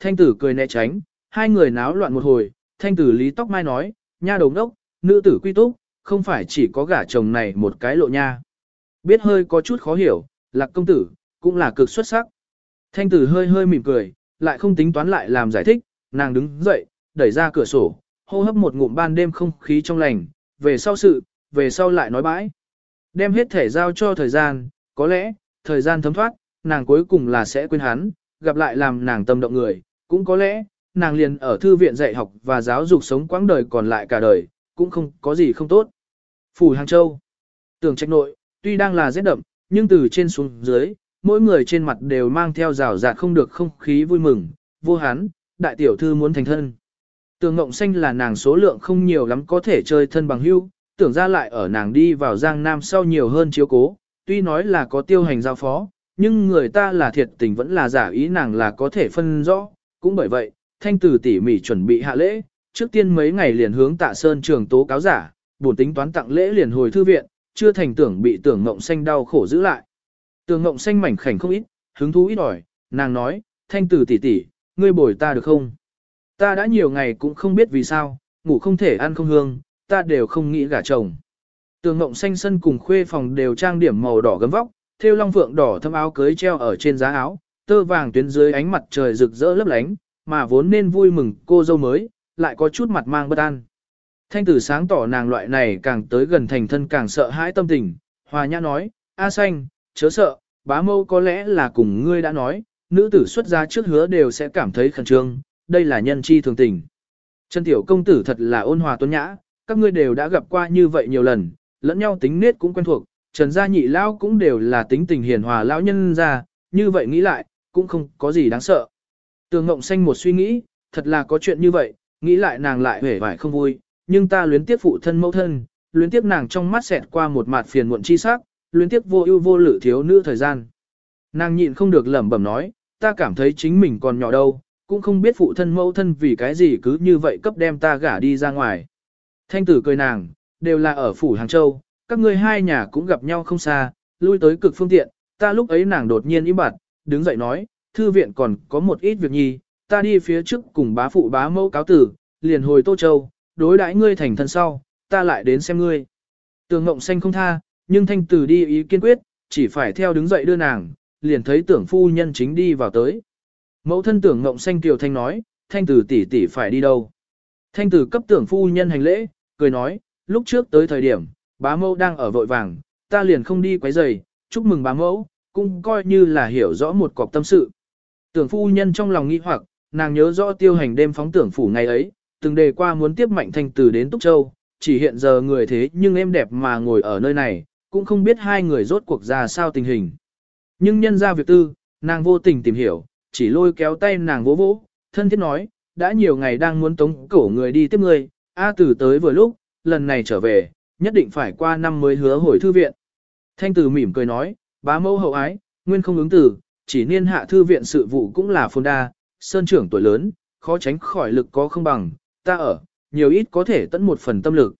thanh tử cười né tránh, hai người náo loạn một hồi, thanh tử lý tóc mai nói, nha đồng đốc, nữ tử quy túc, không phải chỉ có gả chồng này một cái lộ nha. Biết hơi có chút khó hiểu, lạc công tử, cũng là cực xuất sắc. Thanh tử hơi hơi mỉm cười, lại không tính toán lại làm giải thích, nàng đứng dậy, đẩy ra cửa sổ, hô hấp một ngụm ban đêm không khí trong lành, về sau sự, về sau lại nói bãi. Đem hết thể giao cho thời gian, có lẽ, thời gian thấm thoát, nàng cuối cùng là sẽ quên hắn, gặp lại làm nàng tâm động người, cũng có lẽ, nàng liền ở thư viện dạy học và giáo dục sống quãng đời còn lại cả đời, cũng không có gì không tốt. Phủ Hàng Châu Tưởng trách nội, tuy đang là rét đậm, nhưng từ trên xuống dưới, mỗi người trên mặt đều mang theo rào rạt không được không khí vui mừng, vô hán đại tiểu thư muốn thành thân. Tường Ngộng Xanh là nàng số lượng không nhiều lắm có thể chơi thân bằng hưu, tưởng ra lại ở nàng đi vào Giang Nam sau nhiều hơn chiếu cố, tuy nói là có tiêu hành giao phó, nhưng người ta là thiệt tình vẫn là giả ý nàng là có thể phân rõ, cũng bởi vậy, thanh tử tỉ mỉ chuẩn bị hạ lễ, trước tiên mấy ngày liền hướng tạ sơn trường tố cáo giả, buồn tính toán tặng lễ liền hồi thư viện, chưa thành tưởng bị tưởng ngộng xanh đau khổ giữ lại. Tưởng ngộng xanh mảnh khảnh không ít, hứng thú ít ỏi, nàng nói, thanh tử tỷ tỷ, ngươi bồi ta được không? Ta đã nhiều ngày cũng không biết vì sao, ngủ không thể ăn không hương, ta đều không nghĩ gả chồng. Tường ngộng xanh sân cùng khuê phòng đều trang điểm màu đỏ gấm vóc, thêu long phượng đỏ thâm áo cưới treo ở trên giá áo, tơ vàng tuyến dưới ánh mặt trời rực rỡ lấp lánh, mà vốn nên vui mừng cô dâu mới, lại có chút mặt mang bất an. Thanh tử sáng tỏ nàng loại này càng tới gần thành thân càng sợ hãi tâm tình, hòa nhã nói, A xanh, chớ sợ, bá mâu có lẽ là cùng ngươi đã nói, nữ tử xuất gia trước hứa đều sẽ cảm thấy khẩn trương, đây là nhân chi thường tình. Trần tiểu công tử thật là ôn hòa tuấn nhã, các ngươi đều đã gặp qua như vậy nhiều lần, lẫn nhau tính nết cũng quen thuộc, Trần gia nhị lão cũng đều là tính tình hiền hòa lão nhân ra, như vậy nghĩ lại, cũng không có gì đáng sợ. Tường Ngộng Xanh một suy nghĩ, thật là có chuyện như vậy, nghĩ lại nàng lại hề vải không vui, nhưng ta luyến tiếc phụ thân mẫu thân, luyến tiếc nàng trong mắt xẹt qua một mặt phiền muộn chi sắc, luyến tiếc vô ưu vô lự thiếu nữ thời gian. Nàng nhịn không được lẩm bẩm nói, ta cảm thấy chính mình còn nhỏ đâu, cũng không biết phụ thân mẫu thân vì cái gì cứ như vậy cấp đem ta gả đi ra ngoài. Thanh tử cười nàng, đều là ở phủ Hàng Châu, các ngươi hai nhà cũng gặp nhau không xa, lui tới cực phương tiện, ta lúc ấy nàng đột nhiên im bặt, đứng dậy nói, thư viện còn có một ít việc nhi, ta đi phía trước cùng bá phụ bá mẫu cáo tử, liền hồi Tô Châu, đối đãi ngươi thành thân sau, ta lại đến xem ngươi. Tường Ngộng Xanh không tha, nhưng thanh tử đi ý kiên quyết, chỉ phải theo đứng dậy đưa nàng, liền thấy tưởng phu nhân chính đi vào tới. Mẫu thân tưởng Ngộng Xanh Kiều Thanh nói, thanh tử tỷ tỷ phải đi đâu. Thanh tử cấp tưởng phu nhân hành lễ, cười nói, lúc trước tới thời điểm, bá mẫu đang ở vội vàng, ta liền không đi quấy rầy, chúc mừng bá mẫu, cũng coi như là hiểu rõ một cọc tâm sự. Tưởng phu nhân trong lòng nghi hoặc, nàng nhớ rõ tiêu hành đêm phóng tưởng phủ ngày ấy, từng đề qua muốn tiếp mạnh thanh từ đến Túc Châu, chỉ hiện giờ người thế nhưng em đẹp mà ngồi ở nơi này, cũng không biết hai người rốt cuộc ra sao tình hình. Nhưng nhân ra việc tư, nàng vô tình tìm hiểu, chỉ lôi kéo tay nàng vỗ vỗ, thân thiết nói, đã nhiều ngày đang muốn tống cổ người đi tiếp người, A tử tới vừa lúc, lần này trở về, nhất định phải qua năm mới hứa hồi thư viện. Thanh tử mỉm cười nói, bá mẫu hậu ái, nguyên không ứng tử, chỉ niên hạ thư viện sự vụ cũng là phồn đa, sơn trưởng tuổi lớn, khó tránh khỏi lực có không bằng, ta ở, nhiều ít có thể tận một phần tâm lực.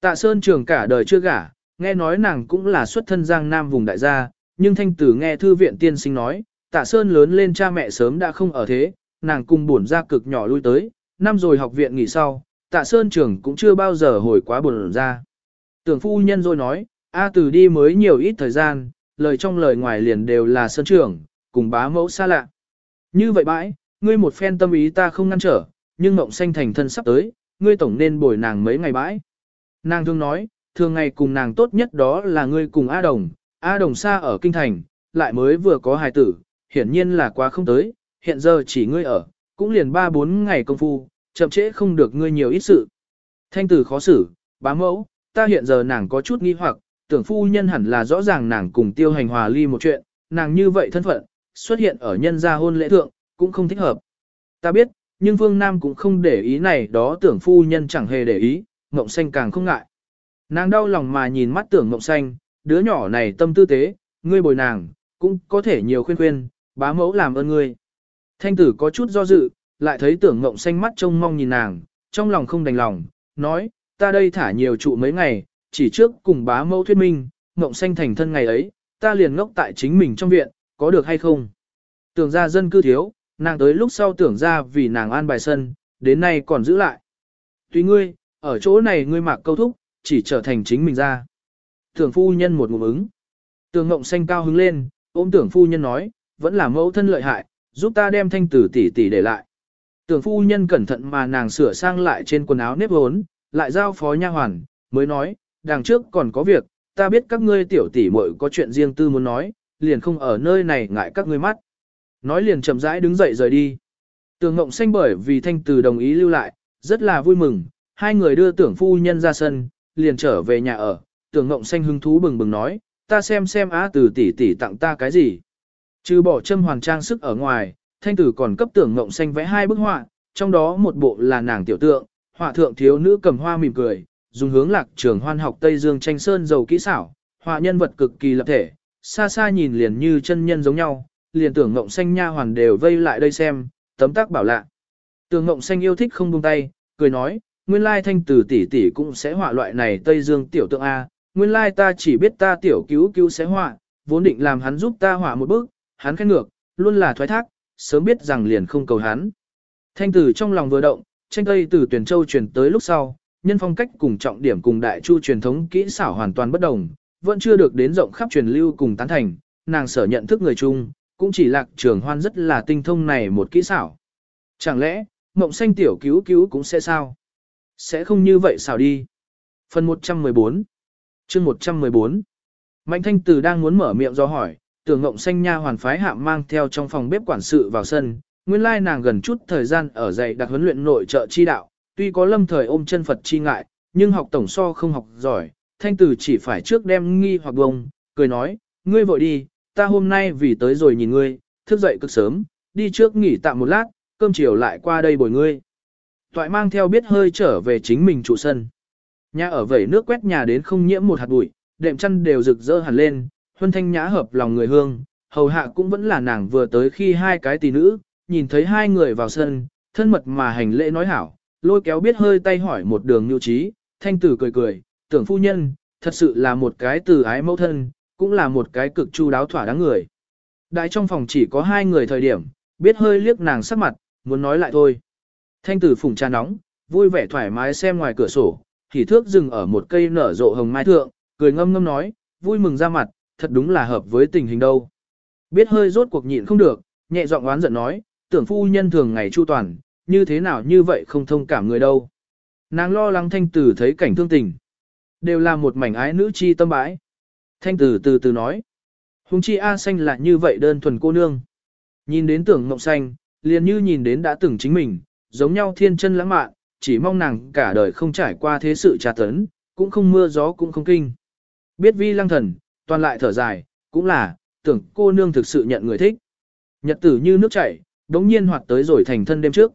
Tạ sơn trưởng cả đời chưa gả, nghe nói nàng cũng là xuất thân giang nam vùng đại gia, nhưng thanh tử nghe thư viện tiên sinh nói, tạ sơn lớn lên cha mẹ sớm đã không ở thế, nàng cùng buồn ra cực nhỏ lui tới, năm rồi học viện nghỉ sau, tạ sơn trưởng cũng chưa bao giờ hồi quá buồn ra. Tưởng phu nhân rồi nói, A từ đi mới nhiều ít thời gian, lời trong lời ngoài liền đều là sơn trưởng, cùng bá mẫu xa lạ. Như vậy bãi, ngươi một phen tâm ý ta không ngăn trở, nhưng mộng xanh thành thân sắp tới, ngươi tổng nên bồi nàng mấy ngày bãi. Nàng thường nói, thường ngày cùng nàng tốt nhất đó là ngươi cùng A Đồng, A Đồng xa ở kinh thành, lại mới vừa có hài tử, hiển nhiên là quá không tới, hiện giờ chỉ ngươi ở, cũng liền ba bốn ngày công phu, chậm trễ không được ngươi nhiều ít sự. Thanh tử khó xử, bá mẫu, ta hiện giờ nàng có chút nghi hoặc, tưởng phu nhân hẳn là rõ ràng nàng cùng tiêu hành hòa ly một chuyện, nàng như vậy thân phận, xuất hiện ở nhân gia hôn lễ thượng, cũng không thích hợp. Ta biết, nhưng Vương Nam cũng không để ý này đó tưởng phu nhân chẳng hề để ý, Ngộng Xanh càng không ngại. Nàng đau lòng mà nhìn mắt tưởng Ngộng Xanh, đứa nhỏ này tâm tư tế, ngươi bồi nàng, cũng có thể nhiều khuyên khuyên, bá mẫu làm ơn ngươi. Thanh tử có chút do dự, lại thấy tưởng Ngộng Xanh mắt trông mong nhìn nàng, trong lòng không đành lòng, nói, ta đây thả nhiều trụ mấy ngày, chỉ trước cùng bá mẫu thuyết minh, Ngộng Xanh thành thân ngày ấy, ta liền ngốc tại chính mình trong viện, có được hay không? Tưởng ra dân cư thiếu, Nàng tới lúc sau tưởng ra vì nàng an bài sân, đến nay còn giữ lại. Tuy ngươi, ở chỗ này ngươi mặc câu thúc, chỉ trở thành chính mình ra. Tưởng phu nhân một ngụm ứng. Tường ngộng xanh cao hứng lên, ôm tưởng phu nhân nói, vẫn là mẫu thân lợi hại, giúp ta đem thanh tử tỷ tỷ để lại. Tưởng phu nhân cẩn thận mà nàng sửa sang lại trên quần áo nếp hốn, lại giao phó nha hoàn, mới nói, đằng trước còn có việc, ta biết các ngươi tiểu tỷ muội có chuyện riêng tư muốn nói, liền không ở nơi này ngại các ngươi mắt. Nói liền chậm rãi đứng dậy rời đi. Tường Ngộng Xanh bởi vì thanh từ đồng ý lưu lại, rất là vui mừng, hai người đưa tưởng phu nhân ra sân, liền trở về nhà ở, tưởng Ngộng Xanh hứng thú bừng bừng nói, ta xem xem á từ tỷ tỷ tặng ta cái gì. Trừ bỏ châm hoàng trang sức ở ngoài, thanh tử còn cấp tưởng Ngộng Xanh vẽ hai bức họa, trong đó một bộ là nàng tiểu tượng, họa thượng thiếu nữ cầm hoa mỉm cười, dùng hướng lạc trường hoan học Tây Dương tranh sơn dầu kỹ xảo, họa nhân vật cực kỳ lập thể, xa xa nhìn liền như chân nhân giống nhau, liền tưởng ngộng xanh nha hoàn đều vây lại đây xem, tấm tác bảo lạ. Tưởng ngộng xanh yêu thích không buông tay, cười nói, nguyên lai thanh tử tỷ tỷ cũng sẽ họa loại này Tây Dương tiểu tượng A, nguyên lai ta chỉ biết ta tiểu cứu cứu sẽ họa, vốn định làm hắn giúp ta họa một bước hắn khét ngược, luôn là thoái thác, sớm biết rằng liền không cầu hắn. Thanh tử trong lòng vừa động, tranh tây từ tuyển châu truyền tới lúc sau, nhân phong cách cùng trọng điểm cùng đại chu truyền thống kỹ xảo hoàn toàn bất đồng, vẫn chưa được đến rộng khắp truyền lưu cùng tán thành, nàng sở nhận thức người chung, cũng chỉ lạc trường hoan rất là tinh thông này một kỹ xảo. Chẳng lẽ, mộng xanh tiểu cứu cứu cũng sẽ sao? Sẽ không như vậy sao đi? Phần 114 chương 114 Mạnh thanh tử đang muốn mở miệng do hỏi, tưởng ngộng xanh nha hoàn phái hạm mang theo trong phòng bếp quản sự vào sân, nguyên lai nàng gần chút thời gian ở dạy đặc huấn luyện nội trợ chi đạo, tuy có lâm thời ôm chân Phật chi ngại, nhưng học tổng so không học giỏi, thanh tử chỉ phải trước đem nghi hoặc bông, cười nói, ngươi vội đi, ta hôm nay vì tới rồi nhìn ngươi, thức dậy cực sớm, đi trước nghỉ tạm một lát, cơm chiều lại qua đây bồi ngươi. Toại mang theo biết hơi trở về chính mình trụ sân. Nhà ở vẩy nước quét nhà đến không nhiễm một hạt bụi, đệm chăn đều rực rỡ hẳn lên, huân thanh nhã hợp lòng người hương, hầu hạ cũng vẫn là nàng vừa tới khi hai cái tỷ nữ, nhìn thấy hai người vào sân, thân mật mà hành lễ nói hảo, lôi kéo biết hơi tay hỏi một đường nhu trí, thanh tử cười cười, tưởng phu nhân, thật sự là một cái từ ái mẫu thân, cũng là một cái cực chu đáo thỏa đáng người. Đại trong phòng chỉ có hai người thời điểm, biết hơi liếc nàng sắc mặt, muốn nói lại thôi. Thanh tử phùng trà nóng, vui vẻ thoải mái xem ngoài cửa sổ, thì thước dừng ở một cây nở rộ hồng mai thượng, cười ngâm ngâm nói, vui mừng ra mặt, thật đúng là hợp với tình hình đâu. Biết hơi rốt cuộc nhịn không được, nhẹ giọng oán giận nói, tưởng phu nhân thường ngày chu toàn, như thế nào như vậy không thông cảm người đâu. Nàng lo lắng thanh tử thấy cảnh thương tình. Đều là một mảnh ái nữ chi tâm bãi. Thanh tử từ từ nói. Hùng chi A xanh là như vậy đơn thuần cô nương. Nhìn đến tưởng mộng xanh, liền như nhìn đến đã từng chính mình, giống nhau thiên chân lãng mạn, chỉ mong nàng cả đời không trải qua thế sự trà tấn, cũng không mưa gió cũng không kinh. Biết vi lăng thần, toàn lại thở dài, cũng là, tưởng cô nương thực sự nhận người thích. Nhật tử như nước chảy, đống nhiên hoạt tới rồi thành thân đêm trước.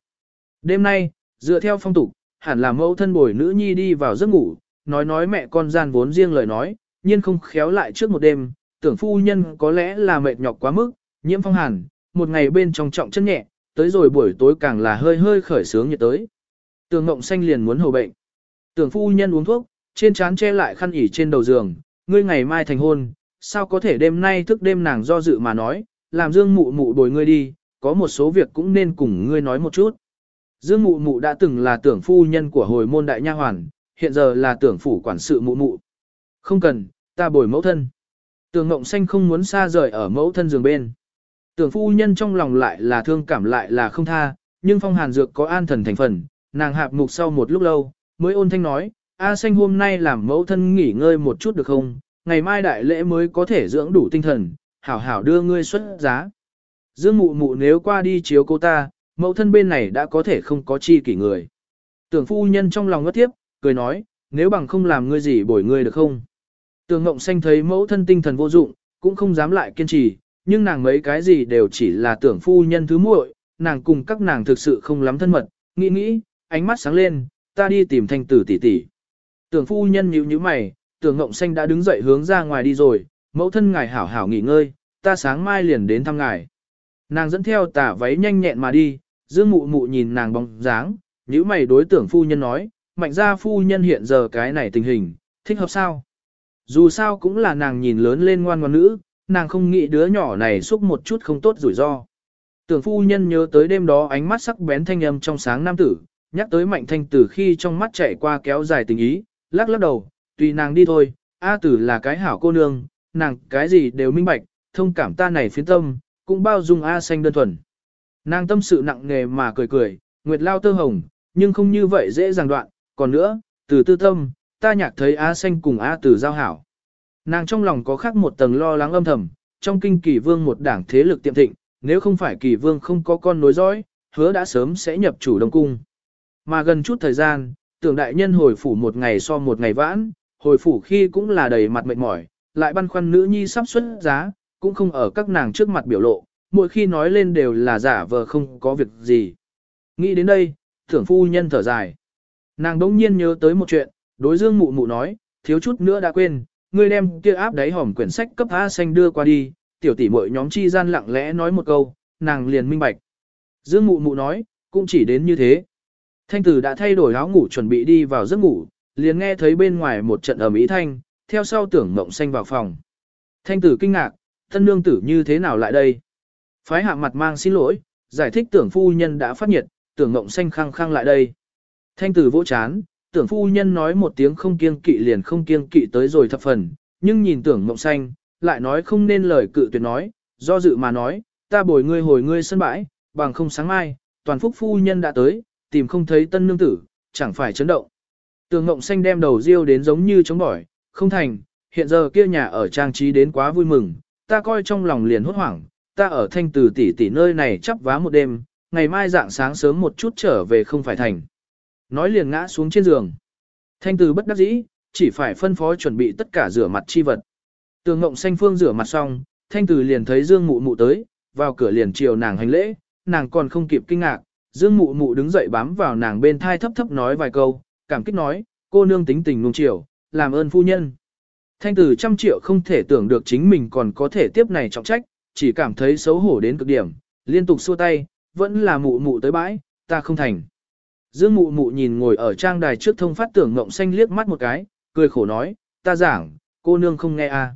Đêm nay, dựa theo phong tục, hẳn là mẫu thân bồi nữ nhi đi vào giấc ngủ, nói nói mẹ con gian vốn riêng lời nói, nhiên không khéo lại trước một đêm, tưởng phu nhân có lẽ là mệt nhọc quá mức, nhiễm phong hàn, một ngày bên trong trọng chân nhẹ, tới rồi buổi tối càng là hơi hơi khởi sướng nhiệt tới. Tưởng ngộng xanh liền muốn hầu bệnh. Tưởng phu nhân uống thuốc, trên trán che lại khăn ỉ trên đầu giường, ngươi ngày mai thành hôn, sao có thể đêm nay thức đêm nàng do dự mà nói, làm dương mụ mụ bồi ngươi đi, có một số việc cũng nên cùng ngươi nói một chút. Dương mụ mụ đã từng là tưởng phu nhân của hồi môn đại nha hoàn, hiện giờ là tưởng phủ quản sự mụ mụ. Không cần, ta bồi mẫu thân. Tưởng ngộng xanh không muốn xa rời ở mẫu thân giường bên. Tưởng phu nhân trong lòng lại là thương cảm lại là không tha, nhưng phong hàn dược có an thần thành phần, nàng hạp mục sau một lúc lâu, mới ôn thanh nói, A xanh hôm nay làm mẫu thân nghỉ ngơi một chút được không, ngày mai đại lễ mới có thể dưỡng đủ tinh thần, hảo hảo đưa ngươi xuất giá. Dương mụ mụ nếu qua đi chiếu cô ta, mẫu thân bên này đã có thể không có chi kỷ người. Tưởng phu nhân trong lòng ngất tiếp, cười nói, nếu bằng không làm ngươi gì bồi ngươi được không? Tưởng ngộng xanh thấy mẫu thân tinh thần vô dụng, cũng không dám lại kiên trì, nhưng nàng mấy cái gì đều chỉ là tưởng phu nhân thứ muội, nàng cùng các nàng thực sự không lắm thân mật, nghĩ nghĩ, ánh mắt sáng lên, ta đi tìm thanh tử tỷ tỷ. Tưởng phu nhân nhíu nhíu mày, tưởng ngộng xanh đã đứng dậy hướng ra ngoài đi rồi, mẫu thân ngài hảo hảo nghỉ ngơi, ta sáng mai liền đến thăm ngài. Nàng dẫn theo tả váy nhanh nhẹn mà đi, dương mụ mụ nhìn nàng bóng dáng, nhíu mày đối tưởng phu nhân nói, mạnh ra phu nhân hiện giờ cái này tình hình, thích hợp sao? Dù sao cũng là nàng nhìn lớn lên ngoan ngoan nữ, nàng không nghĩ đứa nhỏ này xúc một chút không tốt rủi ro. Tưởng phu nhân nhớ tới đêm đó ánh mắt sắc bén thanh âm trong sáng nam tử, nhắc tới mạnh thanh tử khi trong mắt chạy qua kéo dài tình ý, lắc lắc đầu, tùy nàng đi thôi, A tử là cái hảo cô nương, nàng cái gì đều minh bạch, thông cảm ta này phiến tâm, cũng bao dung A xanh đơn thuần. Nàng tâm sự nặng nề mà cười cười, nguyệt lao tơ hồng, nhưng không như vậy dễ dàng đoạn, còn nữa, từ tư tâm, ta nhạc thấy A xanh cùng A tử giao hảo. Nàng trong lòng có khác một tầng lo lắng âm thầm, trong kinh kỳ vương một đảng thế lực tiệm thịnh, nếu không phải kỳ vương không có con nối dõi, hứa đã sớm sẽ nhập chủ đông cung. Mà gần chút thời gian, tưởng đại nhân hồi phủ một ngày so một ngày vãn, hồi phủ khi cũng là đầy mặt mệt mỏi, lại băn khoăn nữ nhi sắp xuất giá, cũng không ở các nàng trước mặt biểu lộ, mỗi khi nói lên đều là giả vờ không có việc gì. Nghĩ đến đây, thưởng phu nhân thở dài. Nàng đống nhiên nhớ tới một chuyện, đối dương mụ mụ nói, thiếu chút nữa đã quên, ngươi đem kia áp đáy hòm quyển sách cấp A xanh đưa qua đi, tiểu tỷ muội nhóm chi gian lặng lẽ nói một câu, nàng liền minh bạch. Dương mụ mụ nói, cũng chỉ đến như thế. Thanh tử đã thay đổi áo ngủ chuẩn bị đi vào giấc ngủ, liền nghe thấy bên ngoài một trận ầm ĩ thanh, theo sau tưởng mộng xanh vào phòng. Thanh tử kinh ngạc, thân nương tử như thế nào lại đây? Phái hạ mặt mang xin lỗi, giải thích tưởng phu nhân đã phát nhiệt, tưởng ngộng xanh khăng khăng lại đây. Thanh tử vỗ chán, tưởng phu nhân nói một tiếng không kiêng kỵ liền không kiêng kỵ tới rồi thập phần, nhưng nhìn tưởng ngộng xanh, lại nói không nên lời cự tuyệt nói, do dự mà nói, ta bồi ngươi hồi ngươi sân bãi, bằng không sáng mai, toàn phúc phu nhân đã tới, tìm không thấy tân nương tử, chẳng phải chấn động. Tưởng ngộng xanh đem đầu riêu đến giống như chống bỏi, không thành, hiện giờ kia nhà ở trang trí đến quá vui mừng, ta coi trong lòng liền hốt hoảng, ta ở thanh từ tỷ tỷ nơi này chắp vá một đêm, ngày mai dạng sáng sớm một chút trở về không phải thành. Nói liền ngã xuống trên giường. Thanh từ bất đắc dĩ, chỉ phải phân phó chuẩn bị tất cả rửa mặt chi vật. Tường ngộng xanh phương rửa mặt xong, thanh từ liền thấy dương mụ mụ tới, vào cửa liền chiều nàng hành lễ, nàng còn không kịp kinh ngạc, dương mụ mụ đứng dậy bám vào nàng bên thai thấp thấp nói vài câu, cảm kích nói, cô nương tính tình nung chiều, làm ơn phu nhân. Thanh tử trăm triệu không thể tưởng được chính mình còn có thể tiếp này trọng trách, chỉ cảm thấy xấu hổ đến cực điểm, liên tục xua tay, vẫn là mụ mụ tới bãi, ta không thành. Dương mụ mụ nhìn ngồi ở trang đài trước thông phát tưởng ngộng xanh liếc mắt một cái, cười khổ nói, ta giảng, cô nương không nghe à.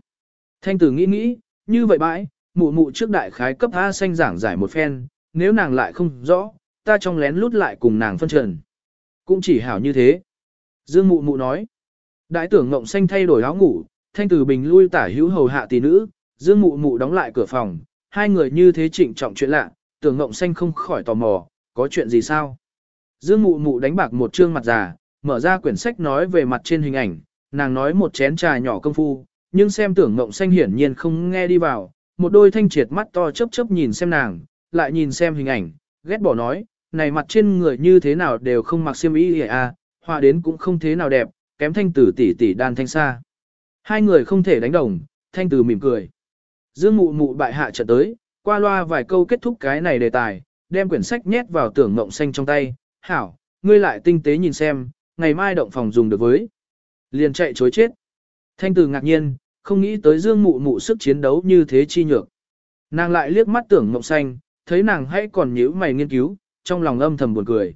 Thanh tử nghĩ nghĩ, như vậy bãi, mụ mụ trước đại khái cấp A xanh giảng giải một phen, nếu nàng lại không rõ, ta trong lén lút lại cùng nàng phân trần. Cũng chỉ hảo như thế. Dương mụ mụ nói, đại tưởng ngộng xanh thay đổi áo ngủ, thanh tử bình lui tả hữu hầu hạ tỷ nữ, dương mụ mụ đóng lại cửa phòng, hai người như thế trịnh trọng chuyện lạ, tưởng ngộng xanh không khỏi tò mò, có chuyện gì sao? Dương mụ mụ đánh bạc một trương mặt già, mở ra quyển sách nói về mặt trên hình ảnh, nàng nói một chén trà nhỏ công phu, nhưng xem tưởng ngộng xanh hiển nhiên không nghe đi vào, một đôi thanh triệt mắt to chớp chớp nhìn xem nàng, lại nhìn xem hình ảnh, ghét bỏ nói, này mặt trên người như thế nào đều không mặc xiêm y à, họa đến cũng không thế nào đẹp, kém thanh tử tỷ tỷ đan thanh xa. Hai người không thể đánh đồng, thanh tử mỉm cười. Dương mụ mụ bại hạ trận tới, qua loa vài câu kết thúc cái này đề tài, đem quyển sách nhét vào tưởng ngộng xanh trong tay, hảo, ngươi lại tinh tế nhìn xem, ngày mai động phòng dùng được với. Liền chạy chối chết. Thanh Từ ngạc nhiên, không nghĩ tới dương mụ mụ sức chiến đấu như thế chi nhược. Nàng lại liếc mắt tưởng ngộng xanh, thấy nàng hãy còn nhíu mày nghiên cứu, trong lòng âm thầm buồn cười.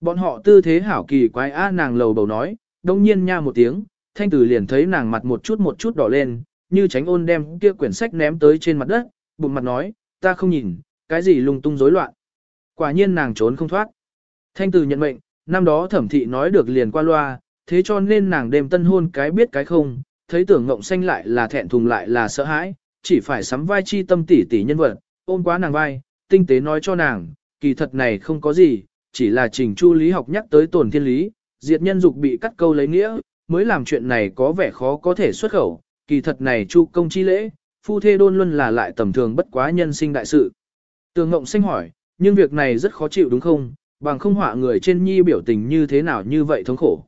Bọn họ tư thế hảo kỳ quái a nàng lầu bầu nói, đông nhiên nha một tiếng, thanh tử liền thấy nàng mặt một chút một chút đỏ lên, như tránh ôn đem kia quyển sách ném tới trên mặt đất, bụng mặt nói, ta không nhìn, cái gì lung tung rối loạn. Quả nhiên nàng trốn không thoát. Thanh tử nhận mệnh, năm đó thẩm thị nói được liền qua loa, thế cho nên nàng đêm tân hôn cái biết cái không, thấy tưởng ngộng xanh lại là thẹn thùng lại là sợ hãi, chỉ phải sắm vai chi tâm tỷ tỷ nhân vật, ôm quá nàng vai, tinh tế nói cho nàng, kỳ thật này không có gì, chỉ là trình chu lý học nhắc tới tổn thiên lý, diệt nhân dục bị cắt câu lấy nghĩa, mới làm chuyện này có vẻ khó có thể xuất khẩu, kỳ thật này chu công chi lễ, phu thê đôn luôn là lại tầm thường bất quá nhân sinh đại sự. Tường Ngộng Xanh hỏi, nhưng việc này rất khó chịu đúng không, bằng không họa người trên nhi biểu tình như thế nào như vậy thống khổ.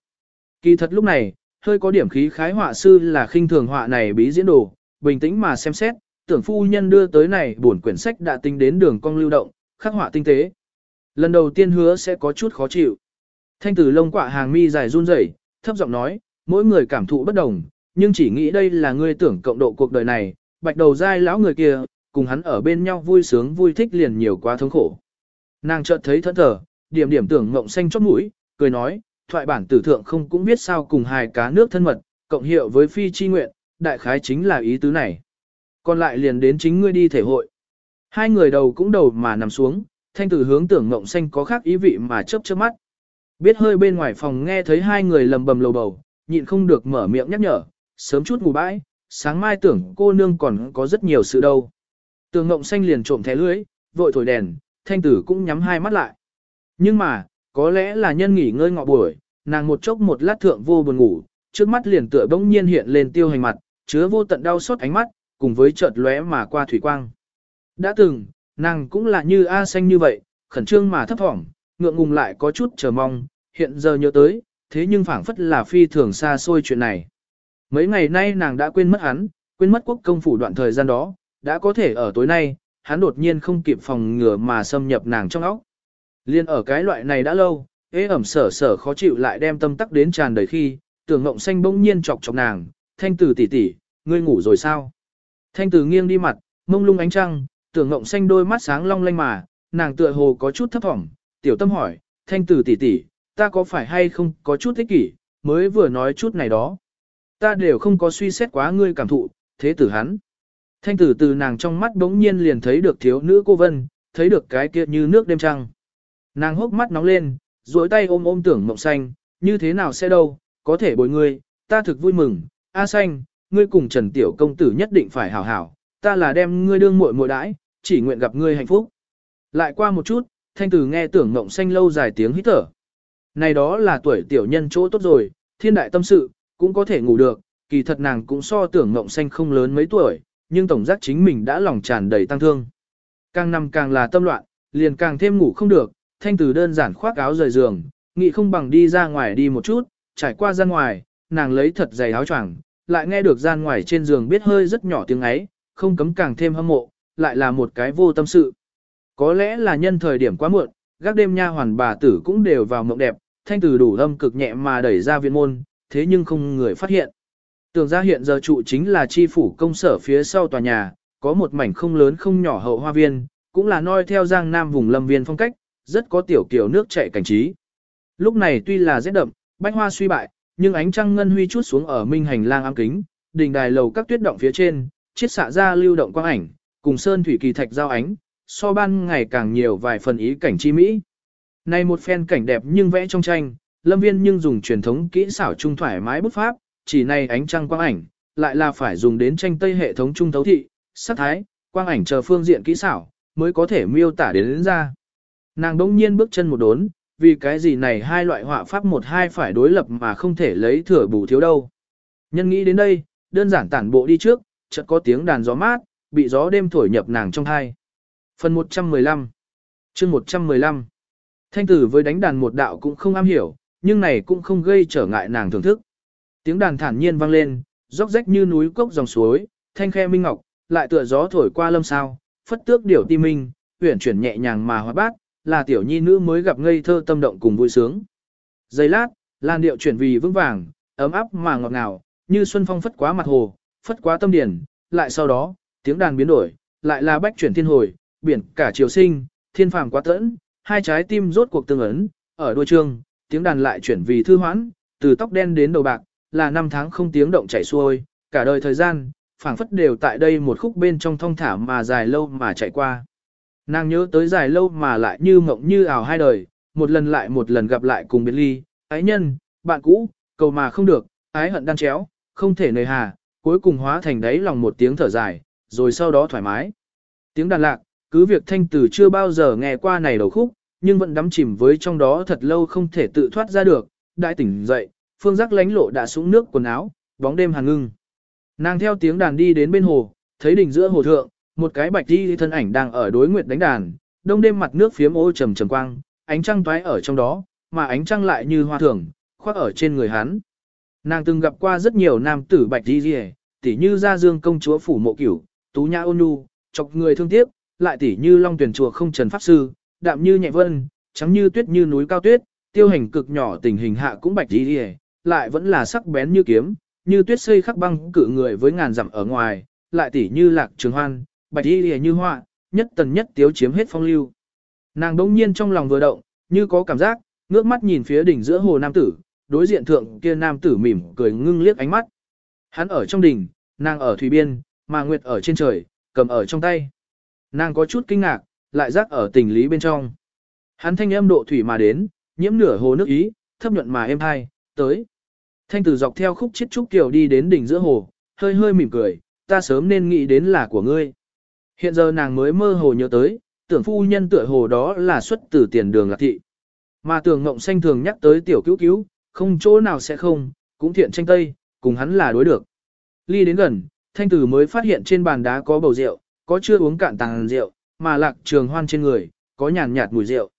Kỳ thật lúc này, hơi có điểm khí khái họa sư là khinh thường họa này bí diễn đồ, bình tĩnh mà xem xét, tưởng phu nhân đưa tới này buồn quyển sách đã tính đến đường cong lưu động, khắc họa tinh tế. Lần đầu tiên hứa sẽ có chút khó chịu. Thanh tử lông quạ hàng mi dài run rẩy, thấp giọng nói, mỗi người cảm thụ bất đồng, nhưng chỉ nghĩ đây là ngươi tưởng cộng độ cuộc đời này, bạch đầu dai lão người kia, cùng hắn ở bên nhau vui sướng vui thích liền nhiều quá thống khổ. Nàng chợt thấy thẫn thờ, điểm điểm tưởng ngộng xanh chót mũi, cười nói, thoại bản tử thượng không cũng biết sao cùng hai cá nước thân mật, cộng hiệu với phi chi nguyện, đại khái chính là ý tứ này. Còn lại liền đến chính ngươi đi thể hội. Hai người đầu cũng đầu mà nằm xuống, thanh tử hướng tưởng ngộng xanh có khác ý vị mà chớp chớp mắt. Biết hơi bên ngoài phòng nghe thấy hai người lầm bầm lầu bầu, nhịn không được mở miệng nhắc nhở, sớm chút ngủ bãi, sáng mai tưởng cô nương còn có rất nhiều sự đâu. Tường ngộng xanh liền trộm thẻ lưới, vội thổi đèn, thanh tử cũng nhắm hai mắt lại. Nhưng mà, có lẽ là nhân nghỉ ngơi ngọ buổi, nàng một chốc một lát thượng vô buồn ngủ, trước mắt liền tựa bỗng nhiên hiện lên tiêu hành mặt, chứa vô tận đau xót ánh mắt, cùng với chợt lóe mà qua thủy quang. Đã từng, nàng cũng là như A xanh như vậy, khẩn trương mà thấp thỏm, ngượng ngùng lại có chút chờ mong, hiện giờ nhớ tới, thế nhưng phảng phất là phi thường xa xôi chuyện này. Mấy ngày nay nàng đã quên mất hắn, quên mất quốc công phủ đoạn thời gian đó, đã có thể ở tối nay, hắn đột nhiên không kịp phòng ngừa mà xâm nhập nàng trong óc. Liên ở cái loại này đã lâu, ế ẩm sở sở khó chịu lại đem tâm tắc đến tràn đầy khi, tưởng ngộng xanh bỗng nhiên chọc chọc nàng, thanh tử tỷ tỷ, ngươi ngủ rồi sao? Thanh tử nghiêng đi mặt, mông lung ánh trăng, tưởng ngộng xanh đôi mắt sáng long lanh mà, nàng tựa hồ có chút thấp thỏm, tiểu tâm hỏi, thanh tử tỷ tỷ, ta có phải hay không có chút thích kỷ, mới vừa nói chút này đó. Ta đều không có suy xét quá ngươi cảm thụ, thế tử hắn. Thanh tử từ nàng trong mắt bỗng nhiên liền thấy được thiếu nữ cô vân, thấy được cái kia như nước đêm trăng. Nàng hốc mắt nóng lên, duỗi tay ôm ôm tưởng mộng xanh, như thế nào sẽ đâu, có thể bồi ngươi, ta thực vui mừng, A xanh, ngươi cùng Trần Tiểu Công Tử nhất định phải hảo hảo, ta là đem ngươi đương muội muội đãi, chỉ nguyện gặp ngươi hạnh phúc. Lại qua một chút, thanh tử nghe tưởng mộng xanh lâu dài tiếng hít thở. Này đó là tuổi tiểu nhân chỗ tốt rồi, thiên đại tâm sự, cũng có thể ngủ được, kỳ thật nàng cũng so tưởng ngộng xanh không lớn mấy tuổi, nhưng tổng giác chính mình đã lòng tràn đầy tăng thương. Càng nằm càng là tâm loạn, liền càng thêm ngủ không được, thanh tử đơn giản khoác áo rời giường, nghĩ không bằng đi ra ngoài đi một chút, trải qua gian ngoài, nàng lấy thật dày áo choàng, lại nghe được gian ngoài trên giường biết hơi rất nhỏ tiếng ấy, không cấm càng thêm hâm mộ, lại là một cái vô tâm sự. Có lẽ là nhân thời điểm quá muộn, gác đêm nha hoàn bà tử cũng đều vào mộng đẹp, thanh tử đủ âm cực nhẹ mà đẩy ra viện môn, thế nhưng không người phát hiện. Tường ra hiện giờ trụ chính là chi phủ công sở phía sau tòa nhà, có một mảnh không lớn không nhỏ hậu hoa viên, cũng là noi theo giang nam vùng lâm viên phong cách, rất có tiểu kiểu nước chảy cảnh trí. Lúc này tuy là rét đậm, bách hoa suy bại, nhưng ánh trăng ngân huy chút xuống ở minh hành lang ám kính, đỉnh đài lầu các tuyết động phía trên, chiết xạ ra lưu động quang ảnh, cùng sơn thủy kỳ thạch giao ánh, so ban ngày càng nhiều vài phần ý cảnh chi mỹ. Này một phen cảnh đẹp nhưng vẽ trong tranh, lâm viên nhưng dùng truyền thống kỹ xảo trung thoải mái bút pháp, chỉ này ánh trăng quang ảnh, lại là phải dùng đến tranh tây hệ thống trung thấu thị, sắc thái, quang ảnh chờ phương diện kỹ xảo, mới có thể miêu tả đến, đến ra. Nàng đống nhiên bước chân một đốn, vì cái gì này hai loại họa pháp một hai phải đối lập mà không thể lấy thừa bù thiếu đâu. Nhân nghĩ đến đây, đơn giản tản bộ đi trước, chợt có tiếng đàn gió mát, bị gió đêm thổi nhập nàng trong thai. Phần 115 chương 115 Thanh tử với đánh đàn một đạo cũng không am hiểu, nhưng này cũng không gây trở ngại nàng thưởng thức. Tiếng đàn thản nhiên vang lên, róc rách như núi cốc dòng suối, thanh khe minh ngọc, lại tựa gió thổi qua lâm sao, phất tước điểu ti minh, uyển chuyển nhẹ nhàng mà hóa bát, là tiểu nhi nữ mới gặp ngây thơ tâm động cùng vui sướng. Giây lát, làn điệu chuyển vì vững vàng, ấm áp mà ngọt ngào, như xuân phong phất quá mặt hồ, phất quá tâm điển, lại sau đó, tiếng đàn biến đổi, lại là bách chuyển thiên hồi, biển cả triều sinh, thiên phàm quá tẫn, hai trái tim rốt cuộc tương ấn, ở đuôi trường tiếng đàn lại chuyển vì thư hoãn, từ tóc đen đến đầu bạc, là năm tháng không tiếng động chảy xuôi, cả đời thời gian, phảng phất đều tại đây một khúc bên trong thong thả mà dài lâu mà chạy qua. Nàng nhớ tới dài lâu mà lại như mộng như ảo hai đời, một lần lại một lần gặp lại cùng biệt ly, ái nhân, bạn cũ, cầu mà không được, ái hận đan chéo, không thể nơi hà, cuối cùng hóa thành đáy lòng một tiếng thở dài, rồi sau đó thoải mái. Tiếng đàn lạc, cứ việc thanh tử chưa bao giờ nghe qua này đầu khúc, nhưng vẫn đắm chìm với trong đó thật lâu không thể tự thoát ra được, đại tỉnh dậy, phương giác lánh lộ đã súng nước quần áo, bóng đêm hàn ngưng. Nàng theo tiếng đàn đi đến bên hồ, thấy đỉnh giữa hồ thượng, một cái bạch đi thân ảnh đang ở đối nguyệt đánh đàn, đông đêm mặt nước phiếm ô trầm trầm quang, ánh trăng toái ở trong đó, mà ánh trăng lại như hoa thường, khoác ở trên người hắn. Nàng từng gặp qua rất nhiều nam tử bạch đi rìa, tỉ như gia dương công chúa phủ mộ cửu, tú nhã ôn nhu, chọc người thương tiếc, lại tỉ như long tuyển chùa không trần pháp sư, đạm như nhẹ vân, trắng như tuyết như núi cao tuyết, tiêu hành cực nhỏ tình hình hạ cũng bạch đi rìa, lại vẫn là sắc bén như kiếm, như tuyết xây khắc băng cự người với ngàn dặm ở ngoài, lại tỉ như lạc trường hoan, bạch đi lìa như họa, nhất tần nhất tiếu chiếm hết phong lưu. Nàng đống nhiên trong lòng vừa động, như có cảm giác, ngước mắt nhìn phía đỉnh giữa hồ nam tử, đối diện thượng kia nam tử mỉm cười ngưng liếc ánh mắt. Hắn ở trong đỉnh, nàng ở thủy biên, mà nguyệt ở trên trời, cầm ở trong tay. Nàng có chút kinh ngạc, lại rắc ở tình lý bên trong. Hắn thanh âm độ thủy mà đến, nhiễm nửa hồ nước ý, thấp nhuận mà êm hai, tới. Thanh tử dọc theo khúc chiết trúc kiều đi đến đỉnh giữa hồ, hơi hơi mỉm cười, ta sớm nên nghĩ đến là của ngươi. Hiện giờ nàng mới mơ hồ nhớ tới, tưởng phu nhân tựa hồ đó là xuất từ tiền đường lạc thị. Mà tưởng ngộng xanh thường nhắc tới tiểu cứu cứu, không chỗ nào sẽ không, cũng thiện tranh tây, cùng hắn là đối được. Ly đến gần, thanh tử mới phát hiện trên bàn đá có bầu rượu, có chưa uống cạn tàng rượu, mà lạc trường hoan trên người, có nhàn nhạt mùi rượu.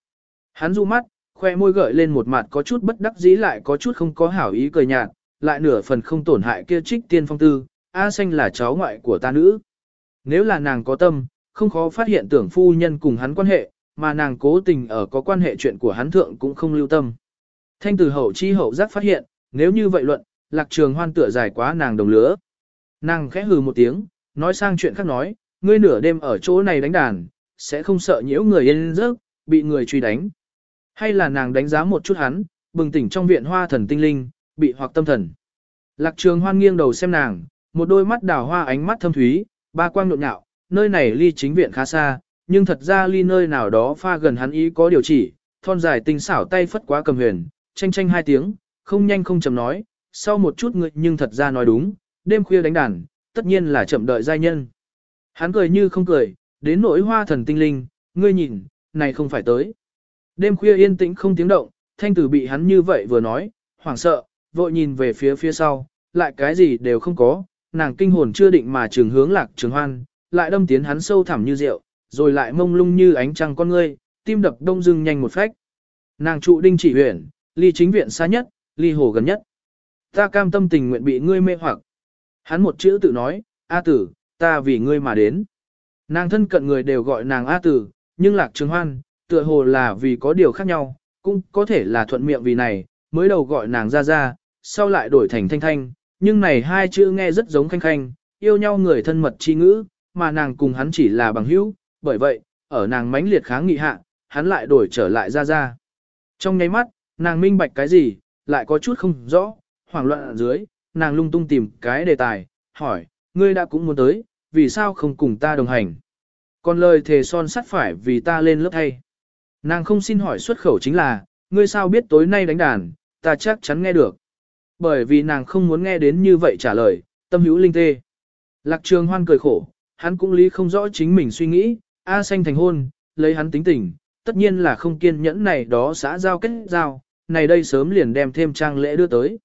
Hắn du mắt, khoe môi gợi lên một mặt có chút bất đắc dĩ lại có chút không có hảo ý cười nhạt, lại nửa phần không tổn hại kia trích tiên phong tư, A xanh là cháu ngoại của ta nữ. Nếu là nàng có tâm, không khó phát hiện tưởng phu nhân cùng hắn quan hệ, mà nàng cố tình ở có quan hệ chuyện của hắn thượng cũng không lưu tâm. Thanh từ hậu chi hậu giác phát hiện, nếu như vậy luận, lạc trường hoan tựa dài quá nàng đồng lứa. Nàng khẽ hừ một tiếng, nói sang chuyện khác nói, ngươi nửa đêm ở chỗ này đánh đàn, sẽ không sợ nhiễu người yên giấc, bị người truy đánh. Hay là nàng đánh giá một chút hắn, bừng tỉnh trong viện hoa thần tinh linh, bị hoặc tâm thần. Lạc trường hoan nghiêng đầu xem nàng, một đôi mắt đào hoa ánh mắt thâm thúy, ba quang nhộn nhạo, nơi này ly chính viện khá xa, nhưng thật ra ly nơi nào đó pha gần hắn ý có điều chỉ, thon dài tinh xảo tay phất quá cầm huyền, tranh tranh hai tiếng, không nhanh không chậm nói, sau một chút người nhưng thật ra nói đúng, đêm khuya đánh đàn, tất nhiên là chậm đợi giai nhân. Hắn cười như không cười, đến nỗi hoa thần tinh linh, ngươi nhìn, này không phải tới. Đêm khuya yên tĩnh không tiếng động, thanh tử bị hắn như vậy vừa nói, hoảng sợ, vội nhìn về phía phía sau, lại cái gì đều không có, nàng kinh hồn chưa định mà trường hướng lạc trường hoan, lại đâm tiến hắn sâu thẳm như rượu, rồi lại mông lung như ánh trăng con ngươi, tim đập đông dưng nhanh một phách. Nàng trụ đinh chỉ huyện, ly chính viện xa nhất, ly hồ gần nhất. Ta cam tâm tình nguyện bị ngươi mê hoặc. Hắn một chữ tự nói, A tử, ta vì ngươi mà đến. Nàng thân cận người đều gọi nàng A tử, nhưng lạc trường hoan, tựa hồ là vì có điều khác nhau, cũng có thể là thuận miệng vì này, mới đầu gọi nàng ra ra, sau lại đổi thành thanh thanh, nhưng này hai chữ nghe rất giống khanh khanh, yêu nhau người thân mật chi ngữ, mà nàng cùng hắn chỉ là bằng hữu, bởi vậy, ở nàng mãnh liệt kháng nghị hạ, hắn lại đổi trở lại ra ra. Trong nháy mắt, nàng minh bạch cái gì, lại có chút không rõ, hoảng loạn ở dưới, nàng lung tung tìm cái đề tài, hỏi, ngươi đã cũng muốn tới, vì sao không cùng ta đồng hành? Còn lời thề son sắt phải vì ta lên lớp thay. Nàng không xin hỏi xuất khẩu chính là, ngươi sao biết tối nay đánh đàn, ta chắc chắn nghe được. Bởi vì nàng không muốn nghe đến như vậy trả lời, tâm hữu linh tê. Lạc trường hoan cười khổ, hắn cũng lý không rõ chính mình suy nghĩ, A xanh thành hôn, lấy hắn tính tình, tất nhiên là không kiên nhẫn này đó xã giao kết giao, này đây sớm liền đem thêm trang lễ đưa tới.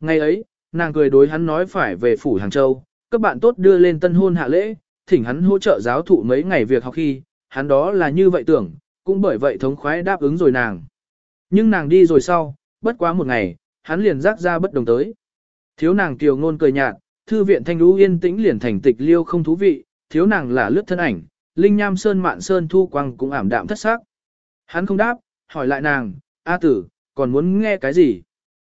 Ngày ấy, nàng cười đối hắn nói phải về phủ Hàng Châu, các bạn tốt đưa lên tân hôn hạ lễ, thỉnh hắn hỗ trợ giáo thụ mấy ngày việc học khi, hắn đó là như vậy tưởng, cũng bởi vậy thống khoái đáp ứng rồi nàng. Nhưng nàng đi rồi sau, bất quá một ngày, hắn liền rác ra bất đồng tới. Thiếu nàng kiều ngôn cười nhạt, thư viện thanh lũ yên tĩnh liền thành tịch liêu không thú vị, thiếu nàng là lướt thân ảnh, linh nham sơn mạn sơn thu quang cũng ảm đạm thất sắc. Hắn không đáp, hỏi lại nàng, A tử, còn muốn nghe cái gì?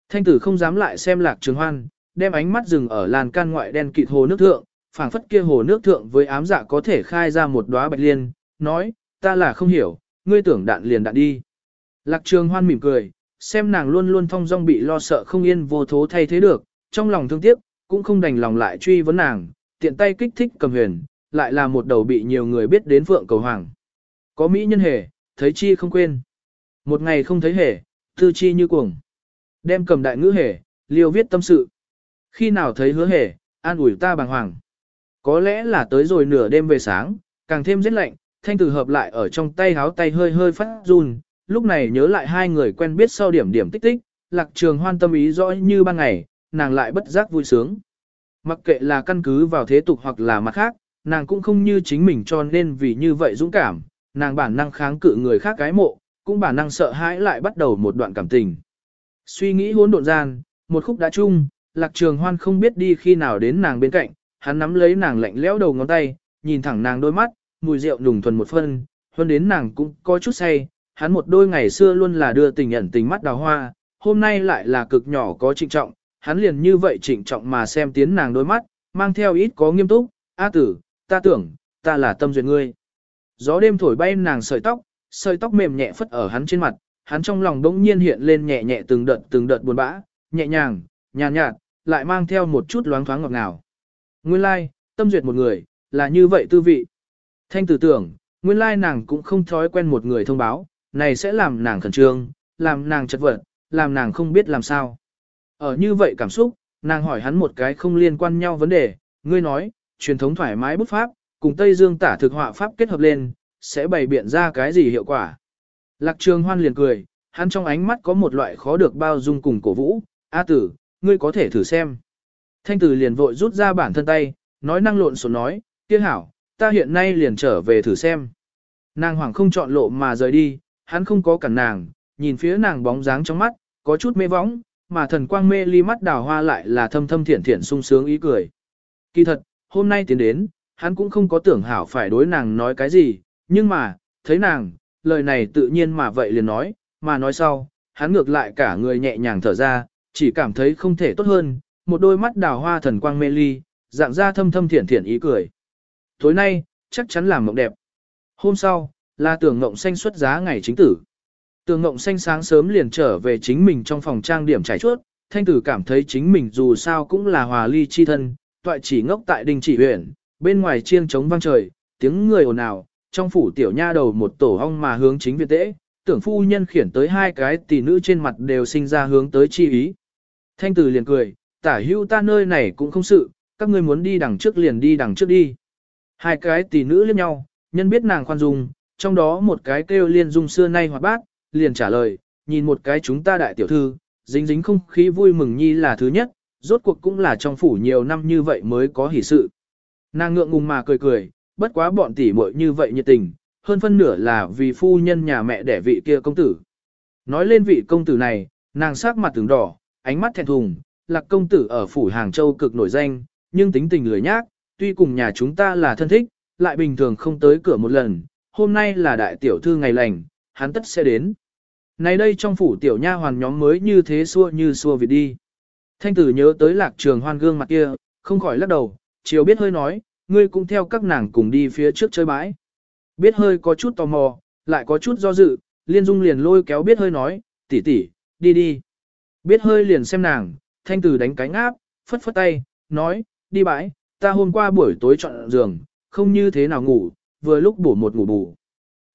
Thanh tử không dám lại xem lạc trường hoan, đem ánh mắt dừng ở làn can ngoại đen kịt hồ nước thượng, phảng phất kia hồ nước thượng với ám dạ có thể khai ra một đóa bạch liên, nói, ta là không hiểu, ngươi tưởng đạn liền đạn đi. Lạc trường hoan mỉm cười, xem nàng luôn luôn thong dong bị lo sợ không yên vô thố thay thế được, trong lòng thương tiếc, cũng không đành lòng lại truy vấn nàng, tiện tay kích thích cầm huyền, lại là một đầu bị nhiều người biết đến phượng cầu hoàng. Có mỹ nhân hề, thấy chi không quên. Một ngày không thấy hề, tư chi như cuồng. Đem cầm đại ngữ hề, liêu viết tâm sự. Khi nào thấy hứa hề, an ủi ta bàng hoàng. Có lẽ là tới rồi nửa đêm về sáng, càng thêm rét lạnh, thanh tử hợp lại ở trong tay háo tay hơi hơi phát run, lúc này nhớ lại hai người quen biết sau điểm điểm tích tích, lạc trường hoan tâm ý rõ như ban ngày, nàng lại bất giác vui sướng. Mặc kệ là căn cứ vào thế tục hoặc là mặt khác, nàng cũng không như chính mình cho nên vì như vậy dũng cảm, nàng bản năng kháng cự người khác cái mộ, cũng bản năng sợ hãi lại bắt đầu một đoạn cảm tình. Suy nghĩ hỗn độn gian, một khúc đã chung, lạc trường hoan không biết đi khi nào đến nàng bên cạnh, hắn nắm lấy nàng lạnh lẽo đầu ngón tay, nhìn thẳng nàng đôi mắt, mùi rượu nùng thuần một phân, hơn đến nàng cũng có chút say, hắn một đôi ngày xưa luôn là đưa tình ẩn tình mắt đào hoa, hôm nay lại là cực nhỏ có trịnh trọng, hắn liền như vậy trịnh trọng mà xem tiến nàng đôi mắt, mang theo ít có nghiêm túc, A tử, ta tưởng, ta là tâm duyệt ngươi. Gió đêm thổi bay nàng sợi tóc, sợi tóc mềm nhẹ phất ở hắn trên mặt, hắn trong lòng bỗng nhiên hiện lên nhẹ nhẹ từng đợt từng đợt buồn bã, nhẹ nhàng, nhàn nhạt, lại mang theo một chút loáng thoáng ngọt ngào. Nguyên lai, like, tâm duyệt một người, là như vậy tư vị. Thanh tử tưởng, nguyên lai nàng cũng không thói quen một người thông báo, này sẽ làm nàng khẩn trương, làm nàng chật vật, làm nàng không biết làm sao. Ở như vậy cảm xúc, nàng hỏi hắn một cái không liên quan nhau vấn đề, ngươi nói, truyền thống thoải mái bút pháp, cùng Tây Dương tả thực họa pháp kết hợp lên, sẽ bày biện ra cái gì hiệu quả. Lạc trường hoan liền cười, hắn trong ánh mắt có một loại khó được bao dung cùng cổ vũ, A tử, ngươi có thể thử xem. Thanh tử liền vội rút ra bản thân tay, nói năng lộn xộn nói, kia hảo, ta hiện nay liền trở về thử xem. Nàng hoàng không chọn lộ mà rời đi, hắn không có cản nàng, nhìn phía nàng bóng dáng trong mắt, có chút mê võng, mà thần quang mê ly mắt đào hoa lại là thâm thâm thiện thiện sung sướng ý cười. Kỳ thật, hôm nay tiến đến, hắn cũng không có tưởng hảo phải đối nàng nói cái gì, nhưng mà, thấy nàng, lời này tự nhiên mà vậy liền nói, mà nói sau, hắn ngược lại cả người nhẹ nhàng thở ra, chỉ cảm thấy không thể tốt hơn, một đôi mắt đào hoa thần quang mê ly, dạng ra thâm thâm thiển thiển ý cười. Tối nay, chắc chắn là mộng đẹp. Hôm sau, là tưởng ngộng xanh xuất giá ngày chính tử. Tường ngộng xanh sáng sớm liền trở về chính mình trong phòng trang điểm trải chuốt, thanh tử cảm thấy chính mình dù sao cũng là hòa ly chi thân, toại chỉ ngốc tại đình chỉ huyện, bên ngoài chiêng trống vang trời, tiếng người ồn ào, trong phủ tiểu nha đầu một tổ hong mà hướng chính viện tễ, tưởng phu nhân khiển tới hai cái tỷ nữ trên mặt đều sinh ra hướng tới chi ý. Thanh tử liền cười, tả hưu ta nơi này cũng không sự, các ngươi muốn đi đằng trước liền đi đằng trước đi. Hai cái tỷ nữ liếc nhau, nhân biết nàng khoan dung, trong đó một cái kêu liên dung xưa nay hoạt bát, liền trả lời, nhìn một cái chúng ta đại tiểu thư, dính dính không khí vui mừng nhi là thứ nhất, rốt cuộc cũng là trong phủ nhiều năm như vậy mới có hỷ sự. Nàng ngượng ngùng mà cười cười, bất quá bọn tỷ muội như vậy nhiệt tình, hơn phân nửa là vì phu nhân nhà mẹ đẻ vị kia công tử. Nói lên vị công tử này, nàng sắc mặt từng đỏ, ánh mắt thẹn thùng, lạc công tử ở phủ Hàng Châu cực nổi danh, nhưng tính tình lười nhác, tuy cùng nhà chúng ta là thân thích, lại bình thường không tới cửa một lần, hôm nay là đại tiểu thư ngày lành, hắn tất sẽ đến. Này đây trong phủ tiểu nha hoàn nhóm mới như thế xua như xua việc đi. Thanh tử nhớ tới lạc trường hoan gương mặt kia, không khỏi lắc đầu, chiều biết hơi nói, ngươi cũng theo các nàng cùng đi phía trước chơi bãi. Biết hơi có chút tò mò, lại có chút do dự, liên dung liền lôi kéo biết hơi nói, tỷ tỷ, đi đi. Biết hơi liền xem nàng, thanh tử đánh cánh áp, phất phất tay, nói, đi bãi, ta hôm qua buổi tối chọn giường, không như thế nào ngủ, vừa lúc bổ một ngủ bù.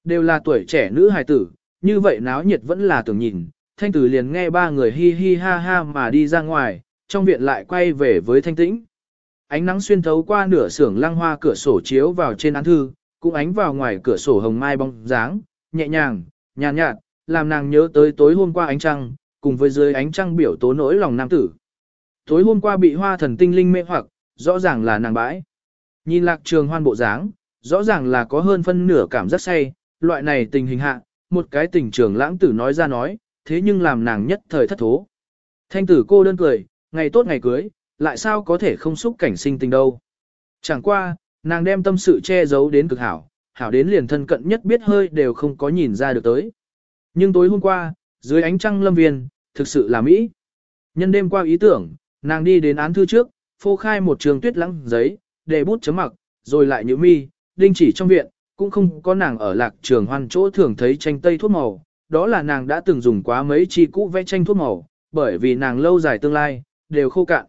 Đều là tuổi trẻ nữ hài tử, như vậy náo nhiệt vẫn là tưởng nhìn, thanh tử liền nghe ba người hi hi ha ha mà đi ra ngoài, trong viện lại quay về với thanh tĩnh. Ánh nắng xuyên thấu qua nửa xưởng lăng hoa cửa sổ chiếu vào trên án thư, cũng ánh vào ngoài cửa sổ hồng mai bóng dáng, nhẹ nhàng, nhàn nhạt, làm nàng nhớ tới tối hôm qua ánh trăng, cùng với dưới ánh trăng biểu tố nỗi lòng nam tử. Tối hôm qua bị hoa thần tinh linh mê hoặc, rõ ràng là nàng bãi. Nhìn lạc trường hoan bộ dáng, rõ ràng là có hơn phân nửa cảm giác say, loại này tình hình hạ, một cái tình trường lãng tử nói ra nói, thế nhưng làm nàng nhất thời thất thố. Thanh tử cô đơn cười, ngày tốt ngày cưới, lại sao có thể không xúc cảnh sinh tình đâu. Chẳng qua, nàng đem tâm sự che giấu đến cực hảo, hảo đến liền thân cận nhất biết hơi đều không có nhìn ra được tới. Nhưng tối hôm qua, dưới ánh trăng lâm viên, thực sự là Mỹ. Nhân đêm qua ý tưởng, nàng đi đến án thư trước, phô khai một trường tuyết lắng giấy, để bút chấm mặc, rồi lại nhữ mi, đinh chỉ trong viện, cũng không có nàng ở lạc trường hoan chỗ thường thấy tranh tây thuốc màu, đó là nàng đã từng dùng quá mấy chi cũ vẽ tranh thuốc màu, bởi vì nàng lâu dài tương lai, đều khô cạn.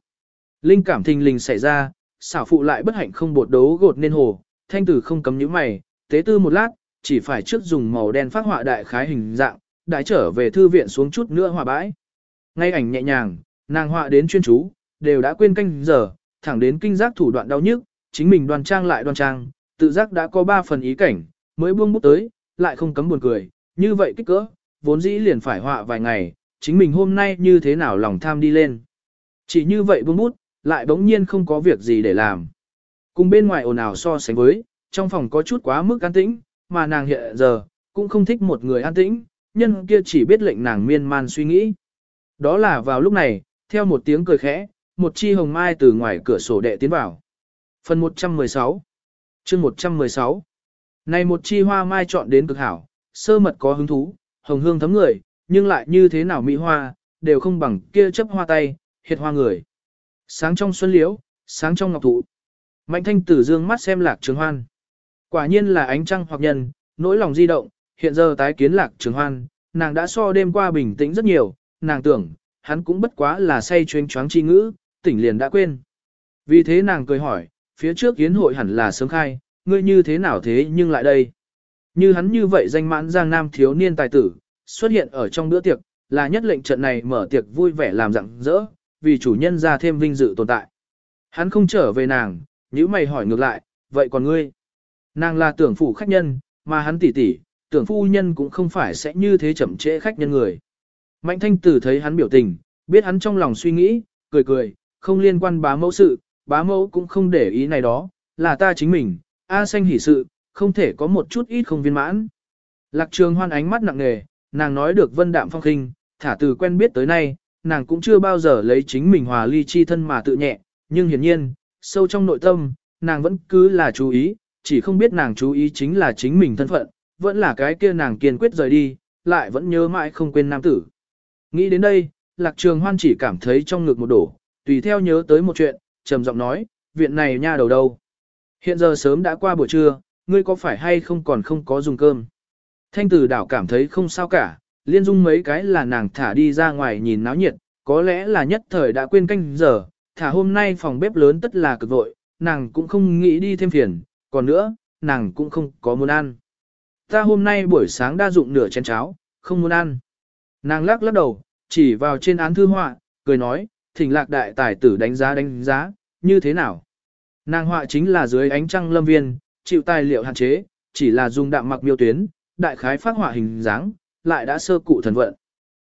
Linh cảm thình lình xảy ra, xảo phụ lại bất hạnh không bột đấu gột nên hồ, thanh tử không cấm những mày, tế tư một lát, chỉ phải trước dùng màu đen phát họa đại khái hình dạng, đại trở về thư viện xuống chút nữa hòa bãi. Ngay ảnh nhẹ nhàng, nàng họa đến chuyên chú, đều đã quên canh giờ, thẳng đến kinh giác thủ đoạn đau nhức, chính mình đoan trang lại đoan trang, tự giác đã có ba phần ý cảnh, mới buông bút tới, lại không cấm buồn cười, như vậy kích cỡ, vốn dĩ liền phải họa vài ngày, chính mình hôm nay như thế nào lòng tham đi lên. Chỉ như vậy buông bút, lại bỗng nhiên không có việc gì để làm. Cùng bên ngoài ồn ào so sánh với, trong phòng có chút quá mức an tĩnh, mà nàng hiện giờ, cũng không thích một người an tĩnh, nhân kia chỉ biết lệnh nàng miên man suy nghĩ. Đó là vào lúc này, theo một tiếng cười khẽ, một chi hồng mai từ ngoài cửa sổ đệ tiến vào. Phần 116 chương 116 Này một chi hoa mai chọn đến cực hảo, sơ mật có hứng thú, hồng hương thấm người, nhưng lại như thế nào mỹ hoa, đều không bằng kia chấp hoa tay, hiệt hoa người. Sáng trong xuân liễu, sáng trong ngọc thụ. Mạnh thanh tử dương mắt xem lạc trường hoan. Quả nhiên là ánh trăng hoặc nhân, nỗi lòng di động, hiện giờ tái kiến lạc trường hoan, nàng đã so đêm qua bình tĩnh rất nhiều, nàng tưởng, hắn cũng bất quá là say chuyên choáng chi ngữ, tỉnh liền đã quên. Vì thế nàng cười hỏi, phía trước yến hội hẳn là sớm khai, ngươi như thế nào thế nhưng lại đây? Như hắn như vậy danh mãn giang nam thiếu niên tài tử, xuất hiện ở trong bữa tiệc, là nhất lệnh trận này mở tiệc vui vẻ làm rạng rỡ, vì chủ nhân ra thêm vinh dự tồn tại. Hắn không trở về nàng, nếu mày hỏi ngược lại, vậy còn ngươi? Nàng là tưởng phủ khách nhân, mà hắn tỷ tỷ, tưởng phu nhân cũng không phải sẽ như thế chậm trễ khách nhân người. Mạnh thanh tử thấy hắn biểu tình, biết hắn trong lòng suy nghĩ, cười cười, không liên quan bá mẫu sự, bá mẫu cũng không để ý này đó, là ta chính mình, A xanh hỉ sự, không thể có một chút ít không viên mãn. Lạc trường hoan ánh mắt nặng nề, nàng nói được vân đạm phong khinh, thả từ quen biết tới nay, nàng cũng chưa bao giờ lấy chính mình hòa ly chi thân mà tự nhẹ, nhưng hiển nhiên, sâu trong nội tâm, nàng vẫn cứ là chú ý, chỉ không biết nàng chú ý chính là chính mình thân phận, vẫn là cái kia nàng kiên quyết rời đi, lại vẫn nhớ mãi không quên nam tử. Nghĩ đến đây, lạc trường hoan chỉ cảm thấy trong ngực một đổ, tùy theo nhớ tới một chuyện, trầm giọng nói, viện này nha đầu đâu. Hiện giờ sớm đã qua buổi trưa, ngươi có phải hay không còn không có dùng cơm. Thanh tử đảo cảm thấy không sao cả, liên dung mấy cái là nàng thả đi ra ngoài nhìn náo nhiệt, có lẽ là nhất thời đã quên canh giờ, thả hôm nay phòng bếp lớn tất là cực vội, nàng cũng không nghĩ đi thêm phiền, còn nữa, nàng cũng không có muốn ăn. Ta hôm nay buổi sáng đa dụng nửa chén cháo, không muốn ăn. Nàng lắc lắc đầu, chỉ vào trên án thư họa, cười nói, thỉnh lạc đại tài tử đánh giá đánh giá, như thế nào. Nàng họa chính là dưới ánh trăng lâm viên, chịu tài liệu hạn chế, chỉ là dùng đạm mặc miêu tuyến, đại khái phát họa hình dáng, lại đã sơ cụ thần vận.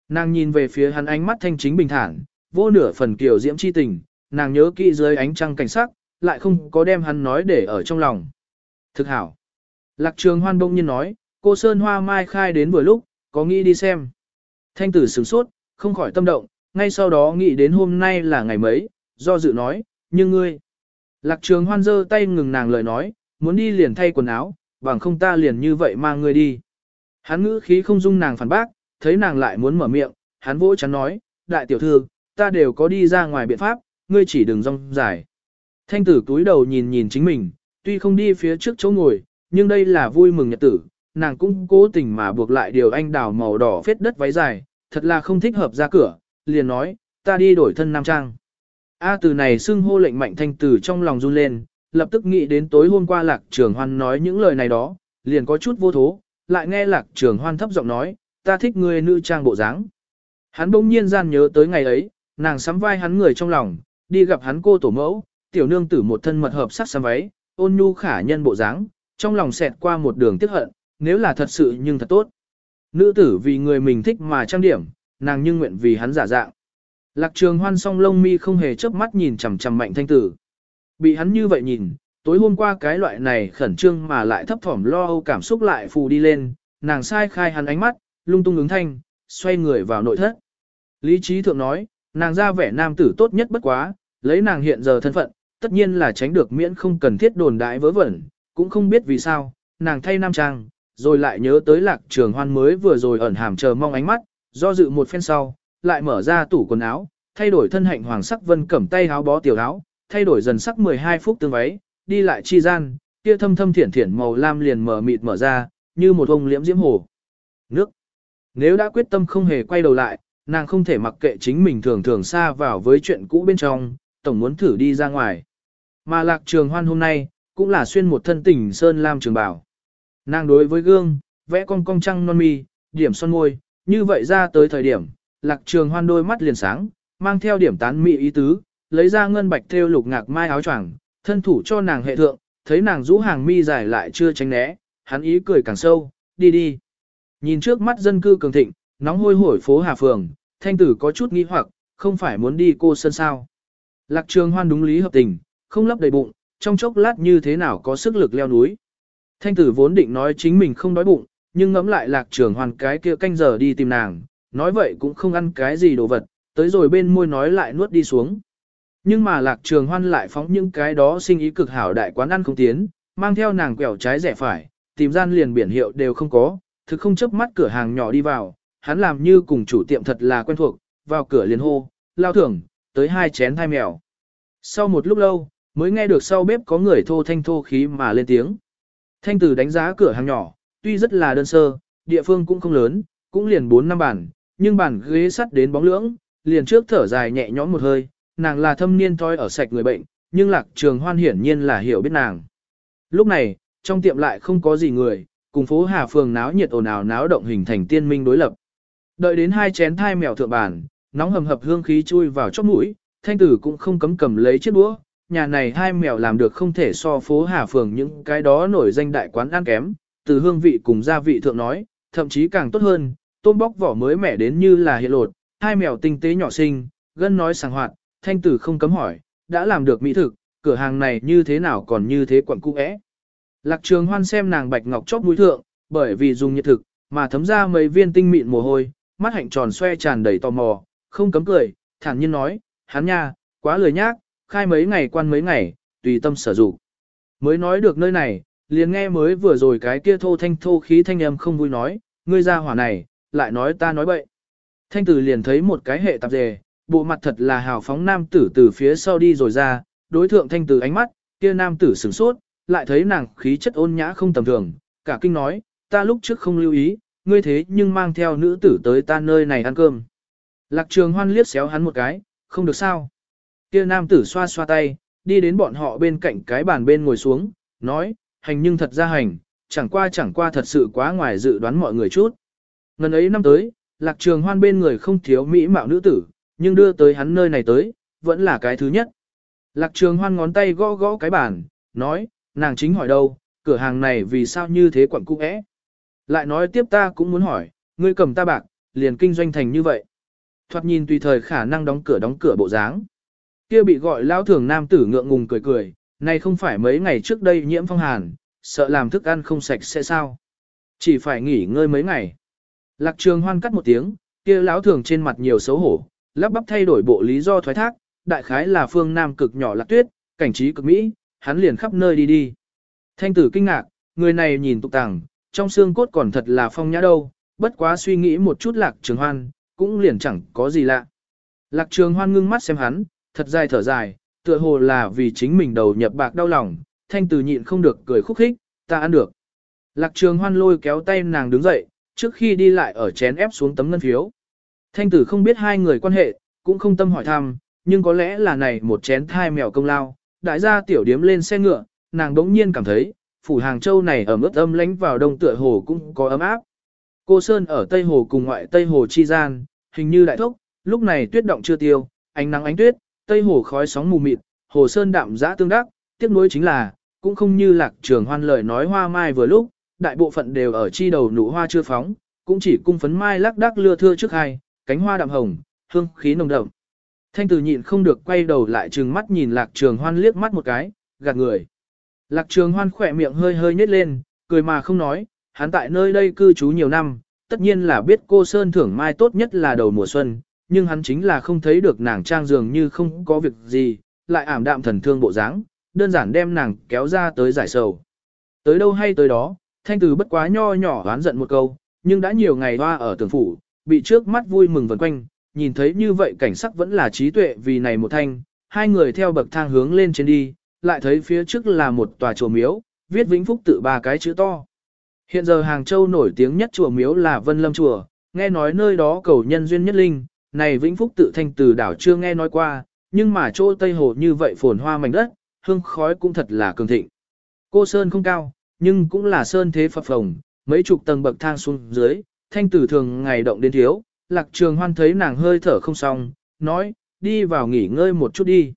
Nàng nhìn về phía hắn ánh mắt thanh chính bình thản, vô nửa phần kiểu diễm chi tình, nàng nhớ kỹ dưới ánh trăng cảnh sắc, lại không có đem hắn nói để ở trong lòng. Thực hảo. Lạc trường hoan bỗng nhiên nói, cô Sơn Hoa Mai khai đến vừa lúc, có nghĩ đi xem. Thanh tử sửng sốt, không khỏi tâm động, ngay sau đó nghĩ đến hôm nay là ngày mấy, do dự nói, nhưng ngươi. Lạc trường hoan giơ tay ngừng nàng lời nói, muốn đi liền thay quần áo, bằng không ta liền như vậy mang ngươi đi. Hắn ngữ khí không dung nàng phản bác, thấy nàng lại muốn mở miệng, hắn vỗ chắn nói, đại tiểu thư, ta đều có đi ra ngoài biện pháp, ngươi chỉ đừng rong dài. Thanh tử túi đầu nhìn nhìn chính mình, tuy không đi phía trước chỗ ngồi, nhưng đây là vui mừng nhật tử, nàng cũng cố tình mà buộc lại điều anh đào màu đỏ phết đất váy dài, thật là không thích hợp ra cửa, liền nói, ta đi đổi thân nam trang. A từ này xưng hô lệnh mạnh thanh tử trong lòng run lên, lập tức nghĩ đến tối hôm qua lạc trường hoan nói những lời này đó, liền có chút vô thố, lại nghe lạc trường hoan thấp giọng nói, ta thích người nữ trang bộ dáng. Hắn bỗng nhiên gian nhớ tới ngày ấy, nàng sắm vai hắn người trong lòng, đi gặp hắn cô tổ mẫu, tiểu nương tử một thân mật hợp sắc sắm váy, ôn nhu khả nhân bộ dáng, trong lòng xẹt qua một đường tiếc hận, nếu là thật sự nhưng thật tốt. Nữ tử vì người mình thích mà trang điểm, nàng nhưng nguyện vì hắn giả dạng. Lạc trường hoan song lông mi không hề chớp mắt nhìn chằm chằm mạnh thanh tử. Bị hắn như vậy nhìn, tối hôm qua cái loại này khẩn trương mà lại thấp thỏm lo âu cảm xúc lại phù đi lên, nàng sai khai hắn ánh mắt, lung tung ứng thanh, xoay người vào nội thất. Lý trí thượng nói, nàng ra vẻ nam tử tốt nhất bất quá, lấy nàng hiện giờ thân phận, tất nhiên là tránh được miễn không cần thiết đồn đại vớ vẩn, cũng không biết vì sao, nàng thay nam trang, rồi lại nhớ tới lạc trường hoan mới vừa rồi ẩn hàm chờ mong ánh mắt, do dự một phen sau, lại mở ra tủ quần áo, thay đổi thân hạnh hoàng sắc vân cẩm tay áo bó tiểu áo, thay đổi dần sắc 12 phút tương váy, đi lại chi gian, kia thâm thâm thiển thiển màu lam liền mở mịt mở ra, như một ông liễm diễm hồ. Nước. Nếu đã quyết tâm không hề quay đầu lại, nàng không thể mặc kệ chính mình thường thường xa vào với chuyện cũ bên trong, tổng muốn thử đi ra ngoài. Mà lạc trường hoan hôm nay, cũng là xuyên một thân tình sơn lam trường bảo. Nàng đối với gương, vẽ con cong trăng non mi, điểm son môi, như vậy ra tới thời điểm, lạc trường hoan đôi mắt liền sáng, mang theo điểm tán mị ý tứ, lấy ra ngân bạch thêu lục ngạc mai áo choàng, thân thủ cho nàng hệ thượng, thấy nàng rũ hàng mi dài lại chưa tránh né, hắn ý cười càng sâu, đi đi. Nhìn trước mắt dân cư cường thịnh, nóng hôi hổi phố Hà Phường, thanh tử có chút nghi hoặc, không phải muốn đi cô sân sao. Lạc trường hoan đúng lý hợp tình, không lấp đầy bụng, trong chốc lát như thế nào có sức lực leo núi. Thanh tử vốn định nói chính mình không đói bụng, nhưng ngẫm lại lạc trường hoàn cái kia canh giờ đi tìm nàng, nói vậy cũng không ăn cái gì đồ vật, tới rồi bên môi nói lại nuốt đi xuống. Nhưng mà lạc trường hoan lại phóng những cái đó sinh ý cực hảo đại quán ăn không tiến, mang theo nàng quẹo trái rẻ phải, tìm gian liền biển hiệu đều không có, thực không chấp mắt cửa hàng nhỏ đi vào, hắn làm như cùng chủ tiệm thật là quen thuộc, vào cửa liền hô, lao thưởng, tới hai chén thai mèo. Sau một lúc lâu, mới nghe được sau bếp có người thô thanh thô khí mà lên tiếng. Thanh tử đánh giá cửa hàng nhỏ, tuy rất là đơn sơ, địa phương cũng không lớn, cũng liền 4 năm bản, nhưng bản ghế sắt đến bóng lưỡng, liền trước thở dài nhẹ nhõm một hơi, nàng là thâm niên thoi ở sạch người bệnh, nhưng lạc trường hoan hiển nhiên là hiểu biết nàng. Lúc này, trong tiệm lại không có gì người, cùng phố Hà Phường náo nhiệt ồn ào náo động hình thành tiên minh đối lập. Đợi đến hai chén thai mèo thượng bàn, nóng hầm hập hương khí chui vào chóp mũi, thanh tử cũng không cấm cầm lấy chiếc đũa, nhà này hai mèo làm được không thể so phố Hà Phường những cái đó nổi danh đại quán ăn kém, từ hương vị cùng gia vị thượng nói, thậm chí càng tốt hơn, tôm bóc vỏ mới mẻ đến như là hiện lột, hai mèo tinh tế nhỏ xinh, gân nói sàng hoạt, thanh tử không cấm hỏi, đã làm được mỹ thực, cửa hàng này như thế nào còn như thế quận cũ é. Lạc trường hoan xem nàng bạch ngọc chóp mũi thượng, bởi vì dùng nhiệt thực, mà thấm ra mấy viên tinh mịn mồ hôi, mắt hạnh tròn xoe tràn đầy tò mò, không cấm cười, thản nhiên nói, hắn nha, quá lười nhác, khai mấy ngày quan mấy ngày, tùy tâm sở dụng. Mới nói được nơi này, liền nghe mới vừa rồi cái kia thô thanh thô khí thanh âm không vui nói, ngươi ra hỏa này, lại nói ta nói bậy. Thanh tử liền thấy một cái hệ tạp dề, bộ mặt thật là hào phóng nam tử từ phía sau đi rồi ra, đối thượng thanh tử ánh mắt, kia nam tử sửng sốt, lại thấy nàng khí chất ôn nhã không tầm thường, cả kinh nói, ta lúc trước không lưu ý, ngươi thế nhưng mang theo nữ tử tới ta nơi này ăn cơm. Lạc trường hoan liếc xéo hắn một cái, không được sao. Kia nam tử xoa xoa tay, đi đến bọn họ bên cạnh cái bàn bên ngồi xuống, nói, hành nhưng thật ra hành, chẳng qua chẳng qua thật sự quá ngoài dự đoán mọi người chút. Ngần ấy năm tới, lạc trường hoan bên người không thiếu mỹ mạo nữ tử, nhưng đưa tới hắn nơi này tới, vẫn là cái thứ nhất. Lạc trường hoan ngón tay gõ gõ cái bàn, nói, nàng chính hỏi đâu, cửa hàng này vì sao như thế quẩn cung ẽ. Lại nói tiếp ta cũng muốn hỏi, ngươi cầm ta bạc, liền kinh doanh thành như vậy. Thoạt nhìn tùy thời khả năng đóng cửa đóng cửa bộ dáng. Kia bị gọi lao thường nam tử ngượng ngùng cười cười, này không phải mấy ngày trước đây nhiễm phong hàn, sợ làm thức ăn không sạch sẽ sao. Chỉ phải nghỉ ngơi mấy ngày. Lạc trường hoan cắt một tiếng, kia lão thường trên mặt nhiều xấu hổ, lắp bắp thay đổi bộ lý do thoái thác, đại khái là phương nam cực nhỏ lạc tuyết, cảnh trí cực mỹ, hắn liền khắp nơi đi đi. Thanh tử kinh ngạc, người này nhìn tục tàng, trong xương cốt còn thật là phong nhã đâu, bất quá suy nghĩ một chút lạc trường hoan, cũng liền chẳng có gì lạ. Lạc trường hoan ngưng mắt xem hắn, thật dài thở dài, tựa hồ là vì chính mình đầu nhập bạc đau lòng, thanh tử nhịn không được cười khúc khích, ta ăn được. Lạc trường hoan lôi kéo tay nàng đứng dậy, trước khi đi lại ở chén ép xuống tấm ngân phiếu. Thanh tử không biết hai người quan hệ, cũng không tâm hỏi thăm, nhưng có lẽ là này một chén thai mèo công lao, đại gia tiểu điếm lên xe ngựa, nàng đống nhiên cảm thấy, phủ hàng châu này ở mức âm lánh vào đông tựa hồ cũng có ấm áp. Cô Sơn ở Tây Hồ cùng ngoại Tây Hồ chi gian, hình như đại thốc, lúc này tuyết động chưa tiêu, ánh nắng ánh tuyết, Tây Hồ khói sóng mù mịt, Hồ Sơn đạm dã tương đắc, tiếc nuối chính là, cũng không như lạc trường hoan lời nói hoa mai vừa lúc, đại bộ phận đều ở chi đầu nụ hoa chưa phóng, cũng chỉ cung phấn mai lắc đắc lưa thưa trước hai, cánh hoa đạm hồng, hương khí nồng đậm. Thanh tử nhịn không được quay đầu lại trừng mắt nhìn lạc trường hoan liếc mắt một cái, gạt người. Lạc trường hoan khỏe miệng hơi hơi nhếch lên, cười mà không nói, hắn tại nơi đây cư trú nhiều năm, tất nhiên là biết cô Sơn thưởng mai tốt nhất là đầu mùa xuân, nhưng hắn chính là không thấy được nàng trang dường như không có việc gì, lại ảm đạm thần thương bộ dáng, đơn giản đem nàng kéo ra tới giải sầu. Tới đâu hay tới đó, thanh từ bất quá nho nhỏ oán giận một câu, nhưng đã nhiều ngày hoa ở tường phủ, bị trước mắt vui mừng vần quanh, nhìn thấy như vậy cảnh sắc vẫn là trí tuệ vì này một thanh, hai người theo bậc thang hướng lên trên đi, lại thấy phía trước là một tòa chùa miếu, viết Vĩnh Phúc tự ba cái chữ to. Hiện giờ Hàng Châu nổi tiếng nhất chùa miếu là Vân Lâm Chùa, nghe nói nơi đó cầu nhân duyên nhất linh, này Vĩnh Phúc tự thanh từ đảo chưa nghe nói qua, nhưng mà chỗ Tây Hồ như vậy phồn hoa mảnh đất, hương khói cũng thật là cường thịnh. Cô Sơn không cao, nhưng cũng là Sơn thế phập phồng, mấy chục tầng bậc thang xuống dưới, thanh tử thường ngày động đến thiếu, lạc trường hoan thấy nàng hơi thở không xong, nói, đi vào nghỉ ngơi một chút đi.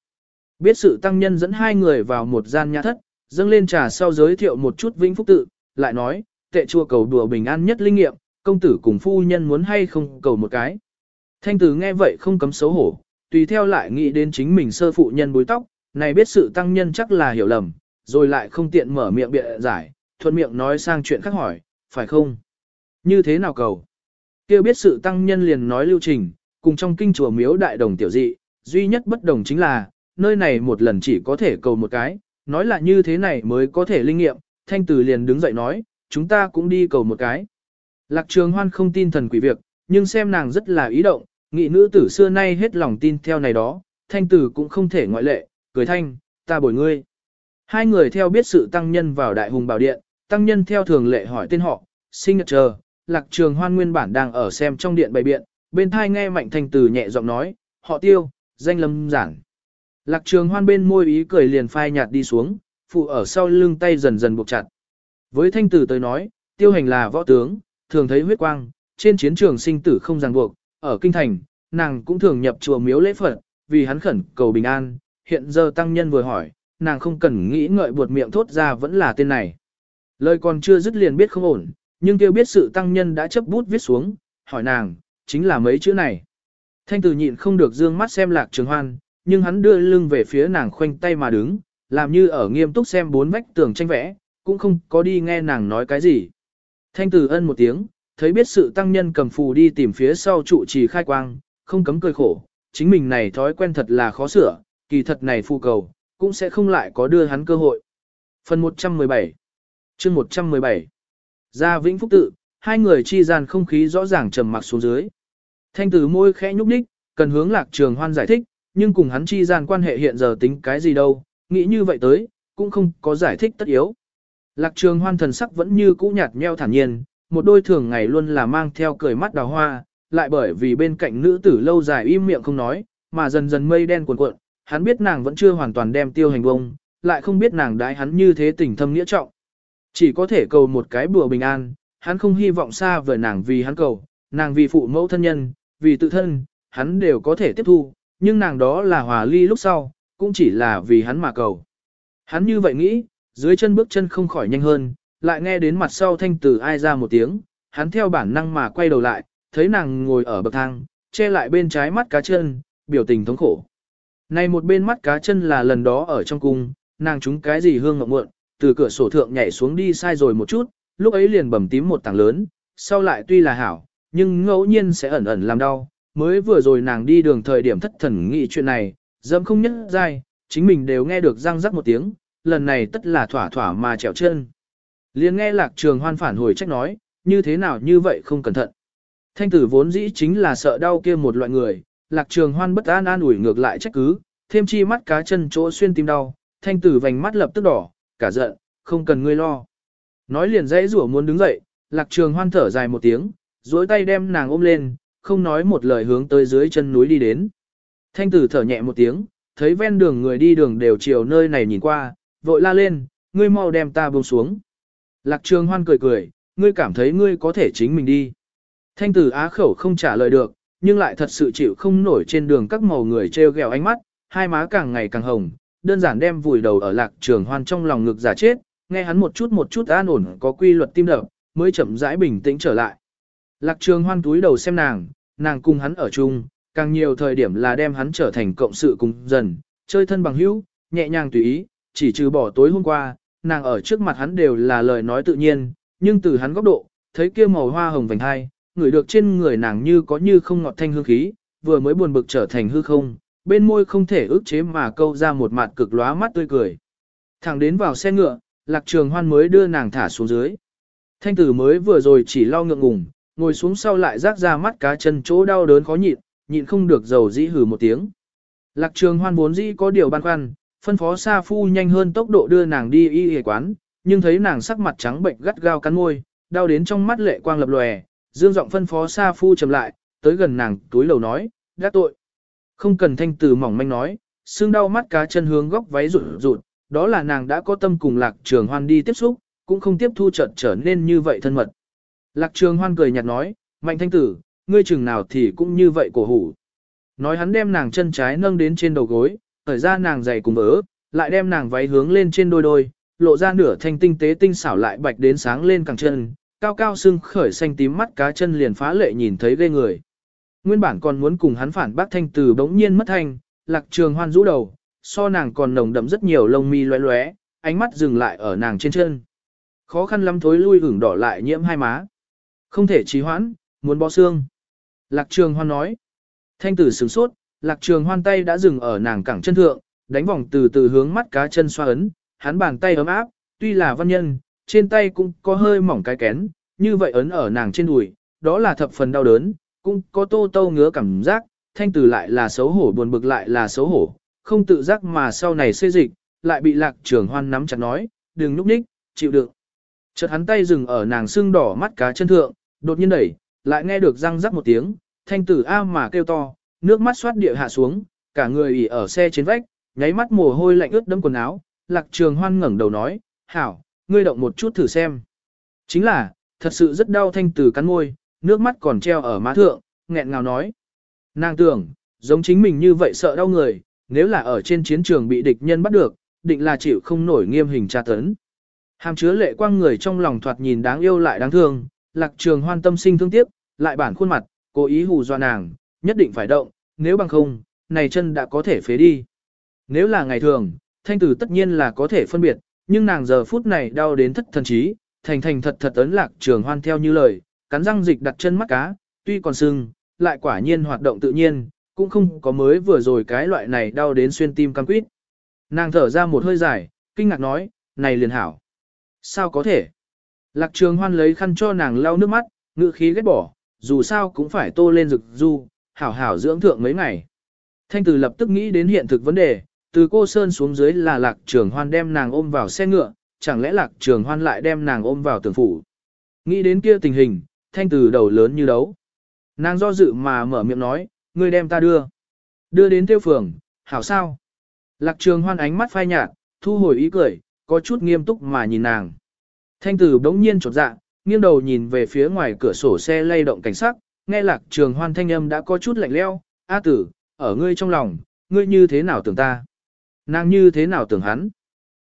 Biết sự tăng nhân dẫn hai người vào một gian nhà thất, dâng lên trà sau giới thiệu một chút vĩnh phúc tự, lại nói, tệ chùa cầu đùa bình an nhất linh nghiệm, công tử cùng phu nhân muốn hay không cầu một cái. Thanh tử nghe vậy không cấm xấu hổ, tùy theo lại nghĩ đến chính mình sơ phụ nhân bối tóc, này biết sự tăng nhân chắc là hiểu lầm, rồi lại không tiện mở miệng bịa giải, thuận miệng nói sang chuyện khác hỏi, phải không? Như thế nào cầu? Kêu biết sự tăng nhân liền nói lưu trình, cùng trong kinh chùa miếu đại đồng tiểu dị, duy nhất bất đồng chính là, nơi này một lần chỉ có thể cầu một cái, nói là như thế này mới có thể linh nghiệm, thanh tử liền đứng dậy nói, chúng ta cũng đi cầu một cái. Lạc trường hoan không tin thần quỷ việc, nhưng xem nàng rất là ý động, nghị nữ tử xưa nay hết lòng tin theo này đó, thanh tử cũng không thể ngoại lệ, cười thanh, ta bồi ngươi. Hai người theo biết sự tăng nhân vào đại hùng bảo điện, tăng nhân theo thường lệ hỏi tên họ, sinh nhật chờ, lạc trường hoan nguyên bản đang ở xem trong điện bày biện, bên thai nghe mạnh thanh tử nhẹ giọng nói, họ tiêu, danh lâm giản. Lạc trường hoan bên môi ý cười liền phai nhạt đi xuống, phụ ở sau lưng tay dần dần buộc chặt. Với thanh tử tới nói, tiêu hành là võ tướng, thường thấy huyết quang, trên chiến trường sinh tử không ràng buộc, ở kinh thành, nàng cũng thường nhập chùa miếu lễ Phật, vì hắn khẩn cầu bình an, hiện giờ tăng nhân vừa hỏi, nàng không cần nghĩ ngợi buột miệng thốt ra vẫn là tên này. Lời còn chưa dứt liền biết không ổn, nhưng kêu biết sự tăng nhân đã chấp bút viết xuống, hỏi nàng, chính là mấy chữ này. Thanh tử nhịn không được dương mắt xem lạc trường hoan, nhưng hắn đưa lưng về phía nàng khoanh tay mà đứng, làm như ở nghiêm túc xem bốn vách tường tranh vẽ, cũng không có đi nghe nàng nói cái gì. Thanh tử ân một tiếng, thấy biết sự tăng nhân cầm phù đi tìm phía sau trụ trì khai quang, không cấm cười khổ, chính mình này thói quen thật là khó sửa, kỳ thật này phù cầu, cũng sẽ không lại có đưa hắn cơ hội. Phần 117 chương 117 Ra Vĩnh Phúc Tự, hai người chi gian không khí rõ ràng trầm mặc xuống dưới. Thanh tử môi khẽ nhúc đích, cần hướng lạc trường hoan giải thích, nhưng cùng hắn chi gian quan hệ hiện giờ tính cái gì đâu, nghĩ như vậy tới, cũng không có giải thích tất yếu. Lạc trường hoan thần sắc vẫn như cũ nhạt nheo thản nhiên, một đôi thường ngày luôn là mang theo cười mắt đào hoa, lại bởi vì bên cạnh nữ tử lâu dài im miệng không nói, mà dần dần mây đen cuồn cuộn, hắn biết nàng vẫn chưa hoàn toàn đem tiêu hành bông, lại không biết nàng đái hắn như thế tình thâm nghĩa trọng. Chỉ có thể cầu một cái bùa bình an, hắn không hy vọng xa vời nàng vì hắn cầu, nàng vì phụ mẫu thân nhân, vì tự thân, hắn đều có thể tiếp thu, nhưng nàng đó là hòa ly lúc sau, cũng chỉ là vì hắn mà cầu. Hắn như vậy nghĩ, dưới chân bước chân không khỏi nhanh hơn, lại nghe đến mặt sau thanh tử ai ra một tiếng, hắn theo bản năng mà quay đầu lại, thấy nàng ngồi ở bậc thang, che lại bên trái mắt cá chân, biểu tình thống khổ. Này một bên mắt cá chân là lần đó ở trong cung, nàng trúng cái gì hương ngọc muộn, từ cửa sổ thượng nhảy xuống đi sai rồi một chút, lúc ấy liền bầm tím một tảng lớn, sau lại tuy là hảo, nhưng ngẫu nhiên sẽ ẩn ẩn làm đau. Mới vừa rồi nàng đi đường thời điểm thất thần nghĩ chuyện này, dẫm không nhất dai, chính mình đều nghe được răng rắc một tiếng, lần này tất là thỏa thỏa mà trèo chân liền nghe lạc trường hoan phản hồi trách nói, như thế nào như vậy không cẩn thận. Thanh tử vốn dĩ chính là sợ đau kia một loại người, lạc trường hoan bất an an ủi ngược lại trách cứ, thêm chi mắt cá chân chỗ xuyên tim đau, thanh tử vành mắt lập tức đỏ, cả giận, không cần ngươi lo. Nói liền dãy rủa muốn đứng dậy, lạc trường hoan thở dài một tiếng, duỗi tay đem nàng ôm lên, không nói một lời hướng tới dưới chân núi đi đến. Thanh tử thở nhẹ một tiếng, thấy ven đường người đi đường đều chiều nơi này nhìn qua, vội la lên, ngươi mau đem ta buông xuống. Lạc trường hoan cười cười, ngươi cảm thấy ngươi có thể chính mình đi. Thanh tử á khẩu không trả lời được, nhưng lại thật sự chịu không nổi trên đường các màu người treo gẹo ánh mắt, hai má càng ngày càng hồng, đơn giản đem vùi đầu ở lạc trường hoan trong lòng ngực giả chết, nghe hắn một chút một chút an ổn có quy luật tim đập, mới chậm rãi bình tĩnh trở lại. Lạc trường hoan túi đầu xem nàng, nàng cùng hắn ở chung, càng nhiều thời điểm là đem hắn trở thành cộng sự cùng dần, chơi thân bằng hữu, nhẹ nhàng tùy ý, chỉ trừ bỏ tối hôm qua, nàng ở trước mặt hắn đều là lời nói tự nhiên, nhưng từ hắn góc độ, thấy kia màu hoa hồng vành hai, ngửi được trên người nàng như có như không ngọt thanh hương khí, vừa mới buồn bực trở thành hư không, bên môi không thể ức chế mà câu ra một mặt cực lóa mắt tươi cười. Thẳng đến vào xe ngựa, lạc trường hoan mới đưa nàng thả xuống dưới. Thanh tử mới vừa rồi chỉ lo ngượng ngùng, ngồi xuống sau lại rác ra mắt cá chân chỗ đau đớn khó nhịn, nhịn không được dầu dĩ hử một tiếng. Lạc trường hoan vốn dĩ có điều băn khoăn, phân phó Sa Phu nhanh hơn tốc độ đưa nàng đi y y quán, nhưng thấy nàng sắc mặt trắng bệnh gắt gao cắn môi, đau đến trong mắt lệ quang lập lòe, dương giọng phân phó Sa Phu trầm lại, tới gần nàng túi lầu nói, gác tội. Không cần thanh từ mỏng manh nói, xương đau mắt cá chân hướng góc váy rụt rụt, đó là nàng đã có tâm cùng lạc trường hoan đi tiếp xúc, cũng không tiếp thu chợt trở nên như vậy thân mật. Lạc trường hoan cười nhạt nói, mạnh thanh tử, ngươi chừng nào thì cũng như vậy cổ hủ. Nói hắn đem nàng chân trái nâng đến trên đầu gối, thở ra nàng giày cùng vỡ, lại đem nàng váy hướng lên trên đôi đôi, lộ ra nửa thanh tinh tế tinh xảo lại bạch đến sáng lên càng chân, cao cao sưng khởi xanh tím mắt cá chân liền phá lệ nhìn thấy ghê người. Nguyên bản còn muốn cùng hắn phản bác thanh từ bỗng nhiên mất thanh, lạc trường hoan rũ đầu, so nàng còn nồng đậm rất nhiều lông mi loé loé, ánh mắt dừng lại ở nàng trên chân. Khó khăn lắm thối lui ửng đỏ lại nhiễm hai má. Không thể trì hoãn, muốn bó xương. Lạc trường hoan nói. Thanh tử sửng sốt, lạc trường hoan tay đã dừng ở nàng cẳng chân thượng, đánh vòng từ từ hướng mắt cá chân xoa ấn, hắn bàn tay ấm áp, tuy là văn nhân, trên tay cũng có hơi mỏng cái kén, như vậy ấn ở nàng trên đùi, đó là thập phần đau đớn, cũng có tô tô ngứa cảm giác, thanh tử lại là xấu hổ buồn bực lại là xấu hổ, không tự giác mà sau này xê dịch, lại bị lạc trường hoan nắm chặt nói, đừng núp ních, chịu đựng. Chợt hắn tay dừng ở nàng sưng đỏ mắt cá chân thượng, đột nhiên đẩy, lại nghe được răng rắc một tiếng, thanh tử a mà kêu to, nước mắt xoát địa hạ xuống, cả người ỉ ở xe trên vách, nháy mắt mồ hôi lạnh ướt đẫm quần áo, lạc trường hoan ngẩng đầu nói, hảo, ngươi động một chút thử xem. Chính là, thật sự rất đau thanh từ cắn môi, nước mắt còn treo ở má thượng, nghẹn ngào nói. Nàng tưởng, giống chính mình như vậy sợ đau người, nếu là ở trên chiến trường bị địch nhân bắt được, định là chịu không nổi nghiêm hình tra tấn. Hàm chứa lệ quang người trong lòng thoạt nhìn đáng yêu lại đáng thương, lạc trường hoan tâm sinh thương tiếc, lại bản khuôn mặt, cố ý hù dọa nàng, nhất định phải động, nếu bằng không, này chân đã có thể phế đi. Nếu là ngày thường, thanh tử tất nhiên là có thể phân biệt, nhưng nàng giờ phút này đau đến thất thần trí, thành thành thật thật ấn lạc trường hoan theo như lời, cắn răng dịch đặt chân mắt cá, tuy còn sưng, lại quả nhiên hoạt động tự nhiên, cũng không có mới vừa rồi cái loại này đau đến xuyên tim cam quýt. Nàng thở ra một hơi dài, kinh ngạc nói, này liền hảo. Sao có thể? Lạc trường hoan lấy khăn cho nàng lau nước mắt, ngự khí ghét bỏ, dù sao cũng phải tô lên rực du, hảo hảo dưỡng thượng mấy ngày. Thanh tử lập tức nghĩ đến hiện thực vấn đề, từ cô Sơn xuống dưới là lạc trường hoan đem nàng ôm vào xe ngựa, chẳng lẽ lạc trường hoan lại đem nàng ôm vào tường phủ. Nghĩ đến kia tình hình, thanh tử đầu lớn như đấu. Nàng do dự mà mở miệng nói, ngươi đem ta đưa. Đưa đến tiêu phường, hảo sao? Lạc trường hoan ánh mắt phai nhạt, thu hồi ý cười, có chút nghiêm túc mà nhìn nàng. Thanh tử đống nhiên trột dạ, nghiêng đầu nhìn về phía ngoài cửa sổ xe lay động cảnh sắc, nghe lạc trường hoan thanh âm đã có chút lạnh leo, A tử, ở ngươi trong lòng, ngươi như thế nào tưởng ta? Nàng như thế nào tưởng hắn?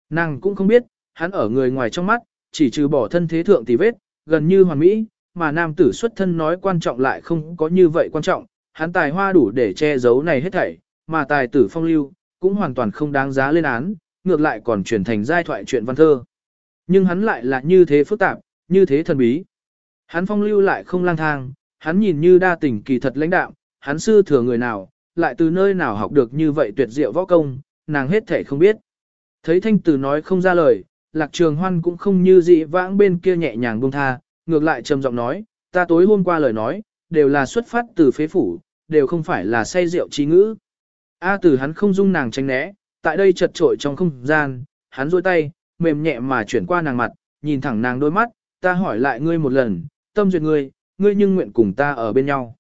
Nàng cũng không biết, hắn ở người ngoài trong mắt, chỉ trừ bỏ thân thế thượng tỷ vết, gần như hoàn mỹ, mà nam tử xuất thân nói quan trọng lại không có như vậy quan trọng, hắn tài hoa đủ để che giấu này hết thảy, mà tài tử phong lưu, cũng hoàn toàn không đáng giá lên án, ngược lại còn chuyển thành giai thoại chuyện văn thơ. Nhưng hắn lại là như thế phức tạp, như thế thần bí. Hắn phong lưu lại không lang thang, hắn nhìn như đa tình kỳ thật lãnh đạo, hắn sư thừa người nào, lại từ nơi nào học được như vậy tuyệt diệu võ công, nàng hết thể không biết. Thấy thanh tử nói không ra lời, lạc trường hoan cũng không như dị vãng bên kia nhẹ nhàng buông tha, ngược lại trầm giọng nói, ta tối hôm qua lời nói, đều là xuất phát từ phế phủ, đều không phải là say rượu trí ngữ. A tử hắn không dung nàng tránh né, tại đây chật trội trong không gian, hắn duỗi tay, mềm nhẹ mà chuyển qua nàng mặt, nhìn thẳng nàng đôi mắt, ta hỏi lại ngươi một lần, tâm duyệt ngươi, ngươi nhưng nguyện cùng ta ở bên nhau.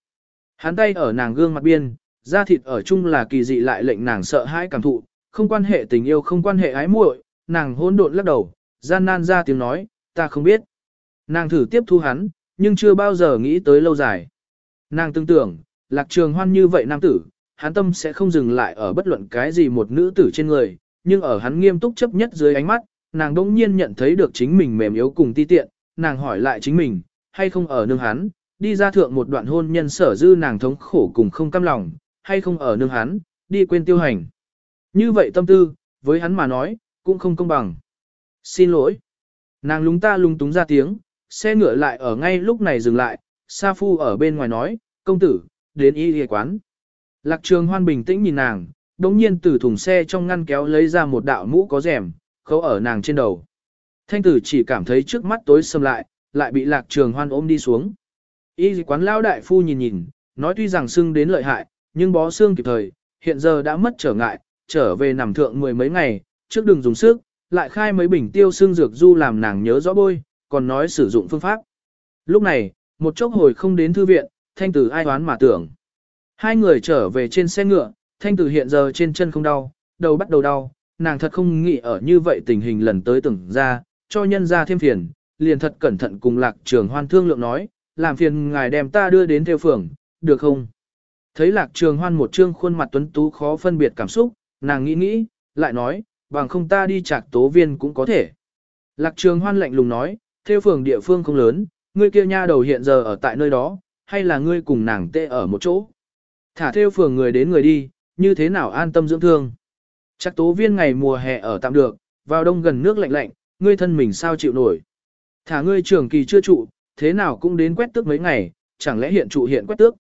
Hắn tay ở nàng gương mặt biên, da thịt ở chung là kỳ dị lại lệnh nàng sợ hãi cảm thụ, không quan hệ tình yêu không quan hệ ái muội, nàng hỗn độn lắc đầu, gian nan ra tiếng nói, ta không biết. Nàng thử tiếp thu hắn, nhưng chưa bao giờ nghĩ tới lâu dài. Nàng tương tưởng, lạc trường hoan như vậy nam tử, hắn tâm sẽ không dừng lại ở bất luận cái gì một nữ tử trên người, nhưng ở hắn nghiêm túc chấp nhất dưới ánh mắt, nàng đỗng nhiên nhận thấy được chính mình mềm yếu cùng ti tiện, nàng hỏi lại chính mình, hay không ở nương hắn, đi ra thượng một đoạn hôn nhân sở dư nàng thống khổ cùng không cam lòng, hay không ở nương hắn, đi quên tiêu hành. Như vậy tâm tư, với hắn mà nói, cũng không công bằng. Xin lỗi. Nàng lúng ta lung túng ra tiếng, xe ngựa lại ở ngay lúc này dừng lại, Sa Phu ở bên ngoài nói, công tử, đến y y quán. Lạc trường hoan bình tĩnh nhìn nàng, đống nhiên từ thùng xe trong ngăn kéo lấy ra một đạo mũ có rèm, khâu ở nàng trên đầu. Thanh tử chỉ cảm thấy trước mắt tối sầm lại, lại bị lạc trường hoan ôm đi xuống. Y quán lao đại phu nhìn nhìn, nói tuy rằng sưng đến lợi hại, nhưng bó xương kịp thời, hiện giờ đã mất trở ngại, trở về nằm thượng mười mấy ngày, trước đừng dùng sức, lại khai mấy bình tiêu xương dược du làm nàng nhớ rõ bôi, còn nói sử dụng phương pháp. Lúc này, một chốc hồi không đến thư viện, thanh tử ai đoán mà tưởng. Hai người trở về trên xe ngựa, thanh tử hiện giờ trên chân không đau, đầu bắt đầu đau, nàng thật không nghĩ ở như vậy tình hình lần tới tưởng ra, cho nhân ra thêm phiền, liền thật cẩn thận cùng lạc trường hoan thương lượng nói, làm phiền ngài đem ta đưa đến theo phường, được không? Thấy lạc trường hoan một trương khuôn mặt tuấn tú khó phân biệt cảm xúc, nàng nghĩ nghĩ, lại nói, bằng không ta đi trạc tố viên cũng có thể. Lạc trường hoan lạnh lùng nói, theo phường địa phương không lớn, ngươi kia nha đầu hiện giờ ở tại nơi đó, hay là ngươi cùng nàng tê ở một chỗ. Thả theo phường người đến người đi, như thế nào an tâm dưỡng thương. Chắc tố viên ngày mùa hè ở tạm được, vào đông gần nước lạnh lạnh, ngươi thân mình sao chịu nổi. Thả ngươi trường kỳ chưa trụ, thế nào cũng đến quét tước mấy ngày, chẳng lẽ hiện trụ hiện quét tước.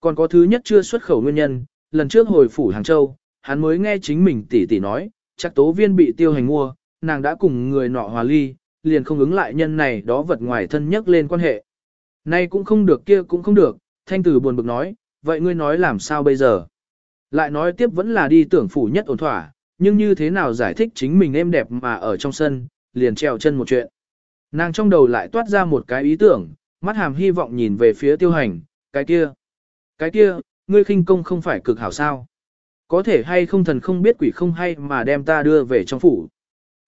Còn có thứ nhất chưa xuất khẩu nguyên nhân, lần trước hồi phủ Hàng Châu, hắn mới nghe chính mình tỷ tỷ nói, chắc tố viên bị tiêu hành mua, nàng đã cùng người nọ hòa ly, liền không ứng lại nhân này đó vật ngoài thân nhất lên quan hệ. Nay cũng không được kia cũng không được, thanh tử buồn bực nói, vậy ngươi nói làm sao bây giờ? Lại nói tiếp vẫn là đi tưởng phủ nhất ổn thỏa, nhưng như thế nào giải thích chính mình êm đẹp mà ở trong sân, liền treo chân một chuyện. Nàng trong đầu lại toát ra một cái ý tưởng, mắt hàm hy vọng nhìn về phía tiêu hành, cái kia. Cái kia, ngươi khinh công không phải cực hảo sao. Có thể hay không thần không biết quỷ không hay mà đem ta đưa về trong phủ.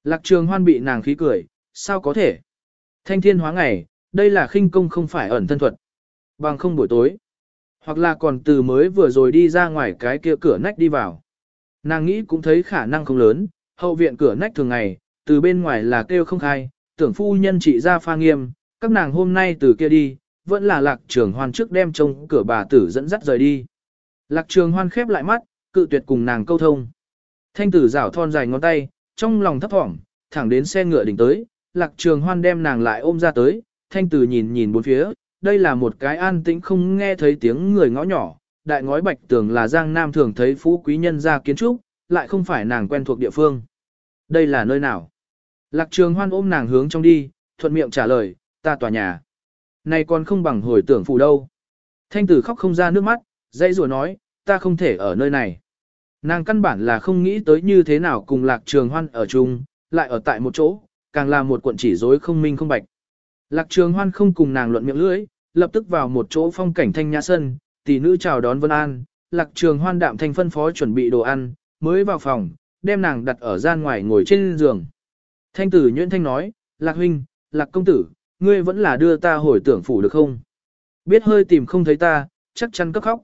Lạc trường hoan bị nàng khí cười, sao có thể? Thanh thiên hóa ngày, đây là khinh công không phải ẩn thân thuật. Bằng không buổi tối. Hoặc là còn từ mới vừa rồi đi ra ngoài cái kia cửa nách đi vào. Nàng nghĩ cũng thấy khả năng không lớn, hậu viện cửa nách thường ngày, từ bên ngoài là kêu không khai, tưởng phu nhân trị ra pha nghiêm, các nàng hôm nay từ kia đi, vẫn là lạc trường hoan trước đem trông cửa bà tử dẫn dắt rời đi. Lạc trường hoan khép lại mắt, cự tuyệt cùng nàng câu thông. Thanh tử rảo thon dài ngón tay, trong lòng thấp thỏm, thẳng đến xe ngựa đỉnh tới, lạc trường hoan đem nàng lại ôm ra tới, thanh tử nhìn nhìn bốn phía, đây là một cái an tĩnh không nghe thấy tiếng người ngõ nhỏ, đại ngói bạch tường là giang nam thường thấy phú quý nhân ra kiến trúc, lại không phải nàng quen thuộc địa phương. Đây là nơi nào? Lạc trường hoan ôm nàng hướng trong đi, thuận miệng trả lời, ta tòa nhà. Này còn không bằng hồi tưởng phụ đâu. Thanh tử khóc không ra nước mắt, dãy rùa nói, ta không thể ở nơi này. Nàng căn bản là không nghĩ tới như thế nào cùng lạc trường hoan ở chung, lại ở tại một chỗ, càng là một cuộn chỉ rối không minh không bạch. Lạc trường hoan không cùng nàng luận miệng lưỡi, lập tức vào một chỗ phong cảnh thanh nhã sân, tỷ nữ chào đón Vân An, lạc trường hoan đạm thanh phân phó chuẩn bị đồ ăn, mới vào phòng, đem nàng đặt ở gian ngoài ngồi trên giường. Thanh tử nhuyễn thanh nói, lạc huynh, lạc công tử, ngươi vẫn là đưa ta hồi tưởng phủ được không? Biết hơi tìm không thấy ta, chắc chắn cấp khóc.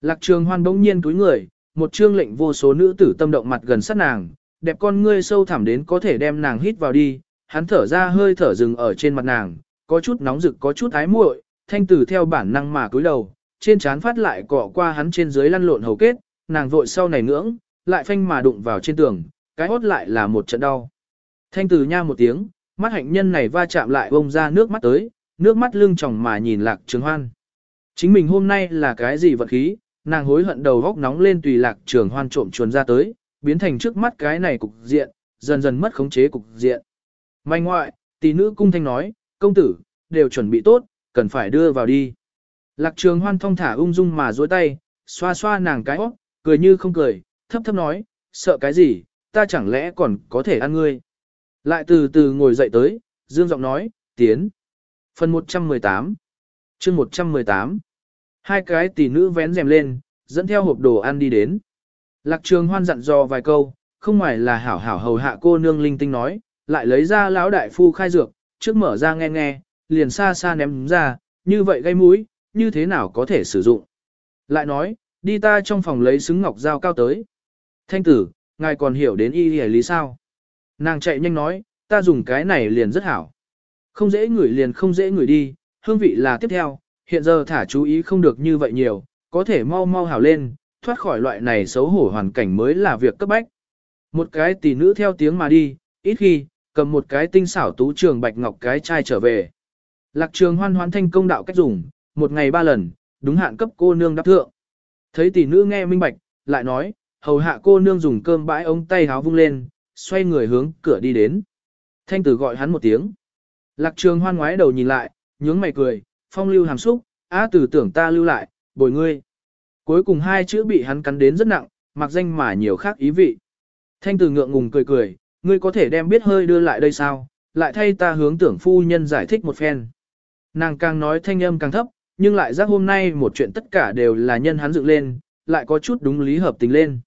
Lạc trường hoan bỗng nhiên túi người, một chương lệnh vô số nữ tử tâm động mặt gần sát nàng, đẹp con ngươi sâu thẳm đến có thể đem nàng hít vào đi, hắn thở ra hơi thở dừng ở trên mặt nàng, có chút nóng rực có chút ái muội, thanh tử theo bản năng mà cúi đầu, trên trán phát lại cọ qua hắn trên dưới lăn lộn hầu kết, nàng vội sau này ngưỡng, lại phanh mà đụng vào trên tường, cái hốt lại là một trận đau. Thanh từ nha một tiếng, mắt hạnh nhân này va chạm lại bông ra nước mắt tới, nước mắt lưng tròng mà nhìn lạc trường hoan. Chính mình hôm nay là cái gì vật khí, nàng hối hận đầu góc nóng lên tùy lạc trường hoan trộm chuồn ra tới, biến thành trước mắt cái này cục diện, dần dần mất khống chế cục diện. May ngoại, tỷ nữ cung thanh nói, công tử, đều chuẩn bị tốt, cần phải đưa vào đi. Lạc trường hoan thong thả ung dung mà dối tay, xoa xoa nàng cái óc, cười như không cười, thấp thấp nói, sợ cái gì, ta chẳng lẽ còn có thể ăn ngươi. Lại từ từ ngồi dậy tới, dương giọng nói, tiến. Phần 118 chương 118 Hai cái tỷ nữ vén rèm lên, dẫn theo hộp đồ ăn đi đến. Lạc trường hoan dặn dò vài câu, không ngoài là hảo hảo hầu hạ cô nương linh tinh nói, lại lấy ra lão đại phu khai dược, trước mở ra nghe nghe, liền xa xa ném ra, như vậy gây mũi, như thế nào có thể sử dụng. Lại nói, đi ta trong phòng lấy xứng ngọc dao cao tới. Thanh tử, ngài còn hiểu đến y lý sao? Nàng chạy nhanh nói, ta dùng cái này liền rất hảo. Không dễ ngửi liền không dễ ngửi đi, hương vị là tiếp theo, hiện giờ thả chú ý không được như vậy nhiều, có thể mau mau hảo lên, thoát khỏi loại này xấu hổ hoàn cảnh mới là việc cấp bách. Một cái tỷ nữ theo tiếng mà đi, ít khi, cầm một cái tinh xảo tú trường bạch ngọc cái chai trở về. Lạc trường hoan hoan thanh công đạo cách dùng, một ngày ba lần, đúng hạn cấp cô nương đáp thượng. Thấy tỷ nữ nghe minh bạch, lại nói, hầu hạ cô nương dùng cơm bãi ống tay háo vung lên, xoay người hướng cửa đi đến. Thanh tử gọi hắn một tiếng. Lạc trường hoan ngoái đầu nhìn lại, nhướng mày cười, phong lưu hàm xúc, á tử tưởng ta lưu lại, bồi ngươi. Cuối cùng hai chữ bị hắn cắn đến rất nặng, mặc danh mà nhiều khác ý vị. Thanh tử ngượng ngùng cười cười, ngươi có thể đem biết hơi đưa lại đây sao, lại thay ta hướng tưởng phu nhân giải thích một phen. Nàng càng nói thanh âm càng thấp, nhưng lại giác hôm nay một chuyện tất cả đều là nhân hắn dựng lên, lại có chút đúng lý hợp tình lên.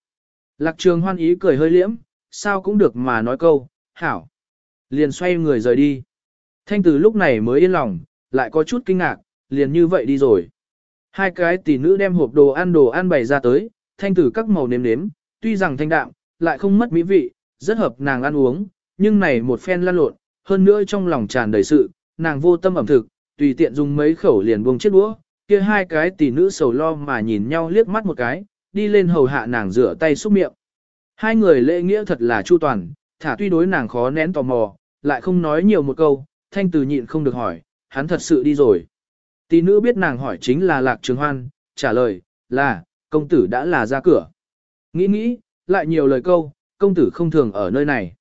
Lạc trường hoan ý cười hơi liễm, sao cũng được mà nói câu, hảo. Liền xoay người rời đi. Thanh tử lúc này mới yên lòng, lại có chút kinh ngạc, liền như vậy đi rồi. Hai cái tỷ nữ đem hộp đồ ăn đồ ăn bày ra tới, thanh tử các màu nếm nếm, tuy rằng thanh đạm, lại không mất mỹ vị, rất hợp nàng ăn uống, nhưng này một phen lăn lộn, hơn nữa trong lòng tràn đầy sự, nàng vô tâm ẩm thực, tùy tiện dùng mấy khẩu liền buông chiếc đũa, kia hai cái tỷ nữ sầu lo mà nhìn nhau liếc mắt một cái, đi lên hầu hạ nàng rửa tay xúc miệng. Hai người lễ nghĩa thật là chu toàn, thả tuy đối nàng khó nén tò mò, lại không nói nhiều một câu, thanh từ nhịn không được hỏi, hắn thật sự đi rồi. Tỷ nữ biết nàng hỏi chính là Lạc Trường Hoan, trả lời, là, công tử đã là ra cửa. Nghĩ nghĩ, lại nhiều lời câu, công tử không thường ở nơi này.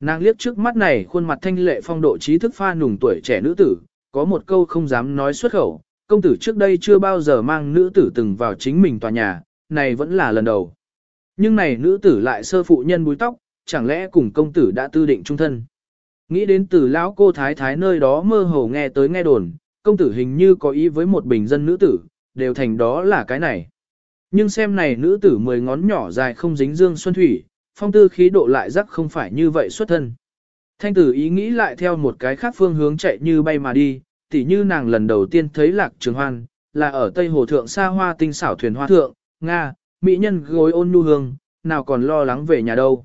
Nàng liếc trước mắt này khuôn mặt thanh lệ phong độ trí thức pha nùng tuổi trẻ nữ tử, có một câu không dám nói xuất khẩu, công tử trước đây chưa bao giờ mang nữ tử từng vào chính mình tòa nhà, này vẫn là lần đầu. Nhưng này nữ tử lại sơ phụ nhân búi tóc, chẳng lẽ cùng công tử đã tư định trung thân. Nghĩ đến từ lão cô thái thái nơi đó mơ hồ nghe tới nghe đồn, công tử hình như có ý với một bình dân nữ tử, đều thành đó là cái này. Nhưng xem này nữ tử mười ngón nhỏ dài không dính dương xuân thủy, phong tư khí độ lại rắc không phải như vậy xuất thân. Thanh tử ý nghĩ lại theo một cái khác phương hướng chạy như bay mà đi, tỉ như nàng lần đầu tiên thấy lạc trường hoan, là ở Tây Hồ Thượng xa hoa tinh xảo thuyền hoa thượng, Nga, mỹ nhân gối ôn nhu hương, nào còn lo lắng về nhà đâu.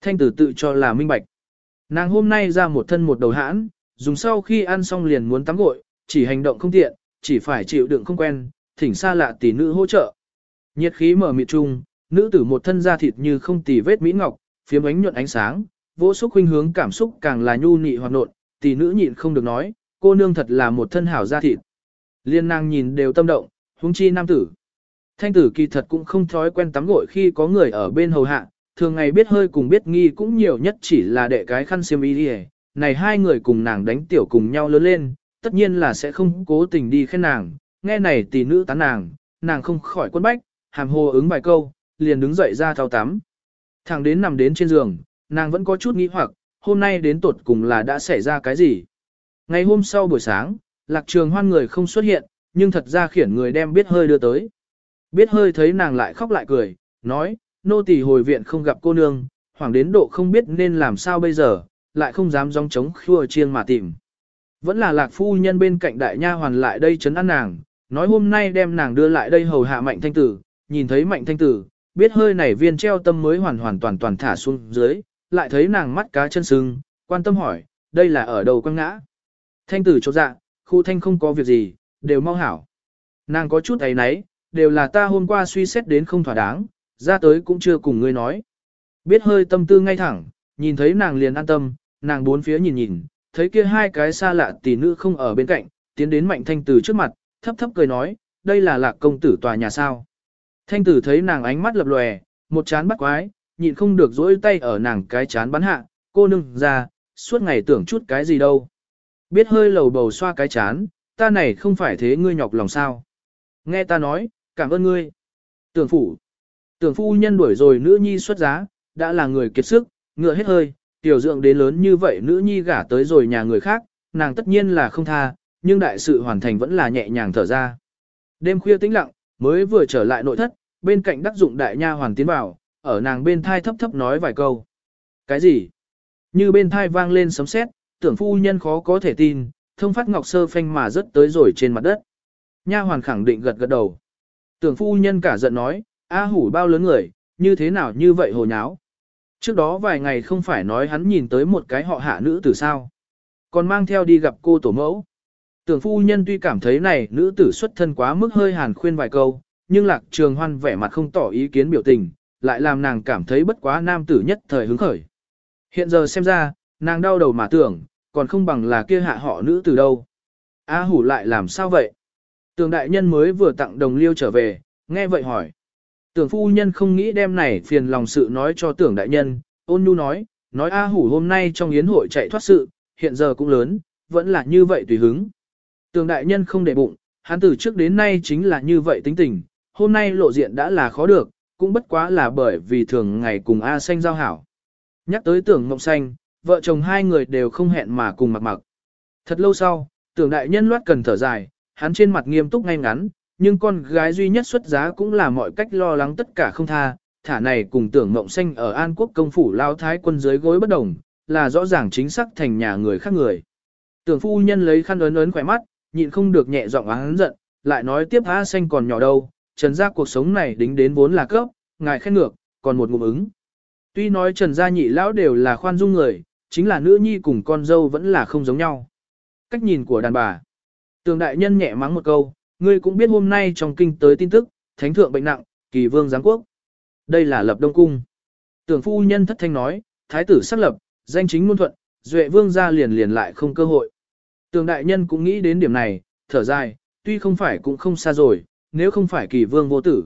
Thanh tử tự cho là minh bạch. Nàng hôm nay ra một thân một đầu hãn, dùng sau khi ăn xong liền muốn tắm gội, chỉ hành động không tiện, chỉ phải chịu đựng không quen, thỉnh xa lạ tỷ nữ hỗ trợ. Nhiệt khí mở mịt trung, nữ tử một thân da thịt như không tì vết mỹ ngọc, phiếm ánh nhuận ánh sáng, vỗ xúc khuynh hướng cảm xúc càng là nhu nị hoạt nộn, tỷ nữ nhịn không được nói, cô nương thật là một thân hảo da thịt. Liên nàng nhìn đều tâm động, huống chi nam tử. Thanh tử kỳ thật cũng không thói quen tắm gội khi có người ở bên hầu hạ, thường ngày biết hơi cùng biết nghi cũng nhiều nhất chỉ là đệ cái khăn xiêm y đi này hai người cùng nàng đánh tiểu cùng nhau lớn lên, tất nhiên là sẽ không cố tình đi khen nàng, nghe này tỷ nữ tán nàng, nàng không khỏi quân bách, hàm hồ ứng vài câu, liền đứng dậy ra thao tắm. Thẳng đến nằm đến trên giường, nàng vẫn có chút nghĩ hoặc, hôm nay đến tột cùng là đã xảy ra cái gì. Ngày hôm sau buổi sáng, lạc trường hoan người không xuất hiện, nhưng thật ra khiển người đem biết hơi đưa tới. Biết hơi thấy nàng lại khóc lại cười, nói, nô tỳ hồi viện không gặp cô nương, hoàng đến độ không biết nên làm sao bây giờ, lại không dám dòng chống khua chiêng mà tìm. Vẫn là lạc phu nhân bên cạnh đại nha hoàn lại đây chấn an nàng, nói hôm nay đem nàng đưa lại đây hầu hạ mạnh thanh tử, nhìn thấy mạnh thanh tử, biết hơi này viên treo tâm mới hoàn hoàn toàn toàn thả xuống dưới, lại thấy nàng mắt cá chân sưng, quan tâm hỏi, đây là ở đầu quăng ngã. Thanh tử chột dạ, khu thanh không có việc gì, đều mau hảo. Nàng có chút ấy nấy, đều là ta hôm qua suy xét đến không thỏa đáng, ra tới cũng chưa cùng ngươi nói. Biết hơi tâm tư ngay thẳng, nhìn thấy nàng liền an tâm, nàng bốn phía nhìn nhìn, thấy kia hai cái xa lạ tỷ nữ không ở bên cạnh, tiến đến mạnh thanh tử trước mặt, thấp thấp cười nói, đây là lạc công tử tòa nhà sao. Thanh tử thấy nàng ánh mắt lập lòe, một chán bắt quái, nhịn không được dỗi tay ở nàng cái chán bắn hạ, cô nương ra, suốt ngày tưởng chút cái gì đâu. Biết hơi lầu bầu xoa cái chán, ta này không phải thế ngươi nhọc lòng sao. Nghe ta nói, cảm ơn ngươi. Tưởng phủ. Tưởng phu nhân đuổi rồi nữ nhi xuất giá, đã là người kiệt sức, ngựa hết hơi, tiểu dưỡng đến lớn như vậy nữ nhi gả tới rồi nhà người khác, nàng tất nhiên là không tha, nhưng đại sự hoàn thành vẫn là nhẹ nhàng thở ra. Đêm khuya tĩnh lặng, mới vừa trở lại nội thất, bên cạnh đắc dụng đại nha hoàn tiến vào, ở nàng bên thai thấp thấp nói vài câu. Cái gì? Như bên thai vang lên sấm sét, tưởng phu nhân khó có thể tin, thông phát ngọc sơ phanh mà rớt tới rồi trên mặt đất. Nha hoàn khẳng định gật gật đầu. Tưởng phu nhân cả giận nói, A hủ bao lớn người, như thế nào như vậy hồ nháo. Trước đó vài ngày không phải nói hắn nhìn tới một cái họ hạ nữ tử sao. Còn mang theo đi gặp cô tổ mẫu. Tưởng phu nhân tuy cảm thấy này nữ tử xuất thân quá mức hơi hàn khuyên vài câu, nhưng lạc trường hoan vẻ mặt không tỏ ý kiến biểu tình, lại làm nàng cảm thấy bất quá nam tử nhất thời hứng khởi. Hiện giờ xem ra, nàng đau đầu mà tưởng, còn không bằng là kia hạ họ nữ tử đâu. A hủ lại làm sao vậy? Tường đại nhân mới vừa tặng đồng liêu trở về, nghe vậy hỏi. Tưởng phu nhân không nghĩ đem này phiền lòng sự nói cho tưởng đại nhân, ôn nhu nói, nói A hủ hôm nay trong yến hội chạy thoát sự, hiện giờ cũng lớn, vẫn là như vậy tùy hứng. Tưởng đại nhân không để bụng, hắn từ trước đến nay chính là như vậy tính tình, hôm nay lộ diện đã là khó được, cũng bất quá là bởi vì thường ngày cùng A xanh giao hảo. Nhắc tới tưởng ngộng xanh, vợ chồng hai người đều không hẹn mà cùng mặc mặc. Thật lâu sau, tưởng đại nhân loát cần thở dài, hắn trên mặt nghiêm túc ngay ngắn, nhưng con gái duy nhất xuất giá cũng là mọi cách lo lắng tất cả không tha, thả này cùng tưởng mộng xanh ở An Quốc công phủ lao thái quân dưới gối bất đồng, là rõ ràng chính xác thành nhà người khác người. Tưởng phu nhân lấy khăn ấn ấn khỏe mắt, nhịn không được nhẹ giọng hắn giận, lại nói tiếp A xanh còn nhỏ đâu, trần gia cuộc sống này đính đến vốn là cấp, ngài khen ngược, còn một ngụm ứng. Tuy nói trần gia nhị lão đều là khoan dung người, chính là nữ nhi cùng con dâu vẫn là không giống nhau. Cách nhìn của đàn bà. Tường đại nhân nhẹ mắng một câu, ngươi cũng biết hôm nay trong kinh tới tin tức, thánh thượng bệnh nặng, kỳ vương giáng quốc. Đây là lập đông cung. Tưởng phu nhân thất thanh nói, thái tử xác lập, danh chính ngôn thuận, duệ vương ra liền liền lại không cơ hội. Tường đại nhân cũng nghĩ đến điểm này, thở dài, tuy không phải cũng không xa rồi, nếu không phải kỳ vương vô tử.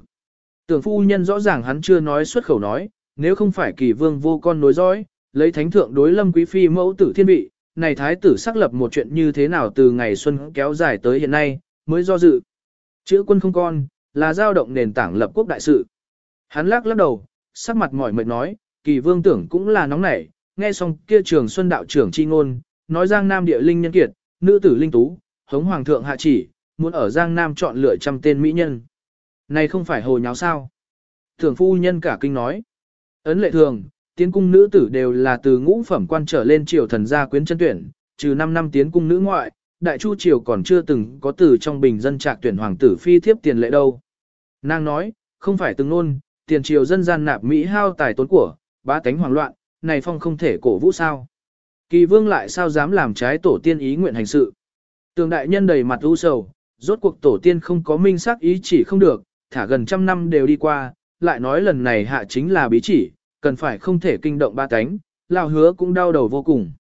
Tưởng phu nhân rõ ràng hắn chưa nói xuất khẩu nói, nếu không phải kỳ vương vô con nối dõi, lấy thánh thượng đối lâm quý phi mẫu tử thiên vị, này thái tử xác lập một chuyện như thế nào từ ngày xuân kéo dài tới hiện nay, mới do dự. Chữ quân không con, là giao động nền tảng lập quốc đại sự. Hắn lắc lắc đầu, sắc mặt mỏi mệt nói, kỳ vương tưởng cũng là nóng nảy, nghe xong kia trường xuân đạo trưởng chi ngôn, nói giang nam địa linh nhân kiệt, nữ tử linh tú, hống hoàng thượng hạ chỉ, muốn ở giang nam chọn lựa trăm tên mỹ nhân. Này không phải hồ nháo sao. Thường phu nhân cả kinh nói. Ấn lệ thường, tiến cung nữ tử đều là từ ngũ phẩm quan trở lên triều thần gia quyến chân tuyển, trừ 5 năm tiến cung nữ ngoại, đại chu triều còn chưa từng có từ trong bình dân trạc tuyển hoàng tử phi thiếp tiền lệ đâu. Nàng nói, không phải từng nôn, tiền triều dân gian nạp Mỹ hao tài tốn của, bá tánh hoảng loạn, này phong không thể cổ vũ sao. Kỳ vương lại sao dám làm trái tổ tiên ý nguyện hành sự. Tường đại nhân đầy mặt u sầu, rốt cuộc tổ tiên không có minh xác ý chỉ không được, thả gần trăm năm đều đi qua, lại nói lần này hạ chính là bí chỉ, cần phải không thể kinh động ba cánh, lão hứa cũng đau đầu vô cùng.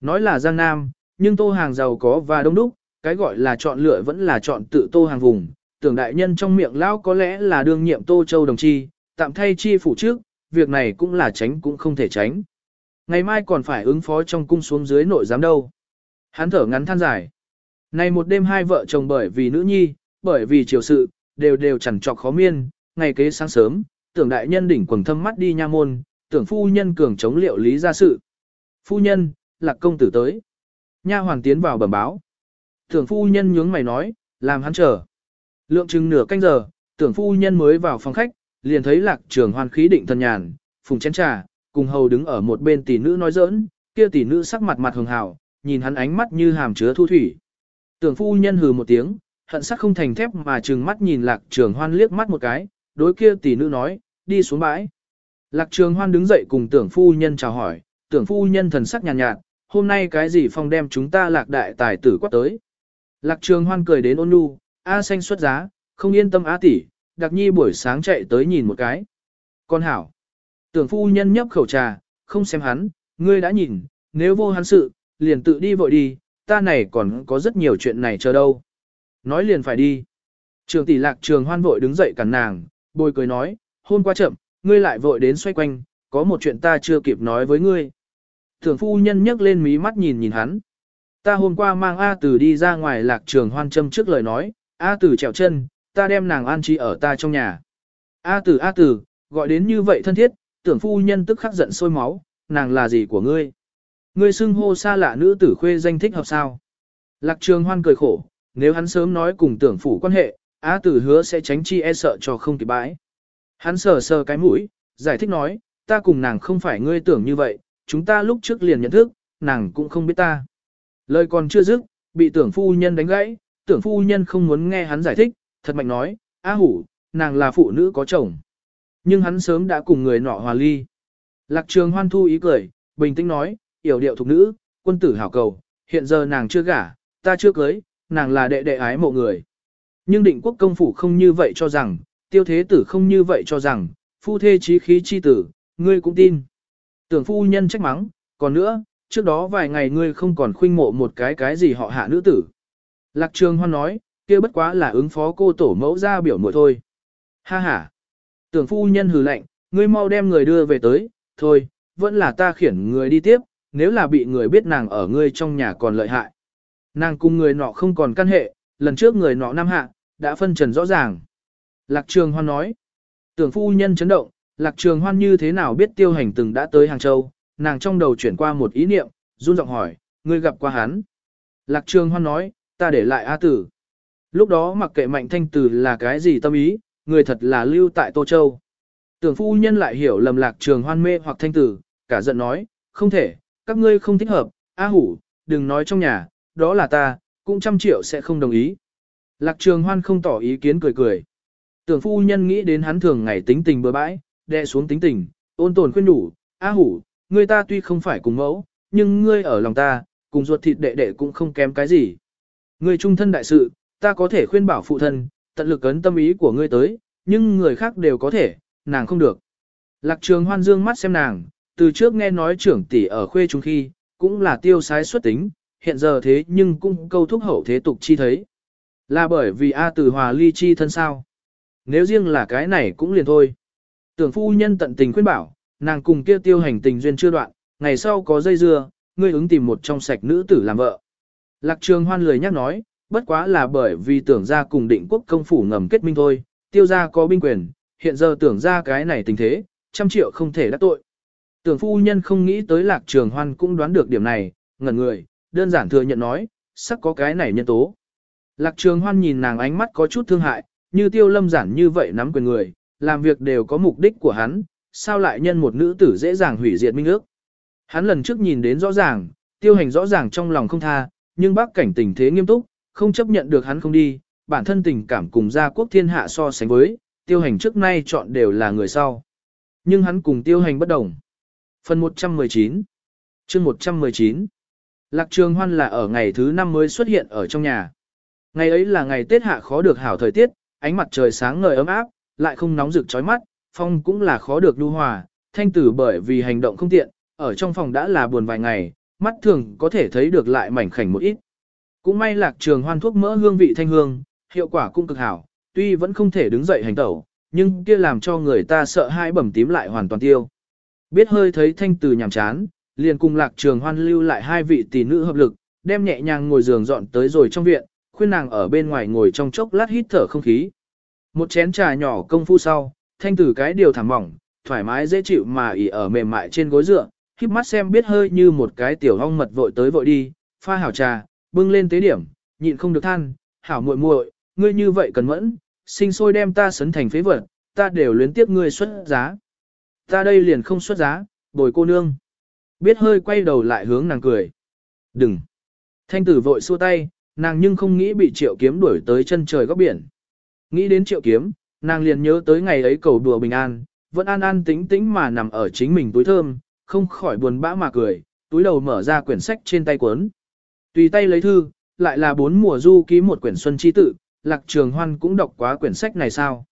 Nói là Giang Nam, nhưng tô hàng giàu có và đông đúc, cái gọi là chọn lựa vẫn là chọn tự tô hàng vùng. Tưởng đại nhân trong miệng lão có lẽ là đương nhiệm tô châu đồng chi, tạm thay chi phủ trước, việc này cũng là tránh cũng không thể tránh. Ngày mai còn phải ứng phó trong cung xuống dưới nội giám đâu. Hắn thở ngắn than dài. Này một đêm hai vợ chồng bởi vì nữ nhi, bởi vì triều sự, đều đều chẳng trọc khó miên, ngày kế sáng sớm, tưởng đại nhân đỉnh quần thâm mắt đi nha môn, tưởng phu nhân cường chống liệu lý ra sự. Phu nhân, lạc công tử tới. Nha hoàng tiến vào bẩm báo. Tưởng phu nhân nhướng mày nói, làm hắn chờ. Lượng chừng nửa canh giờ, tưởng phu nhân mới vào phòng khách, liền thấy lạc trường hoàn khí định thần nhàn, phùng chén trà, cùng hầu đứng ở một bên tỷ nữ nói giỡn, kia tỷ nữ sắc mặt mặt hường hào, nhìn hắn ánh mắt như hàm chứa thu thủy. Tưởng phu nhân hừ một tiếng, hận sắc không thành thép mà trừng mắt nhìn lạc trường hoan liếc mắt một cái, đối kia tỷ nữ nói, đi xuống bãi. Lạc trường hoan đứng dậy cùng tưởng phu nhân chào hỏi, tưởng phu nhân thần sắc nhàn nhạt, nhạt, hôm nay cái gì phong đem chúng ta lạc đại tài tử quát tới. Lạc trường hoan cười đến ôn nhu, A xanh xuất giá, không yên tâm A tỷ, đặc nhi buổi sáng chạy tới nhìn một cái. Con hảo. Tưởng phu nhân nhấp khẩu trà, không xem hắn, ngươi đã nhìn, nếu vô hắn sự, liền tự đi vội đi, ta này còn có rất nhiều chuyện này chờ đâu. Nói liền phải đi. Trường tỷ lạc trường hoan vội đứng dậy cản nàng, bồi cười nói, hôm qua chậm, ngươi lại vội đến xoay quanh, có một chuyện ta chưa kịp nói với ngươi. Thường phu nhân nhấc lên mí mắt nhìn nhìn hắn. Ta hôm qua mang A Tử đi ra ngoài lạc trường hoan châm trước lời nói, A Tử trèo chân, ta đem nàng an trí ở ta trong nhà. A Tử A Tử, gọi đến như vậy thân thiết, tưởng phu nhân tức khắc giận sôi máu, nàng là gì của ngươi? Ngươi xưng hô xa lạ nữ tử khuê danh thích hợp sao? Lạc trường hoan cười khổ, nếu hắn sớm nói cùng tưởng phủ quan hệ, A Tử hứa sẽ tránh chi e sợ cho không kịp bãi. Hắn sờ sờ cái mũi, giải thích nói, ta cùng nàng không phải ngươi tưởng như vậy, chúng ta lúc trước liền nhận thức, nàng cũng không biết ta. Lời còn chưa dứt, bị tưởng phu nhân đánh gãy, tưởng phu nhân không muốn nghe hắn giải thích, thật mạnh nói, A hủ, nàng là phụ nữ có chồng. Nhưng hắn sớm đã cùng người nọ hòa ly. Lạc trường hoan thu ý cười, bình tĩnh nói, yểu điệu thục nữ, quân tử hảo cầu, hiện giờ nàng chưa gả, ta chưa cưới, nàng là đệ đệ ái mộ người. Nhưng định quốc công phủ không như vậy cho rằng, tiêu thế tử không như vậy cho rằng, phu thê trí khí chi tử, ngươi cũng tin. Tưởng phu nhân trách mắng, còn nữa, trước đó vài ngày ngươi không còn khuynh mộ một cái cái gì họ hạ nữ tử. Lạc trường hoan nói, kia bất quá là ứng phó cô tổ mẫu ra biểu muội thôi. Ha ha. Tưởng phu nhân hừ lạnh, ngươi mau đem người đưa về tới, thôi, vẫn là ta khiển người đi tiếp, nếu là bị người biết nàng ở ngươi trong nhà còn lợi hại. Nàng cùng người nọ không còn căn hệ, lần trước người nọ nam hạ, đã phân trần rõ ràng. Lạc Trường Hoan nói, tưởng phu nhân chấn động, Lạc Trường Hoan như thế nào biết tiêu hành từng đã tới Hàng Châu, nàng trong đầu chuyển qua một ý niệm, run giọng hỏi, ngươi gặp qua hắn. Lạc Trường Hoan nói, ta để lại A Tử. Lúc đó mặc kệ mạnh thanh tử là cái gì tâm ý, người thật là lưu tại Tô Châu. Tưởng phu nhân lại hiểu lầm Lạc Trường Hoan mê hoặc thanh tử, cả giận nói, không thể, các ngươi không thích hợp, A Hủ, đừng nói trong nhà, đó là ta, cũng trăm triệu sẽ không đồng ý. Lạc Trường Hoan không tỏ ý kiến cười cười. Tưởng phu nhân nghĩ đến hắn thường ngày tính tình bừa bãi, đè xuống tính tình, ôn tồn khuyên đủ, A hủ, ngươi ta tuy không phải cùng mẫu, nhưng ngươi ở lòng ta, cùng ruột thịt đệ đệ cũng không kém cái gì. Ngươi trung thân đại sự, ta có thể khuyên bảo phụ thân, tận lực ấn tâm ý của ngươi tới, nhưng người khác đều có thể, nàng không được. Lạc trường hoan dương mắt xem nàng, từ trước nghe nói trưởng tỷ ở khuê chúng khi, cũng là tiêu sái xuất tính, hiện giờ thế nhưng cũng câu thúc hậu thế tục chi thấy. Là bởi vì A từ hòa ly chi thân sao. Nếu riêng là cái này cũng liền thôi. Tưởng phu nhân tận tình khuyên bảo, nàng cùng kia tiêu hành tình duyên chưa đoạn, ngày sau có dây dưa, ngươi ứng tìm một trong sạch nữ tử làm vợ. Lạc trường hoan lười nhắc nói, bất quá là bởi vì tưởng ra cùng định quốc công phủ ngầm kết minh thôi, tiêu ra có binh quyền, hiện giờ tưởng ra cái này tình thế, trăm triệu không thể đắc tội. Tưởng phu nhân không nghĩ tới lạc trường hoan cũng đoán được điểm này, ngẩn người, đơn giản thừa nhận nói, sắc có cái này nhân tố. Lạc trường hoan nhìn nàng ánh mắt có chút thương hại, như tiêu lâm giản như vậy nắm quyền người, làm việc đều có mục đích của hắn, sao lại nhân một nữ tử dễ dàng hủy diệt minh ước. Hắn lần trước nhìn đến rõ ràng, tiêu hành rõ ràng trong lòng không tha, nhưng bác cảnh tình thế nghiêm túc, không chấp nhận được hắn không đi, bản thân tình cảm cùng gia quốc thiên hạ so sánh với, tiêu hành trước nay chọn đều là người sau. Nhưng hắn cùng tiêu hành bất đồng. Phần 119 chương 119 Lạc Trường Hoan là ở ngày thứ năm mới xuất hiện ở trong nhà. Ngày ấy là ngày Tết hạ khó được hảo thời tiết, ánh mặt trời sáng ngời ấm áp, lại không nóng rực chói mắt, phong cũng là khó được nhu hòa, thanh tử bởi vì hành động không tiện, ở trong phòng đã là buồn vài ngày, mắt thường có thể thấy được lại mảnh khảnh một ít. Cũng may lạc trường hoan thuốc mỡ hương vị thanh hương, hiệu quả cũng cực hảo, tuy vẫn không thể đứng dậy hành tẩu, nhưng kia làm cho người ta sợ hai bẩm tím lại hoàn toàn tiêu. Biết hơi thấy thanh tử nhàm chán, liền cùng lạc trường hoan lưu lại hai vị tỷ nữ hợp lực, đem nhẹ nhàng ngồi giường dọn tới rồi trong viện, khuyên nàng ở bên ngoài ngồi trong chốc lát hít thở không khí. Một chén trà nhỏ công phu sau, thanh tử cái điều thảm mỏng, thoải mái dễ chịu mà ỉ ở mềm mại trên gối dựa, khiếp mắt xem biết hơi như một cái tiểu hong mật vội tới vội đi, pha hảo trà, bưng lên tế điểm, nhịn không được than, hảo muội muội, ngươi như vậy cần mẫn, sinh sôi đem ta sấn thành phế vật, ta đều luyến tiếp ngươi xuất giá. Ta đây liền không xuất giá, bồi cô nương. Biết hơi quay đầu lại hướng nàng cười. Đừng. Thanh tử vội xua tay, nàng nhưng không nghĩ bị triệu kiếm đuổi tới chân trời góc biển. Nghĩ đến triệu kiếm, nàng liền nhớ tới ngày ấy cầu đùa bình an, vẫn an an tĩnh tĩnh mà nằm ở chính mình túi thơm, không khỏi buồn bã mà cười, túi đầu mở ra quyển sách trên tay cuốn. Tùy tay lấy thư, lại là bốn mùa du ký một quyển xuân chi tự, lạc trường hoan cũng đọc quá quyển sách này sao.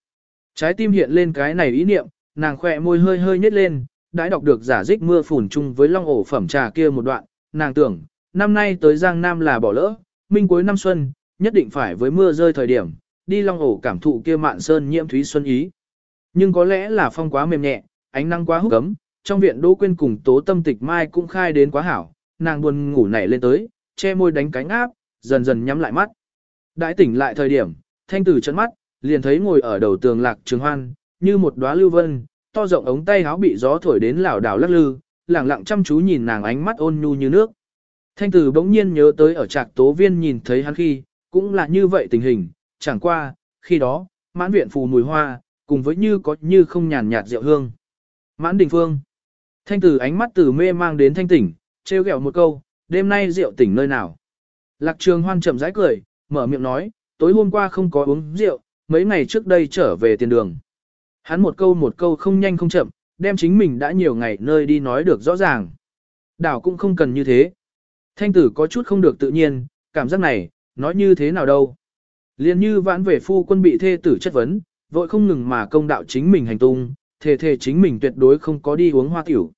Trái tim hiện lên cái này ý niệm, nàng khỏe môi hơi hơi nhếch lên, đã đọc được giả dích mưa phùn chung với long ổ phẩm trà kia một đoạn, nàng tưởng, năm nay tới Giang Nam là bỏ lỡ, minh cuối năm xuân, nhất định phải với mưa rơi thời điểm, đi long ổ cảm thụ kia mạn sơn nhiễm thúy xuân ý. Nhưng có lẽ là phong quá mềm nhẹ, ánh nắng quá hút cấm, trong viện Đỗ Quyên cùng Tố Tâm Tịch Mai cũng khai đến quá hảo, nàng buồn ngủ nảy lên tới, che môi đánh cánh áp, dần dần nhắm lại mắt. Đãi tỉnh lại thời điểm, thanh tử chấn mắt, liền thấy ngồi ở đầu tường lạc trường hoan, như một đóa lưu vân, to rộng ống tay áo bị gió thổi đến lảo đảo lắc lư, lẳng lặng chăm chú nhìn nàng ánh mắt ôn nhu như nước. Thanh tử bỗng nhiên nhớ tới ở trạc tố viên nhìn thấy hắn khi, cũng là như vậy tình hình, chẳng qua, khi đó, mãn viện phù mùi hoa, cùng với như có như không nhàn nhạt rượu hương. Mãn đình phương. Thanh tử ánh mắt từ mê mang đến thanh tỉnh, trêu ghẹo một câu, đêm nay rượu tỉnh nơi nào. Lạc trường hoan chậm rãi cười, mở miệng nói, tối hôm qua không có uống rượu, mấy ngày trước đây trở về tiền đường. Hắn một câu một câu không nhanh không chậm, đem chính mình đã nhiều ngày nơi đi nói được rõ ràng. Đảo cũng không cần như thế. Thanh tử có chút không được tự nhiên, cảm giác này, nói như thế nào đâu. Liên như vãn về phu quân bị thê tử chất vấn, vội không ngừng mà công đạo chính mình hành tung, thề thề chính mình tuyệt đối không có đi uống hoa tiểu.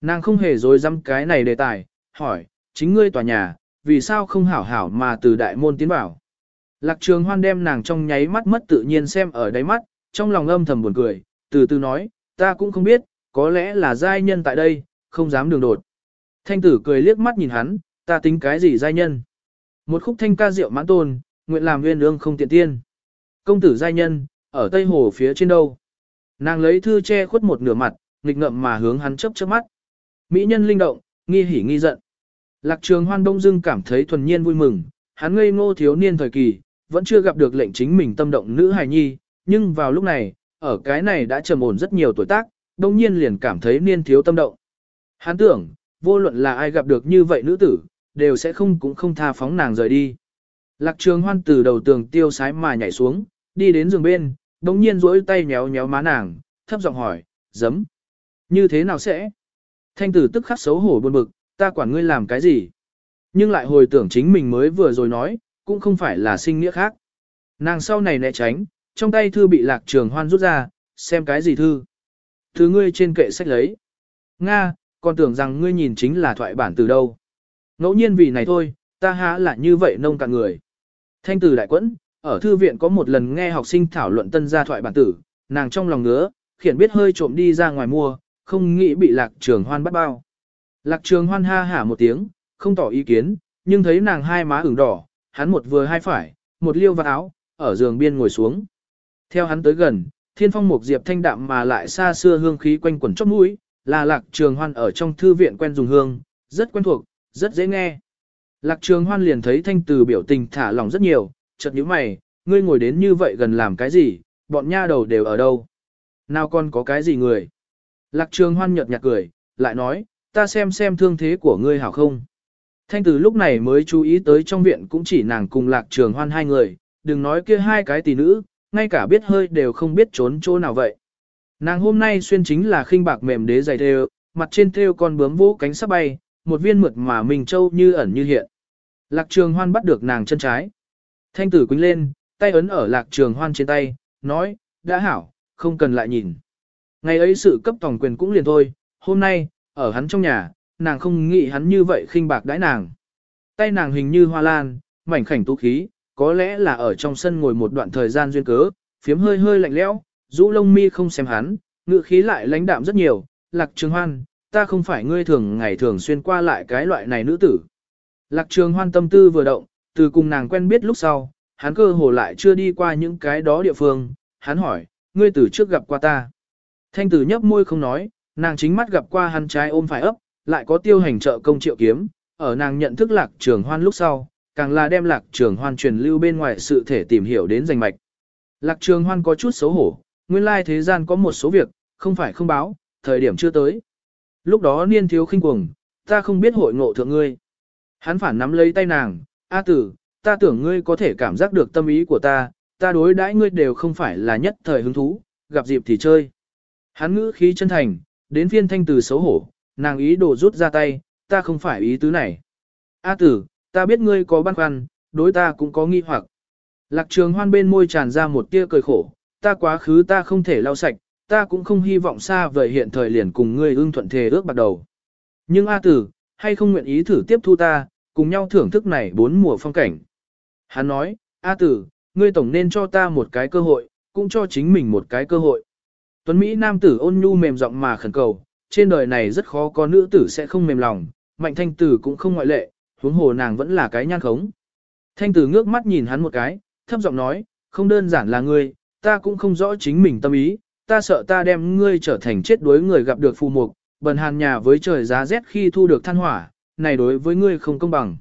Nàng không hề dối dăm cái này đề tài, hỏi, chính ngươi tòa nhà, vì sao không hảo hảo mà từ đại môn tiến bảo. Lạc trường hoan đem nàng trong nháy mắt mất tự nhiên xem ở đáy mắt, trong lòng âm thầm buồn cười, từ từ nói, ta cũng không biết, có lẽ là giai nhân tại đây, không dám đường đột. Thanh tử cười liếc mắt nhìn hắn, ta tính cái gì giai nhân. Một khúc thanh ca rượu mãn tôn, nguyện làm nguyên ương không tiện tiên. Công tử giai nhân, ở tây hồ phía trên đâu. Nàng lấy thư che khuất một nửa mặt, nghịch ngậm mà hướng hắn chớp chớp mắt. Mỹ nhân linh động, nghi hỉ nghi giận. Lạc trường hoan đông dưng cảm thấy thuần nhiên vui mừng, hắn ngây ngô thiếu niên thời kỳ, vẫn chưa gặp được lệnh chính mình tâm động nữ hài nhi, nhưng vào lúc này, ở cái này đã trầm ổn rất nhiều tuổi tác, đông nhiên liền cảm thấy niên thiếu tâm động. Hắn tưởng, vô luận là ai gặp được như vậy nữ tử, đều sẽ không cũng không tha phóng nàng rời đi. Lạc trường hoan từ đầu tường tiêu sái mà nhảy xuống, đi đến giường bên, đồng nhiên duỗi tay nhéo nhéo má nàng, thấp giọng hỏi, giấm. Như thế nào sẽ? Thanh tử tức khắc xấu hổ buồn bực, ta quản ngươi làm cái gì? Nhưng lại hồi tưởng chính mình mới vừa rồi nói, cũng không phải là sinh nghĩa khác. Nàng sau này né tránh, trong tay thư bị lạc trường hoan rút ra, xem cái gì thư. Thứ ngươi trên kệ sách lấy. Nga, còn tưởng rằng ngươi nhìn chính là thoại bản từ đâu. Ngẫu nhiên vì này thôi, ta há là như vậy nông cạn người. Thanh tử đại quẫn, ở thư viện có một lần nghe học sinh thảo luận tân gia thoại bản tử, nàng trong lòng ngứa, khiển biết hơi trộm đi ra ngoài mua, không nghĩ bị lạc trường hoan bắt bao. Lạc trường hoan ha hả một tiếng, không tỏ ý kiến, nhưng thấy nàng hai má ửng đỏ, hắn một vừa hai phải, một liêu vào áo, ở giường biên ngồi xuống. Theo hắn tới gần, thiên phong một diệp thanh đạm mà lại xa xưa hương khí quanh quẩn chóp mũi, là lạc trường hoan ở trong thư viện quen dùng hương, rất quen thuộc, rất dễ nghe. Lạc trường hoan liền thấy thanh từ biểu tình thả lỏng rất nhiều, chợt nhíu mày, ngươi ngồi đến như vậy gần làm cái gì, bọn nha đầu đều ở đâu. Nào còn có cái gì người. Lạc trường hoan nhợt nhạt cười, lại nói, ta xem xem thương thế của ngươi hảo không. Thanh từ lúc này mới chú ý tới trong viện cũng chỉ nàng cùng lạc trường hoan hai người, đừng nói kia hai cái tỷ nữ, ngay cả biết hơi đều không biết trốn chỗ nào vậy. Nàng hôm nay xuyên chính là khinh bạc mềm đế dày thêu, mặt trên thêu con bướm vũ cánh sắp bay, một viên mượt mà mình châu như ẩn như hiện. Lạc trường hoan bắt được nàng chân trái. Thanh tử quýnh lên, tay ấn ở lạc trường hoan trên tay, nói, đã hảo, không cần lại nhìn. Ngày ấy sự cấp tổng quyền cũng liền thôi, hôm nay, ở hắn trong nhà, nàng không nghĩ hắn như vậy khinh bạc đãi nàng. Tay nàng hình như hoa lan, mảnh khảnh tú khí, có lẽ là ở trong sân ngồi một đoạn thời gian duyên cớ, phiếm hơi hơi lạnh lẽo, rũ lông mi không xem hắn, ngựa khí lại lãnh đạm rất nhiều, lạc trường hoan, ta không phải ngươi thường ngày thường xuyên qua lại cái loại này nữ tử. Lạc trường hoan tâm tư vừa động, từ cùng nàng quen biết lúc sau, hắn cơ hồ lại chưa đi qua những cái đó địa phương, hắn hỏi, ngươi từ trước gặp qua ta. Thanh tử nhấp môi không nói, nàng chính mắt gặp qua hắn trái ôm phải ấp, lại có tiêu hành trợ công triệu kiếm, ở nàng nhận thức lạc trường hoan lúc sau, càng là đem lạc trường hoan truyền lưu bên ngoài sự thể tìm hiểu đến danh mạch. Lạc trường hoan có chút xấu hổ, nguyên lai thế gian có một số việc, không phải không báo, thời điểm chưa tới. Lúc đó niên thiếu khinh cuồng, ta không biết hội ngộ thượng ngươi. Hắn phản nắm lấy tay nàng, A tử, ta tưởng ngươi có thể cảm giác được tâm ý của ta, ta đối đãi ngươi đều không phải là nhất thời hứng thú, gặp dịp thì chơi. Hắn ngữ khí chân thành, đến phiên thanh từ xấu hổ, nàng ý đồ rút ra tay, ta không phải ý tứ này. A tử, ta biết ngươi có băn khoăn, đối ta cũng có nghi hoặc. Lạc trường hoan bên môi tràn ra một tia cười khổ, ta quá khứ ta không thể lau sạch, ta cũng không hy vọng xa vời hiện thời liền cùng ngươi ưng thuận thề ước bắt đầu. Nhưng A tử, hay không nguyện ý thử tiếp thu ta, cùng nhau thưởng thức này bốn mùa phong cảnh. Hắn nói, A tử, ngươi tổng nên cho ta một cái cơ hội, cũng cho chính mình một cái cơ hội. Tuấn Mỹ nam tử ôn nhu mềm giọng mà khẩn cầu, trên đời này rất khó có nữ tử sẽ không mềm lòng, mạnh thanh tử cũng không ngoại lệ, huống hồ nàng vẫn là cái nhan khống. Thanh tử ngước mắt nhìn hắn một cái, thấp giọng nói, không đơn giản là ngươi, ta cũng không rõ chính mình tâm ý, ta sợ ta đem ngươi trở thành chết đuối người gặp được phù mục, bần hàn nhà với trời giá rét khi thu được than hỏa, này đối với ngươi không công bằng.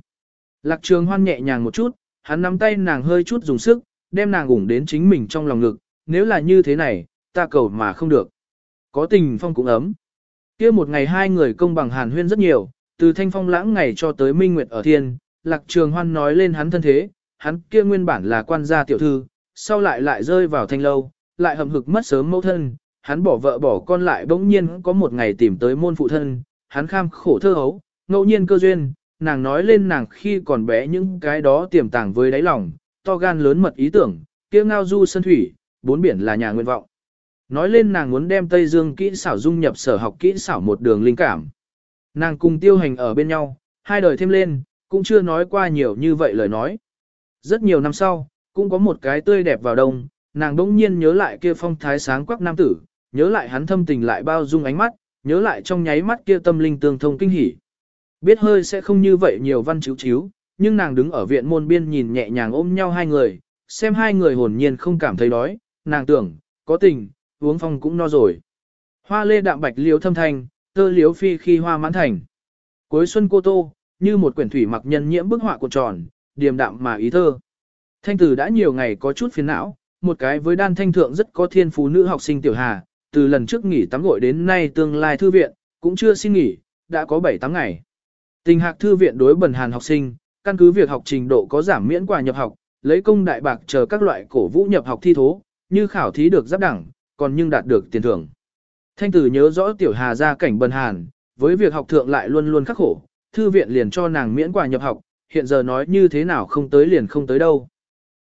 Lạc trường hoan nhẹ nhàng một chút, hắn nắm tay nàng hơi chút dùng sức, đem nàng ủng đến chính mình trong lòng ngực, nếu là như thế này, ta cầu mà không được. Có tình phong cũng ấm. kia một ngày hai người công bằng hàn huyên rất nhiều, từ thanh phong lãng ngày cho tới minh nguyệt ở thiên, lạc trường hoan nói lên hắn thân thế, hắn kia nguyên bản là quan gia tiểu thư, sau lại lại rơi vào thanh lâu, lại hầm hực mất sớm mẫu thân, hắn bỏ vợ bỏ con lại bỗng nhiên có một ngày tìm tới môn phụ thân, hắn kham khổ thơ hấu, ngẫu nhiên cơ duyên, nàng nói lên nàng khi còn bé những cái đó tiềm tàng với đáy lòng, to gan lớn mật ý tưởng, kia ngao du sân thủy, bốn biển là nhà nguyện vọng. Nói lên nàng muốn đem Tây Dương kỹ xảo dung nhập sở học kỹ xảo một đường linh cảm. Nàng cùng tiêu hành ở bên nhau, hai đời thêm lên, cũng chưa nói qua nhiều như vậy lời nói. Rất nhiều năm sau, cũng có một cái tươi đẹp vào đông, nàng bỗng nhiên nhớ lại kia phong thái sáng quắc nam tử, nhớ lại hắn thâm tình lại bao dung ánh mắt, nhớ lại trong nháy mắt kia tâm linh tương thông kinh hỉ. Biết hơi sẽ không như vậy nhiều văn chiếu chiếu, nhưng nàng đứng ở viện môn biên nhìn nhẹ nhàng ôm nhau hai người, xem hai người hồn nhiên không cảm thấy đói, nàng tưởng, có tình, uống phong cũng no rồi. Hoa lê đạm bạch liếu thâm thanh, tơ liếu phi khi hoa mãn thành. Cuối xuân cô tô, như một quyển thủy mặc nhân nhiễm bức họa cuộn tròn, điềm đạm mà ý thơ. Thanh tử đã nhiều ngày có chút phiền não, một cái với đan thanh thượng rất có thiên phú nữ học sinh tiểu hà, từ lần trước nghỉ tắm gội đến nay tương lai thư viện, cũng chưa xin nghỉ, đã có 7-8 ngày. Tình hạc thư viện đối bần hàn học sinh, căn cứ việc học trình độ có giảm miễn quà nhập học, lấy công đại bạc chờ các loại cổ vũ nhập học thi thố, như khảo thí được giáp đẳng, còn nhưng đạt được tiền thưởng. Thanh tử nhớ rõ tiểu hà ra cảnh bần hàn, với việc học thượng lại luôn luôn khắc khổ, thư viện liền cho nàng miễn quà nhập học, hiện giờ nói như thế nào không tới liền không tới đâu.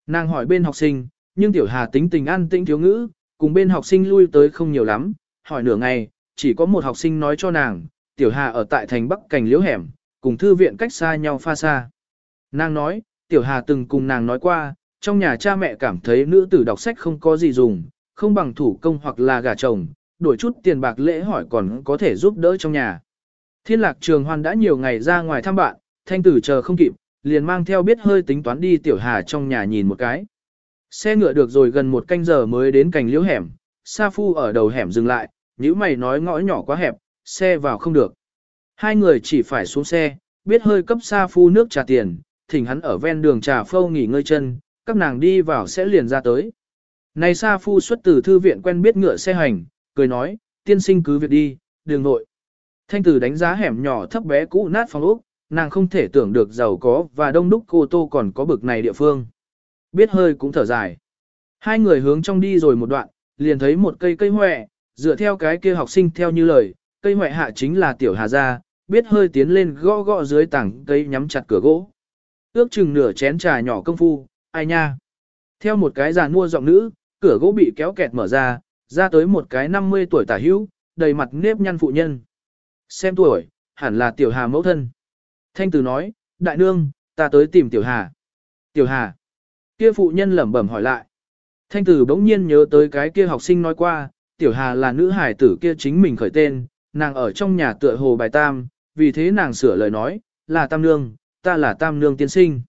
Nàng hỏi bên học sinh, nhưng tiểu hà tính tình an tĩnh thiếu ngữ, cùng bên học sinh lui tới không nhiều lắm, hỏi nửa ngày, chỉ có một học sinh nói cho nàng, tiểu hà ở tại thành bắc cảnh liễu hẻm, cùng thư viện cách xa nhau pha xa. Nàng nói, tiểu hà từng cùng nàng nói qua, trong nhà cha mẹ cảm thấy nữ tử đọc sách không có gì dùng, không bằng thủ công hoặc là gả chồng, đổi chút tiền bạc lễ hỏi còn có thể giúp đỡ trong nhà. Thiên lạc trường hoan đã nhiều ngày ra ngoài thăm bạn, thanh tử chờ không kịp, liền mang theo biết hơi tính toán đi tiểu hà trong nhà nhìn một cái. Xe ngựa được rồi gần một canh giờ mới đến cành liễu hẻm, Sa Phu ở đầu hẻm dừng lại, nếu mày nói ngõ nhỏ quá hẹp, xe vào không được. Hai người chỉ phải xuống xe, biết hơi cấp Sa Phu nước trà tiền, thỉnh hắn ở ven đường trà phâu nghỉ ngơi chân, các nàng đi vào sẽ liền ra tới. Này Sa Phu xuất từ thư viện quen biết ngựa xe hành, cười nói, tiên sinh cứ việc đi, đường nội. Thanh tử đánh giá hẻm nhỏ thấp bé cũ nát phòng ốc, nàng không thể tưởng được giàu có và đông đúc cô tô còn có bực này địa phương. Biết hơi cũng thở dài. Hai người hướng trong đi rồi một đoạn, liền thấy một cây cây hoẹ, dựa theo cái kia học sinh theo như lời, cây hoẹ hạ chính là tiểu hà gia, biết hơi tiến lên gõ gõ dưới tảng cây nhắm chặt cửa gỗ. Ước chừng nửa chén trà nhỏ công phu, ai nha. Theo một cái giàn mua giọng nữ, cửa gỗ bị kéo kẹt mở ra, ra tới một cái 50 tuổi tả hữu, đầy mặt nếp nhăn phụ nhân. Xem tuổi, hẳn là tiểu hà mẫu thân. Thanh tử nói, đại nương, ta tới tìm tiểu hà. Tiểu hà. Kia phụ nhân lẩm bẩm hỏi lại. Thanh tử bỗng nhiên nhớ tới cái kia học sinh nói qua, tiểu hà là nữ hải tử kia chính mình khởi tên, nàng ở trong nhà tựa hồ bài tam, vì thế nàng sửa lời nói, là tam nương, ta là tam nương tiên sinh.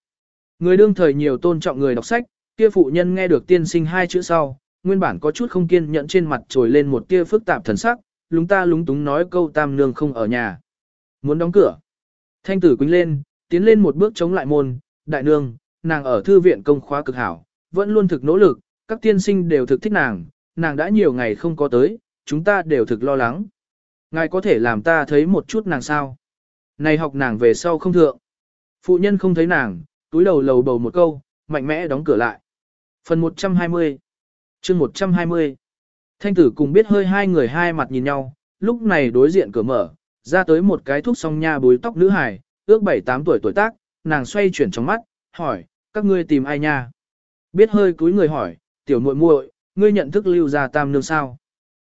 Người đương thời nhiều tôn trọng người đọc sách, kia phụ nhân nghe được tiên sinh hai chữ sau, nguyên bản có chút không kiên nhẫn trên mặt trồi lên một tia phức tạp thần sắc, lúng ta lúng túng nói câu tam nương không ở nhà. Muốn đóng cửa. Thanh tử quýnh lên, tiến lên một bước chống lại môn, đại nương, nàng ở thư viện công khóa cực hảo, vẫn luôn thực nỗ lực, các tiên sinh đều thực thích nàng, nàng đã nhiều ngày không có tới, chúng ta đều thực lo lắng. Ngài có thể làm ta thấy một chút nàng sao? Này học nàng về sau không thượng. Phụ nhân không thấy nàng, túi đầu lầu bầu một câu, mạnh mẽ đóng cửa lại. Phần 120 chương 120 Thanh tử cùng biết hơi hai người hai mặt nhìn nhau, lúc này đối diện cửa mở, ra tới một cái thuốc song nha bối tóc nữ hài, ước 7-8 tuổi tuổi tác, nàng xoay chuyển trong mắt, hỏi, các ngươi tìm ai nha? Biết hơi cúi người hỏi, tiểu muội muội, ngươi nhận thức lưu gia tam nương sao?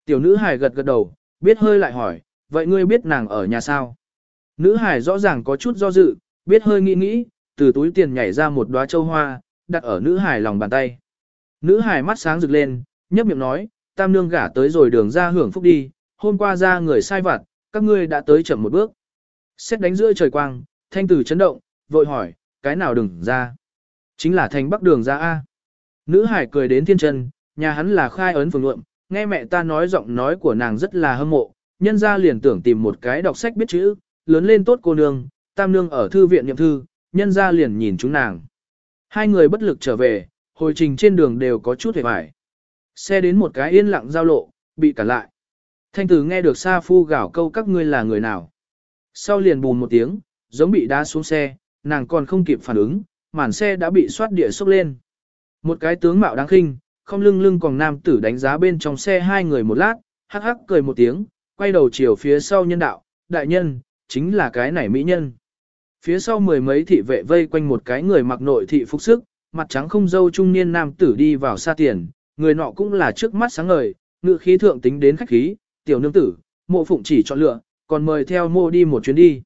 Tiểu nữ hải gật gật đầu, biết hơi lại hỏi, vậy ngươi biết nàng ở nhà sao? Nữ hải rõ ràng có chút do dự, biết hơi nghĩ nghĩ, từ túi tiền nhảy ra một đóa châu hoa, đặt ở nữ hải lòng bàn tay. Nữ hải mắt sáng rực lên, nhấp miệng nói, tam nương gả tới rồi đường ra hưởng phúc đi, hôm qua ra người sai vặt, các ngươi đã tới chậm một bước. Xét đánh giữa trời quang, thanh tử chấn động, vội hỏi, cái nào đừng ra? Chính là thành bắc đường ra A. Nữ hải cười đến thiên chân, nhà hắn là khai ấn phường luộm, nghe mẹ ta nói giọng nói của nàng rất là hâm mộ, nhân ra liền tưởng tìm một cái đọc sách biết chữ, lớn lên tốt cô nương, tam nương ở thư viện nhậm thư, nhân ra liền nhìn chúng nàng. Hai người bất lực trở về, hồi trình trên đường đều có chút hề vải. Xe đến một cái yên lặng giao lộ, bị cản lại. Thanh tử nghe được Sa Phu gào câu các ngươi là người nào. Sau liền bùn một tiếng, giống bị đá xuống xe, nàng còn không kịp phản ứng, màn xe đã bị xoát địa sốc lên. Một cái tướng mạo đáng khinh, không lưng lưng còn nam tử đánh giá bên trong xe hai người một lát, hắc hắc cười một tiếng, quay đầu chiều phía sau nhân đạo, đại nhân, chính là cái này mỹ nhân. Phía sau mười mấy thị vệ vây quanh một cái người mặc nội thị phục sức, mặt trắng không dâu trung niên nam tử đi vào xa tiền, người nọ cũng là trước mắt sáng ngời, ngự khí thượng tính đến khách khí, tiểu nương tử, mộ phụng chỉ chọn lựa, còn mời theo mô đi một chuyến đi.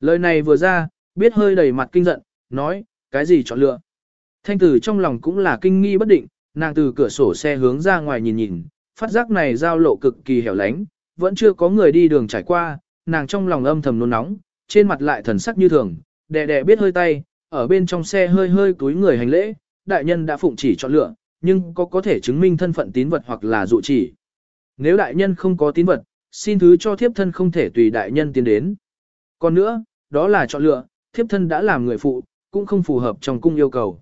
Lời này vừa ra, biết hơi đầy mặt kinh giận, nói, cái gì chọn lựa. Thanh tử trong lòng cũng là kinh nghi bất định, nàng từ cửa sổ xe hướng ra ngoài nhìn nhìn, phát giác này giao lộ cực kỳ hẻo lánh, vẫn chưa có người đi đường trải qua, nàng trong lòng âm thầm nôn nóng, trên mặt lại thần sắc như thường, đè đè biết hơi tay, ở bên trong xe hơi hơi túi người hành lễ, đại nhân đã phụng chỉ chọn lựa, nhưng có có thể chứng minh thân phận tín vật hoặc là dụ chỉ. Nếu đại nhân không có tín vật, xin thứ cho thiếp thân không thể tùy đại nhân tiến đến. Còn nữa, đó là chọn lựa, thiếp thân đã làm người phụ, cũng không phù hợp trong cung yêu cầu.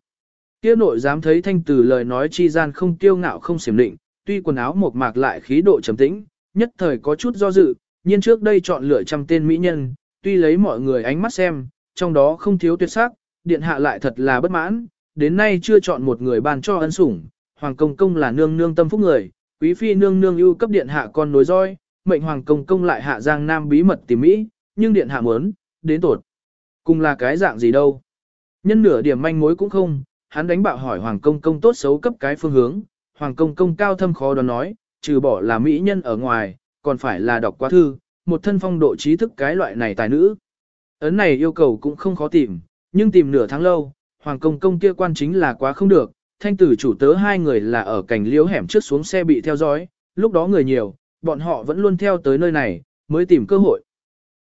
Kia nội dám thấy thanh từ lời nói chi gian không tiêu ngạo không xiểm định, tuy quần áo mộc mạc lại khí độ trầm tĩnh, nhất thời có chút do dự, nhiên trước đây chọn lựa trăm tên mỹ nhân, tuy lấy mọi người ánh mắt xem, trong đó không thiếu tuyệt sắc, điện hạ lại thật là bất mãn, đến nay chưa chọn một người ban cho ân sủng, hoàng công công là nương nương tâm phúc người, quý phi nương nương ưu cấp điện hạ con nối roi, mệnh hoàng công công lại hạ giang nam bí mật tìm mỹ, nhưng điện hạ muốn, đến tột. Cùng là cái dạng gì đâu. Nhân nửa điểm manh mối cũng không, hắn đánh bạo hỏi hoàng công công tốt xấu cấp cái phương hướng, hoàng công công cao thâm khó đoán nói, trừ bỏ là mỹ nhân ở ngoài, còn phải là đọc quá thư, một thân phong độ trí thức cái loại này tài nữ. Ấn này yêu cầu cũng không khó tìm, nhưng tìm nửa tháng lâu, hoàng công công kia quan chính là quá không được, thanh tử chủ tớ hai người là ở cảnh liếu hẻm trước xuống xe bị theo dõi, lúc đó người nhiều, bọn họ vẫn luôn theo tới nơi này, mới tìm cơ hội.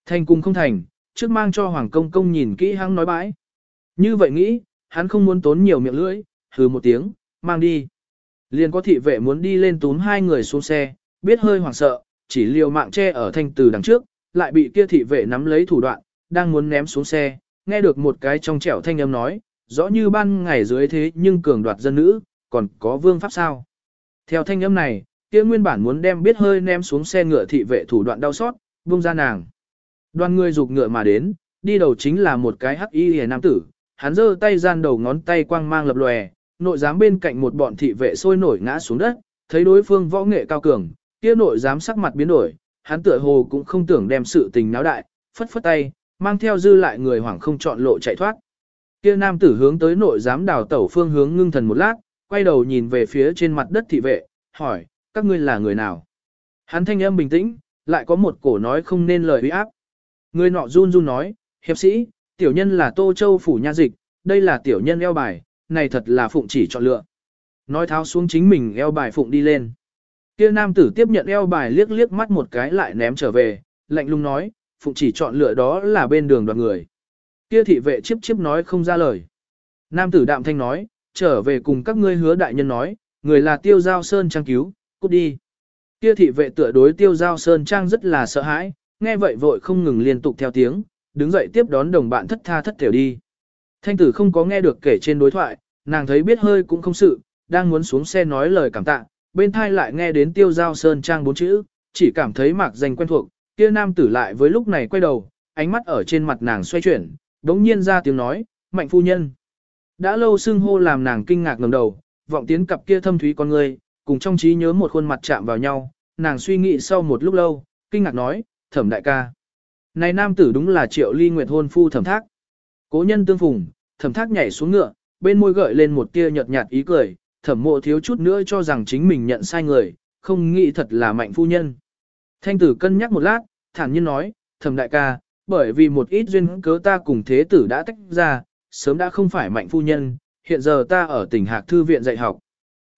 Thành cùng không thành, trước mang cho hoàng công công nhìn kỹ hắn nói bãi. Như vậy nghĩ, hắn không muốn tốn nhiều miệng lưỡi, hừ một tiếng, mang đi. Liền có thị vệ muốn đi lên túm hai người xuống xe, biết hơi hoảng sợ, chỉ liều mạng che ở thanh từ đằng trước, lại bị kia thị vệ nắm lấy thủ đoạn, đang muốn ném xuống xe, nghe được một cái trong trẻo thanh âm nói, rõ như ban ngày dưới thế nhưng cường đoạt dân nữ, còn có vương pháp sao. Theo thanh âm này, kia nguyên bản muốn đem biết hơi ném xuống xe ngựa thị vệ thủ đoạn đau xót, buông ra nàng. Đoàn người dục ngựa mà đến, đi đầu chính là một cái hắc y hề nam tử, hắn giơ tay gian đầu ngón tay quang mang lập lòe, nội giám bên cạnh một bọn thị vệ sôi nổi ngã xuống đất, thấy đối phương võ nghệ cao cường, kia nội giám sắc mặt biến đổi, hắn tựa hồ cũng không tưởng đem sự tình náo đại, phất phất tay, mang theo dư lại người hoảng không chọn lộ chạy thoát. Kia nam tử hướng tới nội giám đào tẩu phương hướng ngưng thần một lát, quay đầu nhìn về phía trên mặt đất thị vệ, hỏi, các ngươi là người nào? Hắn thanh âm bình tĩnh, lại có một cổ nói không nên lời uy áp. Người nọ run run nói, hiệp sĩ, tiểu nhân là Tô Châu Phủ Nha Dịch, đây là tiểu nhân eo bài, này thật là phụng chỉ chọn lựa. Nói tháo xuống chính mình eo bài phụng đi lên. Kia nam tử tiếp nhận eo bài liếc liếc mắt một cái lại ném trở về, lạnh lùng nói, phụng chỉ chọn lựa đó là bên đường đoàn người. Kia thị vệ chiếp chiếp nói không ra lời. Nam tử đạm thanh nói, trở về cùng các ngươi hứa đại nhân nói, người là tiêu giao sơn trang cứu, cút đi. Kia thị vệ tựa đối tiêu giao sơn trang rất là sợ hãi, nghe vậy vội không ngừng liên tục theo tiếng, đứng dậy tiếp đón đồng bạn thất tha thất thểu đi. Thanh tử không có nghe được kể trên đối thoại, nàng thấy biết hơi cũng không sự, đang muốn xuống xe nói lời cảm tạ, bên thai lại nghe đến tiêu giao sơn trang bốn chữ, chỉ cảm thấy mạc danh quen thuộc, kia nam tử lại với lúc này quay đầu, ánh mắt ở trên mặt nàng xoay chuyển, đống nhiên ra tiếng nói, mạnh phu nhân. Đã lâu xưng hô làm nàng kinh ngạc ngẩng đầu, vọng tiến cặp kia thâm thúy con người, cùng trong trí nhớ một khuôn mặt chạm vào nhau, nàng suy nghĩ sau một lúc lâu, kinh ngạc nói, thẩm đại ca. Này nam tử đúng là triệu ly nguyệt hôn phu thẩm thác. Cố nhân tương phùng, thẩm thác nhảy xuống ngựa, bên môi gợi lên một tia nhợt nhạt ý cười, thẩm mộ thiếu chút nữa cho rằng chính mình nhận sai người, không nghĩ thật là mạnh phu nhân. Thanh tử cân nhắc một lát, thản nhiên nói, thẩm đại ca, bởi vì một ít duyên cớ ta cùng thế tử đã tách ra, sớm đã không phải mạnh phu nhân, hiện giờ ta ở tỉnh Hạc Thư viện dạy học.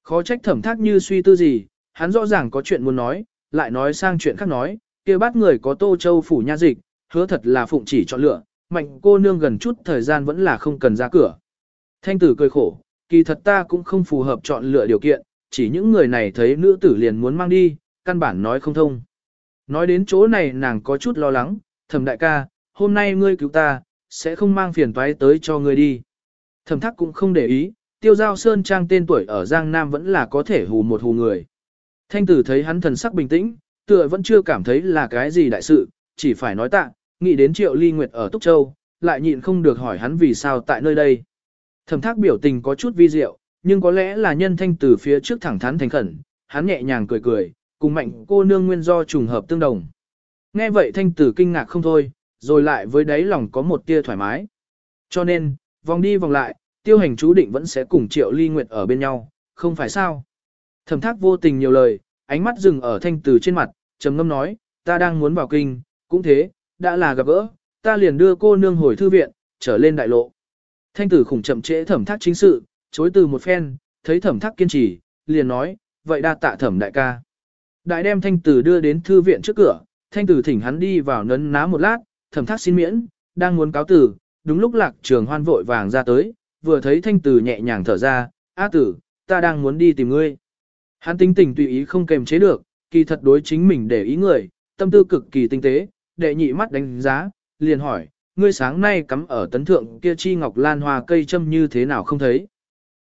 Khó trách thẩm thác như suy tư gì, hắn rõ ràng có chuyện muốn nói, lại nói sang chuyện khác nói, kia bắt người có tô châu phủ nha dịch, hứa thật là phụng chỉ chọn lựa, mạnh cô nương gần chút thời gian vẫn là không cần ra cửa. Thanh tử cười khổ, kỳ thật ta cũng không phù hợp chọn lựa điều kiện, chỉ những người này thấy nữ tử liền muốn mang đi, căn bản nói không thông. Nói đến chỗ này nàng có chút lo lắng, thẩm đại ca, hôm nay ngươi cứu ta, sẽ không mang phiền toái tới cho ngươi đi. Thẩm thắc cũng không để ý, tiêu giao sơn trang tên tuổi ở Giang Nam vẫn là có thể hù một hù người. Thanh tử thấy hắn thần sắc bình tĩnh, tựa vẫn chưa cảm thấy là cái gì đại sự, chỉ phải nói tạ, nghĩ đến triệu ly nguyệt ở Túc Châu, lại nhịn không được hỏi hắn vì sao tại nơi đây. Thẩm thác biểu tình có chút vi diệu, nhưng có lẽ là nhân thanh từ phía trước thẳng thắn thành khẩn, hắn nhẹ nhàng cười cười, cùng mạnh cô nương nguyên do trùng hợp tương đồng. Nghe vậy thanh tử kinh ngạc không thôi, rồi lại với đáy lòng có một tia thoải mái. Cho nên, vòng đi vòng lại, tiêu hành chú định vẫn sẽ cùng triệu ly nguyệt ở bên nhau, không phải sao. Thẩm thác vô tình nhiều lời, ánh mắt dừng ở thanh tử trên mặt, trầm ngâm nói, ta đang muốn vào kinh, cũng thế, đã là gặp gỡ, ta liền đưa cô nương hồi thư viện, trở lên đại lộ. Thanh tử khủng chậm trễ thẩm thác chính sự, chối từ một phen, thấy thẩm thác kiên trì, liền nói, vậy đa tạ thẩm đại ca. Đại đem thanh tử đưa đến thư viện trước cửa, thanh tử thỉnh hắn đi vào nấn ná một lát, thẩm thác xin miễn, đang muốn cáo tử, đúng lúc lạc trường hoan vội vàng ra tới, vừa thấy thanh tử nhẹ nhàng thở ra, a tử, ta đang muốn đi tìm ngươi. Hắn tính tình tùy ý không kềm chế được, kỳ thật đối chính mình để ý người, tâm tư cực kỳ tinh tế, đệ nhị mắt đánh giá, liền hỏi, ngươi sáng nay cắm ở tấn thượng kia chi ngọc lan hoa cây châm như thế nào không thấy.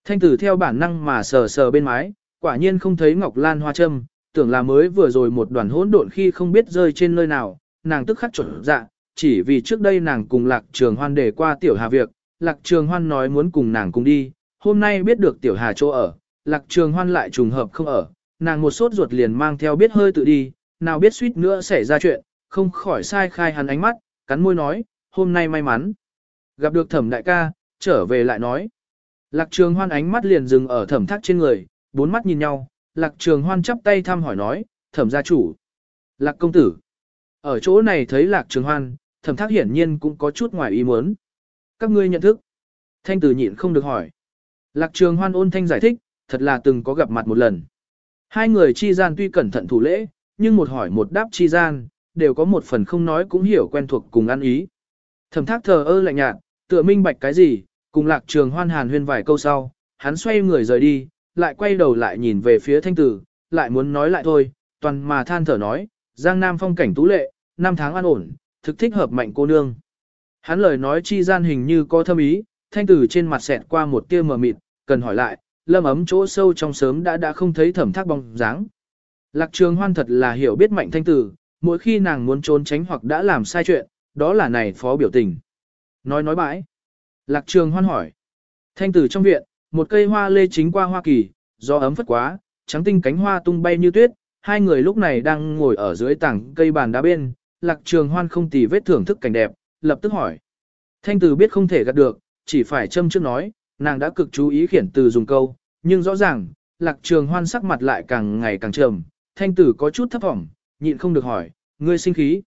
Thanh tử theo bản năng mà sờ sờ bên mái, quả nhiên không thấy ngọc lan hoa châm, tưởng là mới vừa rồi một đoàn hỗn độn khi không biết rơi trên nơi nào, nàng tức khắc chuẩn dạ, chỉ vì trước đây nàng cùng lạc trường hoan để qua tiểu hà việc, lạc trường hoan nói muốn cùng nàng cùng đi, hôm nay biết được tiểu hà chỗ ở, lạc trường hoan lại trùng hợp không ở, nàng một sốt ruột liền mang theo biết hơi tự đi, nào biết suýt nữa xảy ra chuyện, không khỏi sai khai hắn ánh mắt, cắn môi nói, hôm nay may mắn. Gặp được thẩm đại ca, trở về lại nói. Lạc trường hoan ánh mắt liền dừng ở thẩm thác trên người, bốn mắt nhìn nhau, lạc trường hoan chắp tay thăm hỏi nói, thẩm gia chủ. Lạc công tử. Ở chỗ này thấy lạc trường hoan, thẩm thác hiển nhiên cũng có chút ngoài ý muốn. Các ngươi nhận thức. Thanh tử nhịn không được hỏi. Lạc trường hoan ôn thanh giải thích, thật là từng có gặp mặt một lần. Hai người chi gian tuy cẩn thận thủ lễ, nhưng một hỏi một đáp chi gian, đều có một phần không nói cũng hiểu quen thuộc cùng ăn ý. Thẩm thác thờ ơ lạnh nhạt, tựa minh bạch cái gì, cùng lạc trường hoan hàn huyên vài câu sau, hắn xoay người rời đi, lại quay đầu lại nhìn về phía thanh tử, lại muốn nói lại thôi, toàn mà than thở nói, giang nam phong cảnh tú lệ, năm tháng an ổn, thực thích hợp mạnh cô nương. Hắn lời nói chi gian hình như có thâm ý, thanh tử trên mặt xẹt qua một tia mờ mịt, cần hỏi lại, lâm ấm chỗ sâu trong sớm đã đã không thấy thẩm thác bóng dáng. Lạc trường hoan thật là hiểu biết mạnh thanh tử, mỗi khi nàng muốn trốn tránh hoặc đã làm sai chuyện, đó là này phó biểu tình. Nói nói bãi. Lạc trường hoan hỏi. Thanh tử trong viện, một cây hoa lê chính qua Hoa Kỳ, do ấm phất quá, trắng tinh cánh hoa tung bay như tuyết, hai người lúc này đang ngồi ở dưới tảng cây bàn đá bên, lạc trường hoan không tì vết thưởng thức cảnh đẹp, lập tức hỏi. Thanh tử biết không thể gạt được, chỉ phải châm trước nói, nàng đã cực chú ý khiển từ dùng câu, nhưng rõ ràng, lạc trường hoan sắc mặt lại càng ngày càng trầm, thanh tử có chút thấp vọng, nhịn không được hỏi, ngươi sinh khí.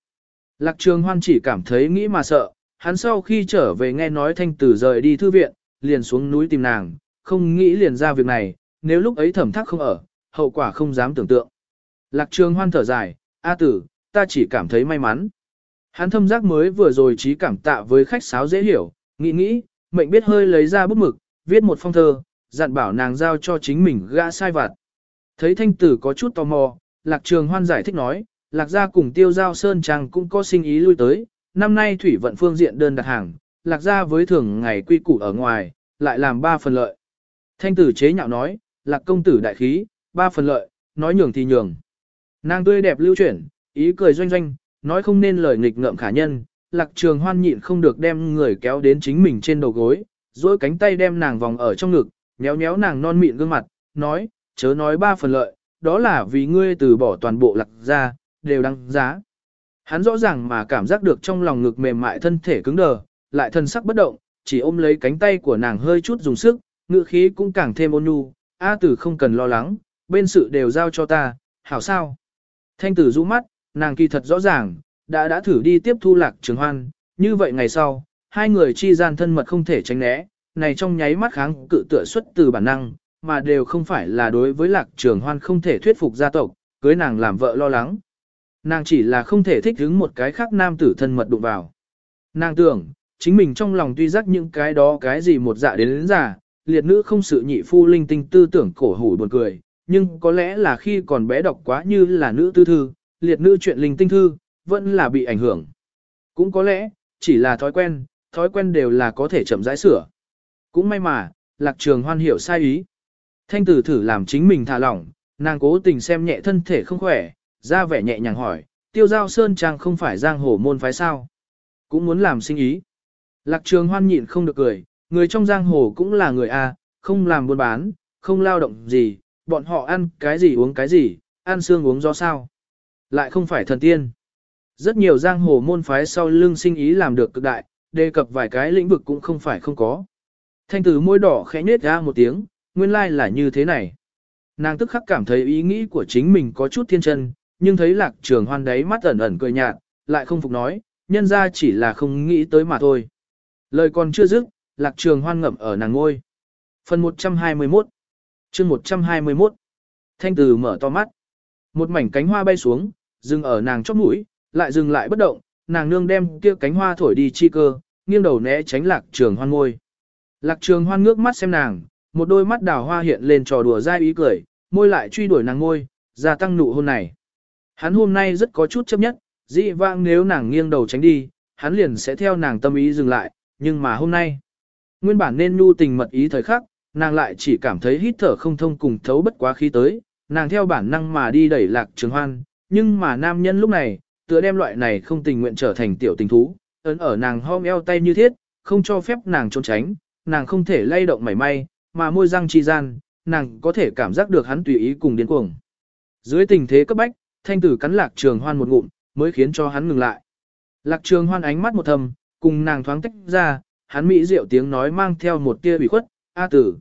Lạc trường hoan chỉ cảm thấy nghĩ mà sợ, hắn sau khi trở về nghe nói thanh tử rời đi thư viện, liền xuống núi tìm nàng, không nghĩ liền ra việc này, nếu lúc ấy thẩm thác không ở, hậu quả không dám tưởng tượng. Lạc trường hoan thở dài, A tử, ta chỉ cảm thấy may mắn. Hắn thâm giác mới vừa rồi trí cảm tạ với khách sáo dễ hiểu, nghĩ nghĩ, mệnh biết hơi lấy ra bút mực, viết một phong thơ, dặn bảo nàng giao cho chính mình gã sai vặt. Thấy thanh tử có chút tò mò, lạc trường hoan giải thích nói, lạc gia cùng tiêu giao sơn trang cũng có sinh ý lui tới, năm nay thủy vận phương diện đơn đặt hàng, lạc gia với thường ngày quy củ ở ngoài, lại làm ba phần lợi. Thanh tử chế nhạo nói, lạc công tử đại khí, ba phần lợi, nói nhường thì nhường. Nàng tươi đẹp lưu chuyển, ý cười doanh doanh, nói không nên lời nghịch ngợm khả nhân, lạc trường hoan nhịn không được đem người kéo đến chính mình trên đầu gối, duỗi cánh tay đem nàng vòng ở trong ngực, nhéo nhéo nàng non mịn gương mặt, nói, chớ nói ba phần lợi, đó là vì ngươi từ bỏ toàn bộ lạc ra, đều đăng giá. Hắn rõ ràng mà cảm giác được trong lòng ngực mềm mại thân thể cứng đờ, lại thân sắc bất động, chỉ ôm lấy cánh tay của nàng hơi chút dùng sức, ngựa khí cũng càng thêm ôn nhu, A tử không cần lo lắng, bên sự đều giao cho ta, hảo sao. Thanh tử rũ mắt, nàng kỳ thật rõ ràng, đã đã thử đi tiếp thu lạc trường hoan, như vậy ngày sau, hai người chi gian thân mật không thể tránh né, này trong nháy mắt kháng cự tựa xuất từ bản năng, mà đều không phải là đối với lạc trường hoan không thể thuyết phục gia tộc, cưới nàng làm vợ lo lắng. Nàng chỉ là không thể thích hứng một cái khác nam tử thân mật đụng vào. Nàng tưởng, chính mình trong lòng tuy giác những cái đó cái gì một dạ đến đến giả, liệt nữ không sự nhị phu linh tinh tư tưởng cổ hủ buồn cười, nhưng có lẽ là khi còn bé đọc quá như là nữ tư thư, liệt nữ chuyện linh tinh thư, vẫn là bị ảnh hưởng. Cũng có lẽ, chỉ là thói quen, thói quen đều là có thể chậm rãi sửa. Cũng may mà, lạc trường hoan hiểu sai ý. Thanh tử thử làm chính mình thả lỏng, nàng cố tình xem nhẹ thân thể không khỏe, ra vẻ nhẹ nhàng hỏi, tiêu giao sơn trang không phải giang hồ môn phái sao. Cũng muốn làm sinh ý. Lạc trường hoan nhịn không được cười, người trong giang hồ cũng là người A, không làm buôn bán, không lao động gì, bọn họ ăn cái gì uống cái gì, ăn xương uống do sao. Lại không phải thần tiên. Rất nhiều giang hồ môn phái sau lưng sinh ý làm được cực đại, đề cập vài cái lĩnh vực cũng không phải không có. Thanh tử môi đỏ khẽ nhếch ra một tiếng, nguyên lai like là như thế này. Nàng tức khắc cảm thấy ý nghĩ của chính mình có chút thiên chân, nhưng thấy lạc trường hoan đấy mắt ẩn ẩn cười nhạt, lại không phục nói, nhân ra chỉ là không nghĩ tới mà thôi. Lời còn chưa dứt, lạc trường hoan ngậm ở nàng ngôi. Phần 121 chương 121 Thanh tử mở to mắt. Một mảnh cánh hoa bay xuống, dừng ở nàng chóp mũi, lại dừng lại bất động, nàng nương đem kia cánh hoa thổi đi chi cơ, nghiêng đầu né tránh lạc trường hoan ngôi. Lạc trường hoan ngước mắt xem nàng, một đôi mắt đào hoa hiện lên trò đùa dai ý cười, môi lại truy đuổi nàng ngôi, gia tăng nụ hôn này. Hắn hôm nay rất có chút chấp nhất, dị vãng nếu nàng nghiêng đầu tránh đi, hắn liền sẽ theo nàng tâm ý dừng lại, nhưng mà hôm nay, nguyên bản nên nhu tình mật ý thời khắc, nàng lại chỉ cảm thấy hít thở không thông cùng thấu bất quá khí tới, nàng theo bản năng mà đi đẩy lạc trường hoan, nhưng mà nam nhân lúc này, tựa đem loại này không tình nguyện trở thành tiểu tình thú, ấn ở nàng hom eo tay như thiết, không cho phép nàng trốn tránh, nàng không thể lay động mảy may, mà môi răng chi gian, nàng có thể cảm giác được hắn tùy ý cùng điên cuồng. Dưới tình thế cấp bách, thanh tử cắn lạc trường hoan một ngụm, mới khiến cho hắn ngừng lại. Lạc trường hoan ánh mắt một thầm, cùng nàng thoáng tách ra, hắn mỹ diệu tiếng nói mang theo một tia bị khuất, A tử.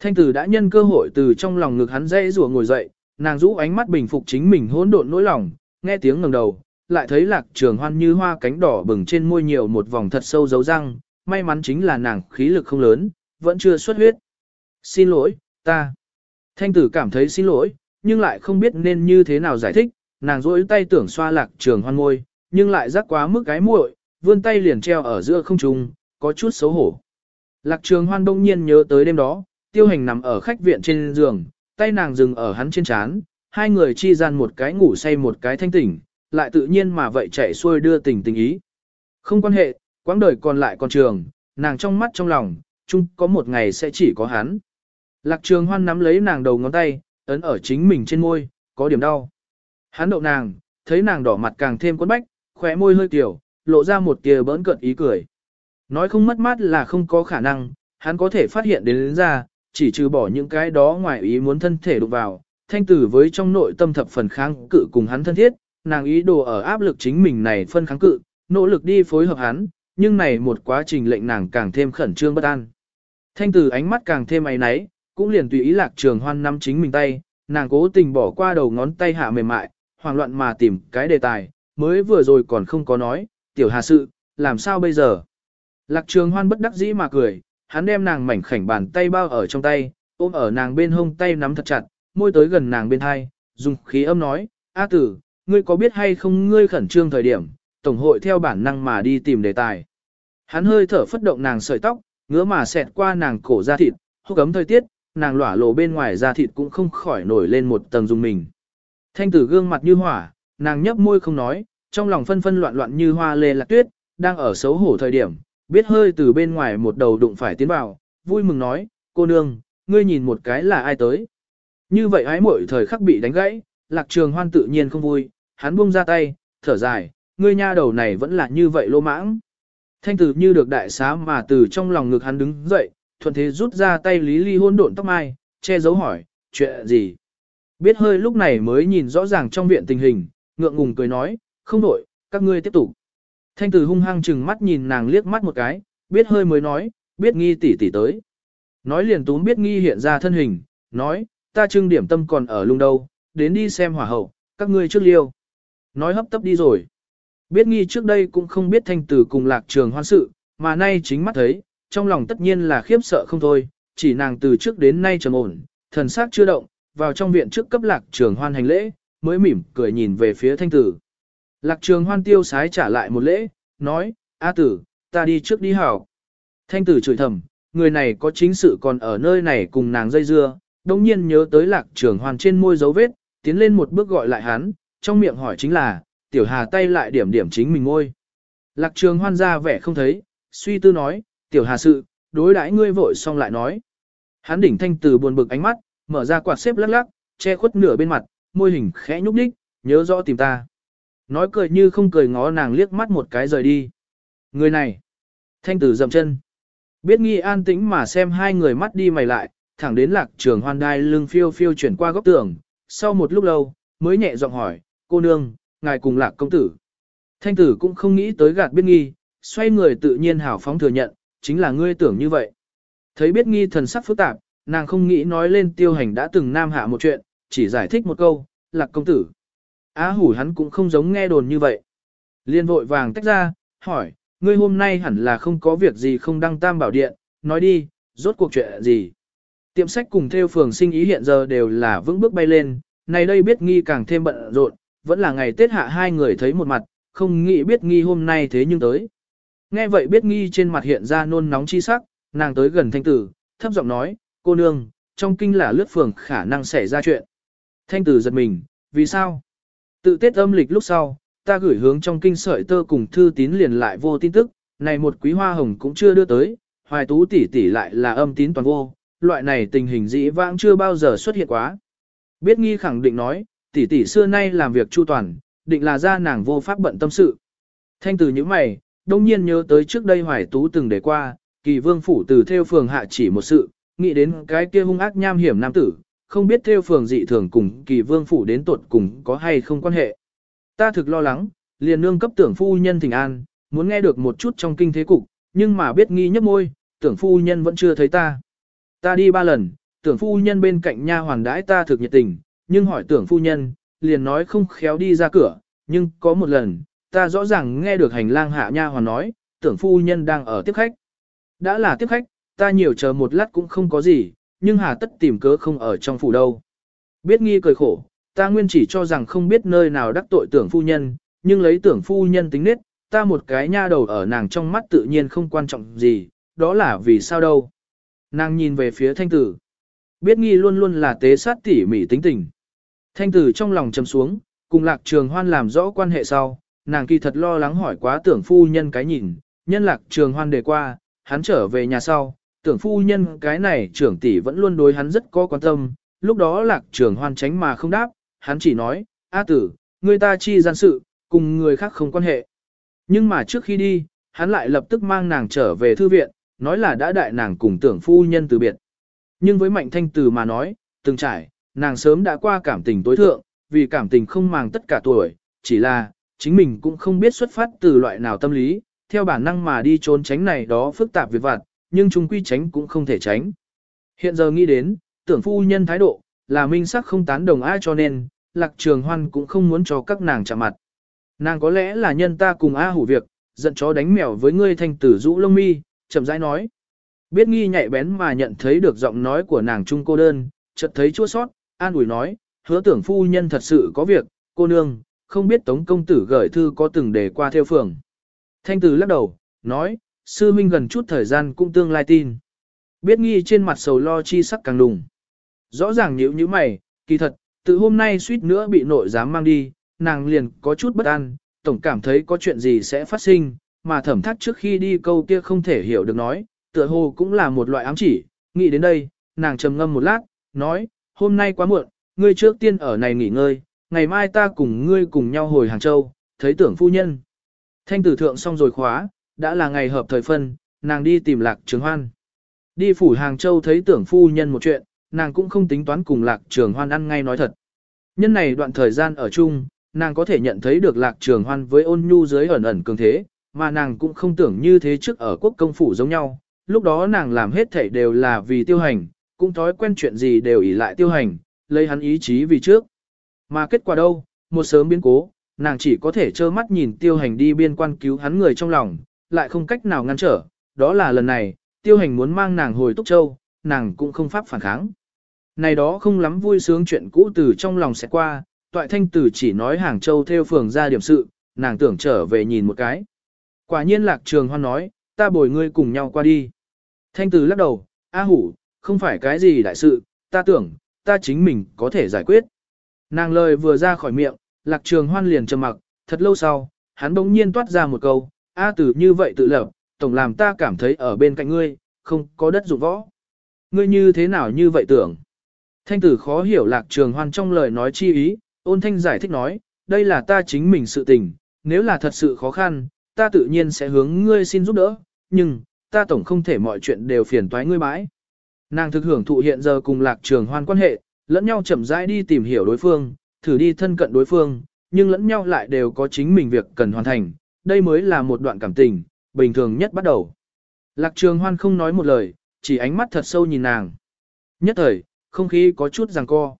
Thanh tử đã nhân cơ hội từ trong lòng ngực hắn dây rùa ngồi dậy, nàng rũ ánh mắt bình phục chính mình hỗn độn nỗi lòng, nghe tiếng ngẩng đầu, lại thấy lạc trường hoan như hoa cánh đỏ bừng trên môi nhiều một vòng thật sâu dấu răng, may mắn chính là nàng khí lực không lớn, vẫn chưa xuất huyết. Xin lỗi, ta. Thanh tử cảm thấy xin lỗi, nhưng lại không biết nên như thế nào giải thích, nàng rỗi tay tưởng xoa lạc trường hoan môi, nhưng lại rắc quá mức cái muội, vươn tay liền treo ở giữa không trung, có chút xấu hổ. Lạc trường hoan đông nhiên nhớ tới đêm đó, tiêu hành nằm ở khách viện trên giường, tay nàng dừng ở hắn trên chán, hai người chi gian một cái ngủ say một cái thanh tỉnh, lại tự nhiên mà vậy chạy xuôi đưa tình tình ý. Không quan hệ, quãng đời còn lại còn trường, nàng trong mắt trong lòng, chung có một ngày sẽ chỉ có hắn. Lạc trường hoan nắm lấy nàng đầu ngón tay, ấn ở chính mình trên môi, có điểm đau. Hắn đậu nàng, thấy nàng đỏ mặt càng thêm quấn bách, khóe môi hơi tiểu, lộ ra một tia bỡn cợt ý cười. Nói không mất mát là không có khả năng, hắn có thể phát hiện đến, đến ra, chỉ trừ bỏ những cái đó ngoài ý muốn thân thể đụng vào, thanh tử với trong nội tâm thập phần kháng cự cùng hắn thân thiết, nàng ý đồ ở áp lực chính mình này phân kháng cự, nỗ lực đi phối hợp hắn, nhưng này một quá trình lệnh nàng càng thêm khẩn trương bất an. Thanh tử ánh mắt càng thêm ấy náy, cũng liền tùy ý lạc trường hoan nắm chính mình tay, nàng cố tình bỏ qua đầu ngón tay hạ mềm mại, hoảng loạn mà tìm cái đề tài, mới vừa rồi còn không có nói, tiểu hà sự, làm sao bây giờ? Lạc trường hoan bất đắc dĩ mà cười, hắn đem nàng mảnh khảnh bàn tay bao ở trong tay, ôm ở nàng bên hông tay nắm thật chặt, môi tới gần nàng bên hai, dùng khí âm nói, A tử, ngươi có biết hay không ngươi khẩn trương thời điểm, tổng hội theo bản năng mà đi tìm đề tài. Hắn hơi thở phất động nàng sợi tóc, ngứa mà xẹt qua nàng cổ da thịt, hô cấm thời tiết, nàng lỏa lộ bên ngoài da thịt cũng không khỏi nổi lên một tầng dung mình. Thanh tử gương mặt như hỏa, nàng nhấp môi không nói, trong lòng phân phân loạn loạn như hoa lê lạc tuyết, đang ở xấu hổ thời điểm, biết hơi từ bên ngoài một đầu đụng phải tiến vào, vui mừng nói, cô nương, ngươi nhìn một cái là ai tới. Như vậy ái mỗi thời khắc bị đánh gãy, lạc trường hoan tự nhiên không vui, hắn buông ra tay, thở dài, ngươi nha đầu này vẫn là như vậy lô mãng. Thanh tử như được đại xá mà từ trong lòng ngực hắn đứng dậy, thuận thế rút ra tay lý ly hôn độn tóc mai, che giấu hỏi, chuyện gì. Biết hơi lúc này mới nhìn rõ ràng trong viện tình hình, ngượng ngùng cười nói, không đổi, các ngươi tiếp tục. Thanh tử hung hăng chừng mắt nhìn nàng liếc mắt một cái, biết hơi mới nói, biết nghi tỷ tỷ tới. Nói liền túm biết nghi hiện ra thân hình, nói, ta trưng điểm tâm còn ở lung đâu, đến đi xem hỏa hậu, các ngươi trước liêu. Nói hấp tấp đi rồi. Biết nghi trước đây cũng không biết thanh tử cùng lạc trường hoan sự, mà nay chính mắt thấy, trong lòng tất nhiên là khiếp sợ không thôi, chỉ nàng từ trước đến nay trầm ổn, thần sắc chưa động, vào trong viện trước cấp lạc trường hoan hành lễ, mới mỉm cười nhìn về phía thanh tử. Lạc trường hoan tiêu sái trả lại một lễ, nói, A tử, ta đi trước đi hảo. Thanh tử chửi thầm, người này có chính sự còn ở nơi này cùng nàng dây dưa, đồng nhiên nhớ tới lạc trường hoan trên môi dấu vết, tiến lên một bước gọi lại hắn, trong miệng hỏi chính là, tiểu hà tay lại điểm điểm chính mình ngôi. Lạc trường hoan ra vẻ không thấy, suy tư nói, tiểu hà sự, đối đãi ngươi vội xong lại nói. Hắn đỉnh thanh từ buồn bực ánh mắt, mở ra quạt xếp lắc lắc, che khuất nửa bên mặt, môi hình khẽ nhúc đích, nhớ rõ tìm ta. Nói cười như không cười ngó nàng liếc mắt một cái rời đi. Người này, thanh tử dậm chân. Biết nghi an tĩnh mà xem hai người mắt đi mày lại, thẳng đến lạc trường hoan đai lưng phiêu phiêu chuyển qua góc tường. Sau một lúc lâu, mới nhẹ giọng hỏi, cô nương, ngài cùng lạc công tử. Thanh tử cũng không nghĩ tới gạt biết nghi, xoay người tự nhiên hào phóng thừa nhận, chính là ngươi tưởng như vậy. Thấy biết nghi thần sắc phức tạp, nàng không nghĩ nói lên tiêu hành đã từng nam hạ một chuyện, chỉ giải thích một câu, lạc công tử. Á hủ hắn cũng không giống nghe đồn như vậy. Liên vội vàng tách ra, hỏi, ngươi hôm nay hẳn là không có việc gì không đăng tam bảo điện, nói đi, rốt cuộc chuyện gì. Tiệm sách cùng theo phường sinh ý hiện giờ đều là vững bước bay lên, này đây biết nghi càng thêm bận rộn, vẫn là ngày Tết hạ hai người thấy một mặt, không nghĩ biết nghi hôm nay thế nhưng tới. Nghe vậy biết nghi trên mặt hiện ra nôn nóng chi sắc, nàng tới gần thanh tử, thấp giọng nói, cô nương, trong kinh là lướt phường khả năng xảy ra chuyện. Thanh tử giật mình, vì sao? Tự Tết âm lịch lúc sau, ta gửi hướng trong kinh sợi tơ cùng thư tín liền lại vô tin tức, này một quý hoa hồng cũng chưa đưa tới, hoài tú tỷ tỷ lại là âm tín toàn vô, loại này tình hình dĩ vãng chưa bao giờ xuất hiện quá. Biết nghi khẳng định nói, tỷ tỷ xưa nay làm việc chu toàn, định là ra nàng vô pháp bận tâm sự. Thanh từ những mày, đông nhiên nhớ tới trước đây hoài tú từng để qua, kỳ vương phủ từ theo phường hạ chỉ một sự, nghĩ đến cái kia hung ác nham hiểm nam tử, không biết theo phường dị thường cùng kỳ vương phủ đến tuột cùng có hay không quan hệ. Ta thực lo lắng, liền nương cấp tưởng phu nhân thỉnh an, muốn nghe được một chút trong kinh thế cục, nhưng mà biết nghi nhấp môi, tưởng phu nhân vẫn chưa thấy ta. Ta đi ba lần, tưởng phu nhân bên cạnh nha hoàn đãi ta thực nhiệt tình, nhưng hỏi tưởng phu nhân, liền nói không khéo đi ra cửa, nhưng có một lần, ta rõ ràng nghe được hành lang hạ nha hoàn nói, tưởng phu nhân đang ở tiếp khách. Đã là tiếp khách, ta nhiều chờ một lát cũng không có gì, nhưng hà tất tìm cớ không ở trong phủ đâu. Biết nghi cười khổ, ta nguyên chỉ cho rằng không biết nơi nào đắc tội tưởng phu nhân, nhưng lấy tưởng phu nhân tính nết, ta một cái nha đầu ở nàng trong mắt tự nhiên không quan trọng gì, đó là vì sao đâu. Nàng nhìn về phía thanh tử. Biết nghi luôn luôn là tế sát tỉ mỉ tính tình. Thanh tử trong lòng chầm xuống, cùng lạc trường hoan làm rõ quan hệ sau, nàng kỳ thật lo lắng hỏi quá tưởng phu nhân cái nhìn, nhân lạc trường hoan đề qua, hắn trở về nhà sau, tưởng phu nhân cái này trưởng tỷ vẫn luôn đối hắn rất có quan tâm, lúc đó lạc trường hoan tránh mà không đáp, hắn chỉ nói, A tử, người ta chi gian sự, cùng người khác không quan hệ. Nhưng mà trước khi đi, hắn lại lập tức mang nàng trở về thư viện, nói là đã đại nàng cùng tưởng phu nhân từ biệt. Nhưng với mạnh thanh từ mà nói, từng trải, nàng sớm đã qua cảm tình tối thượng, vì cảm tình không màng tất cả tuổi, chỉ là, chính mình cũng không biết xuất phát từ loại nào tâm lý, theo bản năng mà đi trốn tránh này đó phức tạp việc vặt, nhưng chung quy tránh cũng không thể tránh. Hiện giờ nghĩ đến, tưởng phu nhân thái độ, là minh sắc không tán đồng ai cho nên, lạc trường hoan cũng không muốn cho các nàng chạm mặt. Nàng có lẽ là nhân ta cùng A hủ việc, giận chó đánh mèo với ngươi thanh tử rũ lông mi, chậm rãi nói. Biết nghi nhạy bén mà nhận thấy được giọng nói của nàng trung cô đơn, chợt thấy chua sót, an ủi nói, hứa tưởng phu nhân thật sự có việc, cô nương, không biết tống công tử gửi thư có từng để qua theo phường. Thanh tử lắc đầu, nói, sư minh gần chút thời gian cũng tương lai tin. Biết nghi trên mặt sầu lo chi sắc càng đùng. Rõ ràng nhíu như mày, kỳ thật, từ hôm nay suýt nữa bị nội giám mang đi, nàng liền có chút bất an, tổng cảm thấy có chuyện gì sẽ phát sinh, mà thẩm thắt trước khi đi câu kia không thể hiểu được nói, tựa hồ cũng là một loại ám chỉ, nghĩ đến đây, nàng trầm ngâm một lát, nói, hôm nay quá muộn, ngươi trước tiên ở này nghỉ ngơi, ngày mai ta cùng ngươi cùng nhau hồi Hàng Châu, thấy tưởng phu nhân. Thanh tử thượng xong rồi khóa, đã là ngày hợp thời phân, nàng đi tìm lạc trường hoan. Đi phủ Hàng Châu thấy tưởng phu nhân một chuyện, nàng cũng không tính toán cùng lạc trường hoan ăn ngay nói thật. Nhân này đoạn thời gian ở chung, nàng có thể nhận thấy được lạc trường hoan với ôn nhu dưới ẩn ẩn cường thế, mà nàng cũng không tưởng như thế trước ở quốc công phủ giống nhau. Lúc đó nàng làm hết thảy đều là vì tiêu hành, cũng thói quen chuyện gì đều ỷ lại tiêu hành, lấy hắn ý chí vì trước. Mà kết quả đâu, một sớm biến cố, nàng chỉ có thể trơ mắt nhìn tiêu hành đi biên quan cứu hắn người trong lòng, lại không cách nào ngăn trở, đó là lần này, tiêu hành muốn mang nàng hồi Túc Châu, nàng cũng không pháp phản kháng. Này đó không lắm vui sướng chuyện cũ từ trong lòng sẽ qua, toại thanh tử chỉ nói Hàng Châu theo phường ra điểm sự, nàng tưởng trở về nhìn một cái. Quả nhiên lạc trường hoan nói, ta bồi ngươi cùng nhau qua đi. Thanh tử lắc đầu, A hủ, không phải cái gì đại sự, ta tưởng, ta chính mình có thể giải quyết. Nàng lời vừa ra khỏi miệng, lạc trường hoan liền trầm mặc, thật lâu sau, hắn bỗng nhiên toát ra một câu, A tử như vậy tự lập, tổng làm ta cảm thấy ở bên cạnh ngươi, không có đất dụng võ. Ngươi như thế nào như vậy tưởng? Thanh tử khó hiểu lạc trường hoan trong lời nói chi ý, ôn thanh giải thích nói, đây là ta chính mình sự tình, nếu là thật sự khó khăn, ta tự nhiên sẽ hướng ngươi xin giúp đỡ, nhưng, ta tổng không thể mọi chuyện đều phiền toái ngươi mãi. Nàng thực hưởng thụ hiện giờ cùng lạc trường hoan quan hệ, lẫn nhau chậm rãi đi tìm hiểu đối phương, thử đi thân cận đối phương, nhưng lẫn nhau lại đều có chính mình việc cần hoàn thành, đây mới là một đoạn cảm tình, bình thường nhất bắt đầu. Lạc trường hoan không nói một lời, chỉ ánh mắt thật sâu nhìn nàng. Nhất thời, không khí có chút ràng co.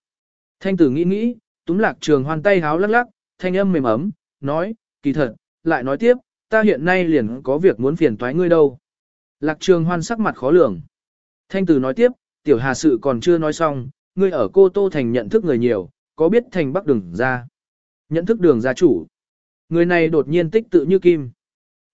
Thanh tử nghĩ nghĩ, túm lạc trường hoan tay háo lắc lắc, thanh âm mềm ấm, nói, kỳ thật, lại nói tiếp, ta hiện nay liền có việc muốn phiền toái ngươi đâu. Lạc trường hoan sắc mặt khó lường. Thanh tử nói tiếp, tiểu hà sự còn chưa nói xong, ngươi ở cô Tô Thành nhận thức người nhiều, có biết thành bắc đường ra. Nhận thức đường gia chủ. Người này đột nhiên tích tự như kim.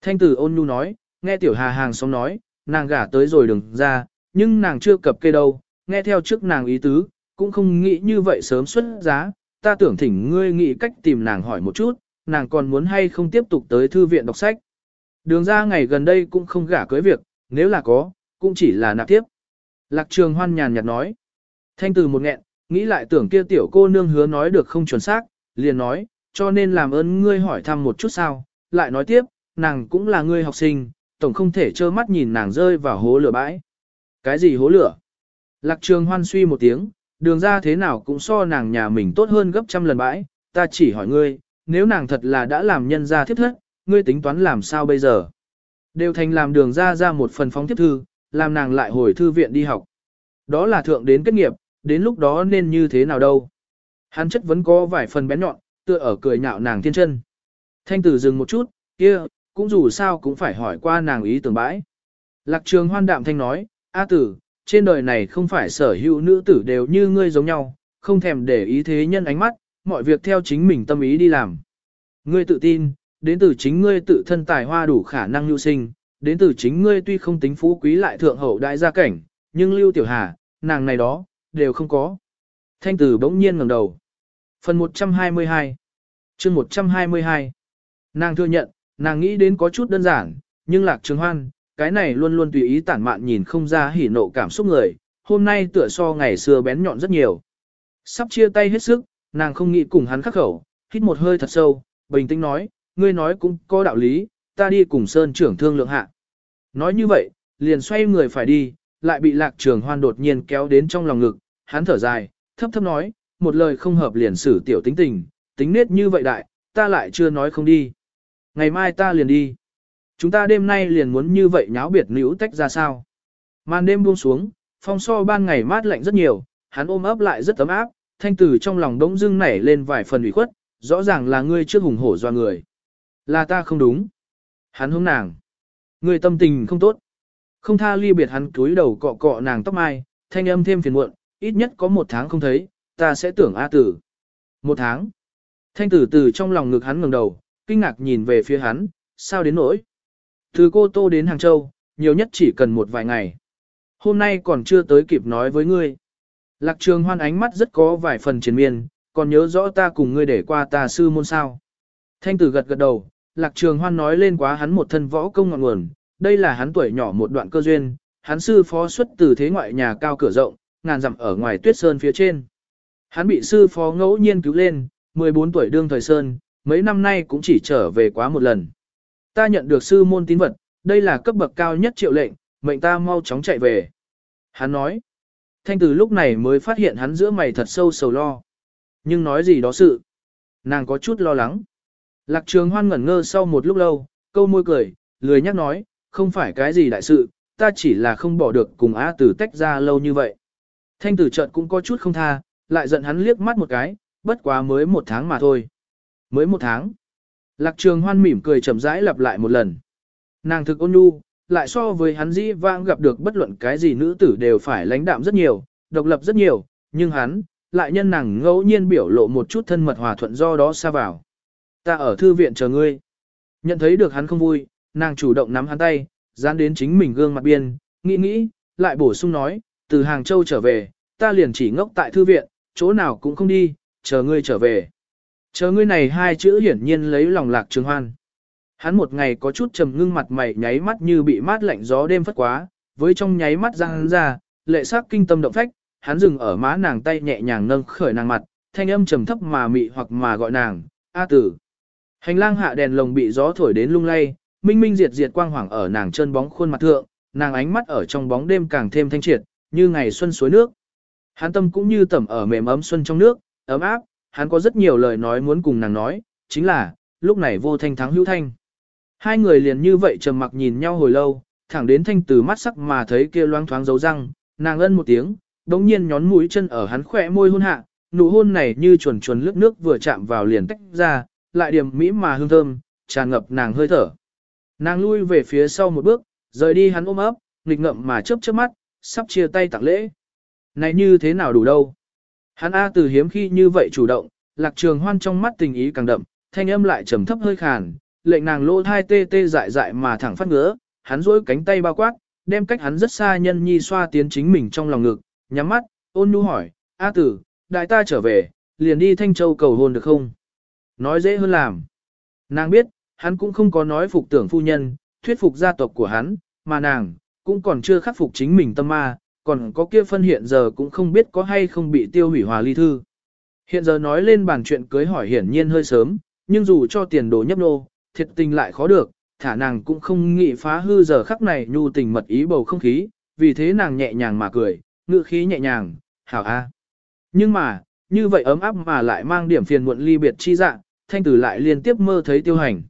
Thanh tử ôn nhu nói, nghe tiểu hà hàng xóm nói, nàng gả tới rồi đường ra, nhưng nàng chưa cập kê đâu, nghe theo trước nàng ý tứ, cũng không nghĩ như vậy sớm xuất giá, ta tưởng thỉnh ngươi nghĩ cách tìm nàng hỏi một chút, nàng còn muốn hay không tiếp tục tới thư viện đọc sách. Đường ra ngày gần đây cũng không gả cưới việc, nếu là có, cũng chỉ là nạp tiếp. Lạc trường hoan nhàn nhạt nói. Thanh từ một nghẹn, nghĩ lại tưởng kia tiểu cô nương hứa nói được không chuẩn xác, liền nói, cho nên làm ơn ngươi hỏi thăm một chút sao, lại nói tiếp, nàng cũng là ngươi học sinh, tổng không thể trơ mắt nhìn nàng rơi vào hố lửa bãi. Cái gì hố lửa? Lạc trường hoan suy một tiếng, đường ra thế nào cũng so nàng nhà mình tốt hơn gấp trăm lần bãi, ta chỉ hỏi ngươi, nếu nàng thật là đã làm nhân ra thiết thất, ngươi tính toán làm sao bây giờ? Đều thành làm đường ra ra một phần phóng tiếp thư, làm nàng lại hồi thư viện đi học. Đó là thượng đến kết nghiệp, đến lúc đó nên như thế nào đâu? Hắn chất vẫn có vài phần bén nhọn, tựa ở cười nhạo nàng thiên chân. Thanh tử dừng một chút, kia, cũng dù sao cũng phải hỏi qua nàng ý tưởng bãi. Lạc trường hoan đạm thanh nói, A tử, trên đời này không phải sở hữu nữ tử đều như ngươi giống nhau, không thèm để ý thế nhân ánh mắt, mọi việc theo chính mình tâm ý đi làm. Ngươi tự tin, đến từ chính ngươi tự thân tài hoa đủ khả năng nhu sinh, đến từ chính ngươi tuy không tính phú quý lại thượng hậu đại gia cảnh, nhưng lưu tiểu hà, nàng này đó, đều không có. Thanh tử bỗng nhiên ngẩng đầu. Phần 122 chương 122 Nàng thừa nhận, nàng nghĩ đến có chút đơn giản, nhưng lạc trường hoan, cái này luôn luôn tùy ý tản mạn nhìn không ra hỉ nộ cảm xúc người, hôm nay tựa so ngày xưa bén nhọn rất nhiều. Sắp chia tay hết sức, Nàng không nghĩ cùng hắn khắc khẩu, hít một hơi thật sâu, bình tĩnh nói, ngươi nói cũng có đạo lý, ta đi cùng Sơn trưởng thương lượng hạ. Nói như vậy, liền xoay người phải đi, lại bị lạc trường hoan đột nhiên kéo đến trong lòng ngực, hắn thở dài, thấp thấp nói, một lời không hợp liền xử tiểu tính tình, tính nết như vậy đại, ta lại chưa nói không đi. Ngày mai ta liền đi. Chúng ta đêm nay liền muốn như vậy nháo biệt nữ tách ra sao. Màn đêm buông xuống, phong so ban ngày mát lạnh rất nhiều, hắn ôm ấp lại rất ấm áp, thanh tử trong lòng đống dưng nảy lên vài phần ủy khuất, rõ ràng là ngươi trước hùng hổ doa người. Là ta không đúng. Hắn hướng nàng. Ngươi tâm tình không tốt. Không tha ly biệt hắn cúi đầu cọ cọ nàng tóc mai, thanh âm thêm phiền muộn, ít nhất có một tháng không thấy, ta sẽ tưởng A tử. Một tháng. Thanh tử từ trong lòng ngực hắn ngẩng đầu, kinh ngạc nhìn về phía hắn, sao đến nỗi. Từ cô Tô đến Hàng Châu, nhiều nhất chỉ cần một vài ngày. Hôm nay còn chưa tới kịp nói với ngươi. Lạc trường hoan ánh mắt rất có vài phần chiến miên, còn nhớ rõ ta cùng ngươi để qua ta sư môn sao. Thanh tử gật gật đầu, lạc trường hoan nói lên quá hắn một thân võ công ngọn nguồn, đây là hắn tuổi nhỏ một đoạn cơ duyên, hắn sư phó xuất từ thế ngoại nhà cao cửa rộng, ngàn dặm ở ngoài tuyết sơn phía trên. Hắn bị sư phó ngẫu nhiên cứu lên, 14 tuổi đương thời sơn, mấy năm nay cũng chỉ trở về quá một lần. Ta nhận được sư môn tín vật, đây là cấp bậc cao nhất triệu lệnh, mệnh ta mau chóng chạy về. Hắn nói, thanh từ lúc này mới phát hiện hắn giữa mày thật sâu sầu lo. Nhưng nói gì đó sự. Nàng có chút lo lắng. Lạc trường hoan ngẩn ngơ sau một lúc lâu, câu môi cười, lười nhắc nói, không phải cái gì đại sự, ta chỉ là không bỏ được cùng Á Tử tách ra lâu như vậy. Thanh tử trận cũng có chút không tha, lại giận hắn liếc mắt một cái, bất quá mới một tháng mà thôi. Mới một tháng. Lạc trường hoan mỉm cười chậm rãi lặp lại một lần. Nàng thực ôn nhu, lại so với hắn dĩ vãng gặp được bất luận cái gì nữ tử đều phải lãnh đạm rất nhiều, độc lập rất nhiều, nhưng hắn, lại nhân nàng ngẫu nhiên biểu lộ một chút thân mật hòa thuận do đó xa vào. Ta ở thư viện chờ ngươi. Nhận thấy được hắn không vui, nàng chủ động nắm hắn tay, dán đến chính mình gương mặt biên, nghĩ nghĩ, lại bổ sung nói, từ Hàng Châu trở về, ta liền chỉ ngốc tại thư viện, chỗ nào cũng không đi, chờ ngươi trở về. Chờ ngươi này hai chữ hiển nhiên lấy lòng lạc trường hoan. Hắn một ngày có chút trầm ngưng mặt mày nháy mắt như bị mát lạnh gió đêm phất quá, với trong nháy mắt ra hắn ra, lệ sắc kinh tâm động phách, hắn dừng ở má nàng tay nhẹ nhàng nâng khởi nàng mặt, thanh âm trầm thấp mà mị hoặc mà gọi nàng, A tử. Hành lang hạ đèn lồng bị gió thổi đến lung lay, minh minh diệt diệt quang hoàng ở nàng chân bóng khuôn mặt thượng, nàng ánh mắt ở trong bóng đêm càng thêm thanh triệt, như ngày xuân suối nước. Hắn tâm cũng như tẩm ở mềm ấm xuân trong nước, ấm áp, hắn có rất nhiều lời nói muốn cùng nàng nói, chính là, lúc này vô thanh thắng hữu thanh. Hai người liền như vậy trầm mặc nhìn nhau hồi lâu, thẳng đến thanh từ mắt sắc mà thấy kia loang thoáng dấu răng, nàng ân một tiếng, đống nhiên nhón mũi chân ở hắn khỏe môi hôn hạ, nụ hôn này như chuồn chuồn lướt nước vừa chạm vào liền tách ra, lại điểm mỹ mà hương thơm, tràn ngập nàng hơi thở. Nàng lui về phía sau một bước, rời đi hắn ôm ấp, nghịch ngậm mà chớp chớp mắt, sắp chia tay tặng lễ. Này như thế nào đủ đâu? Hắn A từ hiếm khi như vậy chủ động, lạc trường hoan trong mắt tình ý càng đậm, thanh âm lại trầm thấp hơi khàn, lệnh nàng lỗ thai tê tê dại dại mà thẳng phát ngứa, hắn duỗi cánh tay bao quát, đem cách hắn rất xa nhân nhi xoa tiến chính mình trong lòng ngực, nhắm mắt, ôn nhu hỏi, A tử, đại ta trở về, liền đi Thanh Châu cầu hôn được không? Nói dễ hơn làm. Nàng biết, hắn cũng không có nói phục tưởng phu nhân, thuyết phục gia tộc của hắn, mà nàng, cũng còn chưa khắc phục chính mình tâm ma, còn có kia phân hiện giờ cũng không biết có hay không bị tiêu hủy hòa ly thư. Hiện giờ nói lên bàn chuyện cưới hỏi hiển nhiên hơi sớm, nhưng dù cho tiền đồ nhấp nô, thiệt tình lại khó được, thả nàng cũng không nghĩ phá hư giờ khắc này nhu tình mật ý bầu không khí, vì thế nàng nhẹ nhàng mà cười, ngữ khí nhẹ nhàng, hảo a. Nhưng mà, như vậy ấm áp mà lại mang điểm phiền muộn ly biệt chi dạng, thanh tử lại liên tiếp mơ thấy tiêu hành.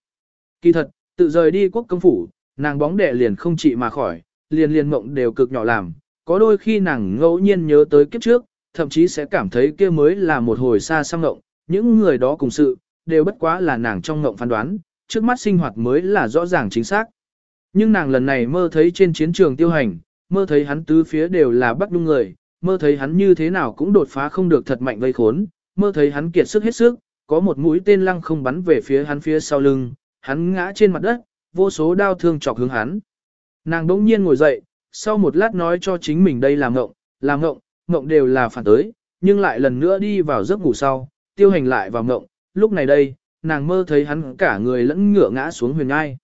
Kỳ thật, tự rời đi quốc công phủ, nàng bóng đẻ liền không trị mà khỏi, liền liền mộng đều cực nhỏ làm, có đôi khi nàng ngẫu nhiên nhớ tới kiếp trước, thậm chí sẽ cảm thấy kia mới là một hồi xa xăm ngộng, những người đó cùng sự, đều bất quá là nàng trong ngộng phán đoán, trước mắt sinh hoạt mới là rõ ràng chính xác. Nhưng nàng lần này mơ thấy trên chiến trường tiêu hành, mơ thấy hắn tứ phía đều là bắt đung người, mơ thấy hắn như thế nào cũng đột phá không được thật mạnh vây khốn, mơ thấy hắn kiệt sức hết sức, có một mũi tên lăng không bắn về phía hắn phía sau lưng, hắn ngã trên mặt đất, vô số đau thương chọc hướng hắn. Nàng đỗng nhiên ngồi dậy, sau một lát nói cho chính mình đây là ngộng, là ngộng, ngộng đều là phản tới, nhưng lại lần nữa đi vào giấc ngủ sau, tiêu hành lại vào ngộng, lúc này đây, nàng mơ thấy hắn cả người lẫn ngựa ngã xuống huyền ngai.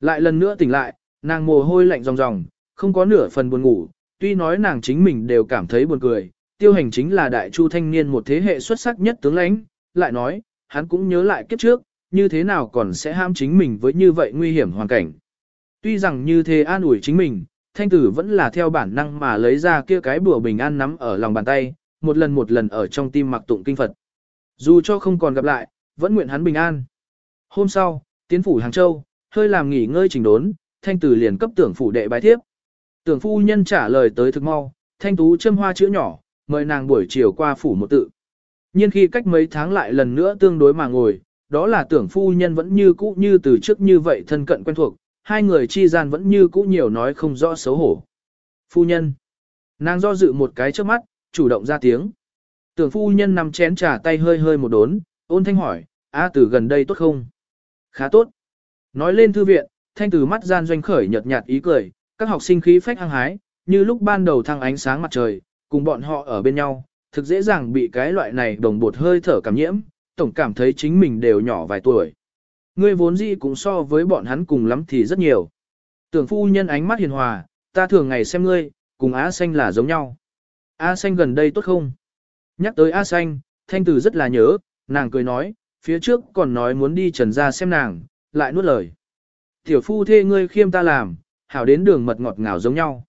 Lại lần nữa tỉnh lại, nàng mồ hôi lạnh ròng ròng, không có nửa phần buồn ngủ, tuy nói nàng chính mình đều cảm thấy buồn cười, tiêu hành chính là đại chu thanh niên một thế hệ xuất sắc nhất tướng lãnh, lại nói, hắn cũng nhớ lại kiếp trước, như thế nào còn sẽ ham chính mình với như vậy nguy hiểm hoàn cảnh. Tuy rằng như thế an ủi chính mình, thanh tử vẫn là theo bản năng mà lấy ra kia cái bùa bình an nắm ở lòng bàn tay, một lần một lần ở trong tim mặc tụng kinh Phật. Dù cho không còn gặp lại, vẫn nguyện hắn bình an. Hôm sau, tiến phủ Hàng Châu, hơi làm nghỉ ngơi trình đốn, thanh tử liền cấp tưởng phủ đệ bái thiếp. Tưởng phu nhân trả lời tới thực mau, thanh tú châm hoa chữ nhỏ, mời nàng buổi chiều qua phủ một tự. Nhưng khi cách mấy tháng lại lần nữa tương đối mà ngồi, đó là tưởng phu nhân vẫn như cũ như từ trước như vậy thân cận quen thuộc, hai người chi gian vẫn như cũ nhiều nói không rõ xấu hổ. Phu nhân. Nàng do dự một cái trước mắt, chủ động ra tiếng. Tưởng phu nhân nằm chén trà tay hơi hơi một đốn, ôn thanh hỏi, A tử gần đây tốt không? Khá tốt. Nói lên thư viện, thanh từ mắt gian doanh khởi nhợt nhạt ý cười, các học sinh khí phách hăng hái, như lúc ban đầu thăng ánh sáng mặt trời, cùng bọn họ ở bên nhau, thực dễ dàng bị cái loại này đồng bột hơi thở cảm nhiễm, tổng cảm thấy chính mình đều nhỏ vài tuổi. Ngươi vốn dĩ cũng so với bọn hắn cùng lắm thì rất nhiều. Tưởng phu nhân ánh mắt hiền hòa, ta thường ngày xem ngươi, cùng Á Xanh là giống nhau. A Xanh gần đây tốt không? Nhắc tới A Xanh, Thanh tử rất là nhớ, nàng cười nói, phía trước còn nói muốn đi trần ra xem nàng, lại nuốt lời. Tiểu phu thê ngươi khiêm ta làm, hảo đến đường mật ngọt ngào giống nhau.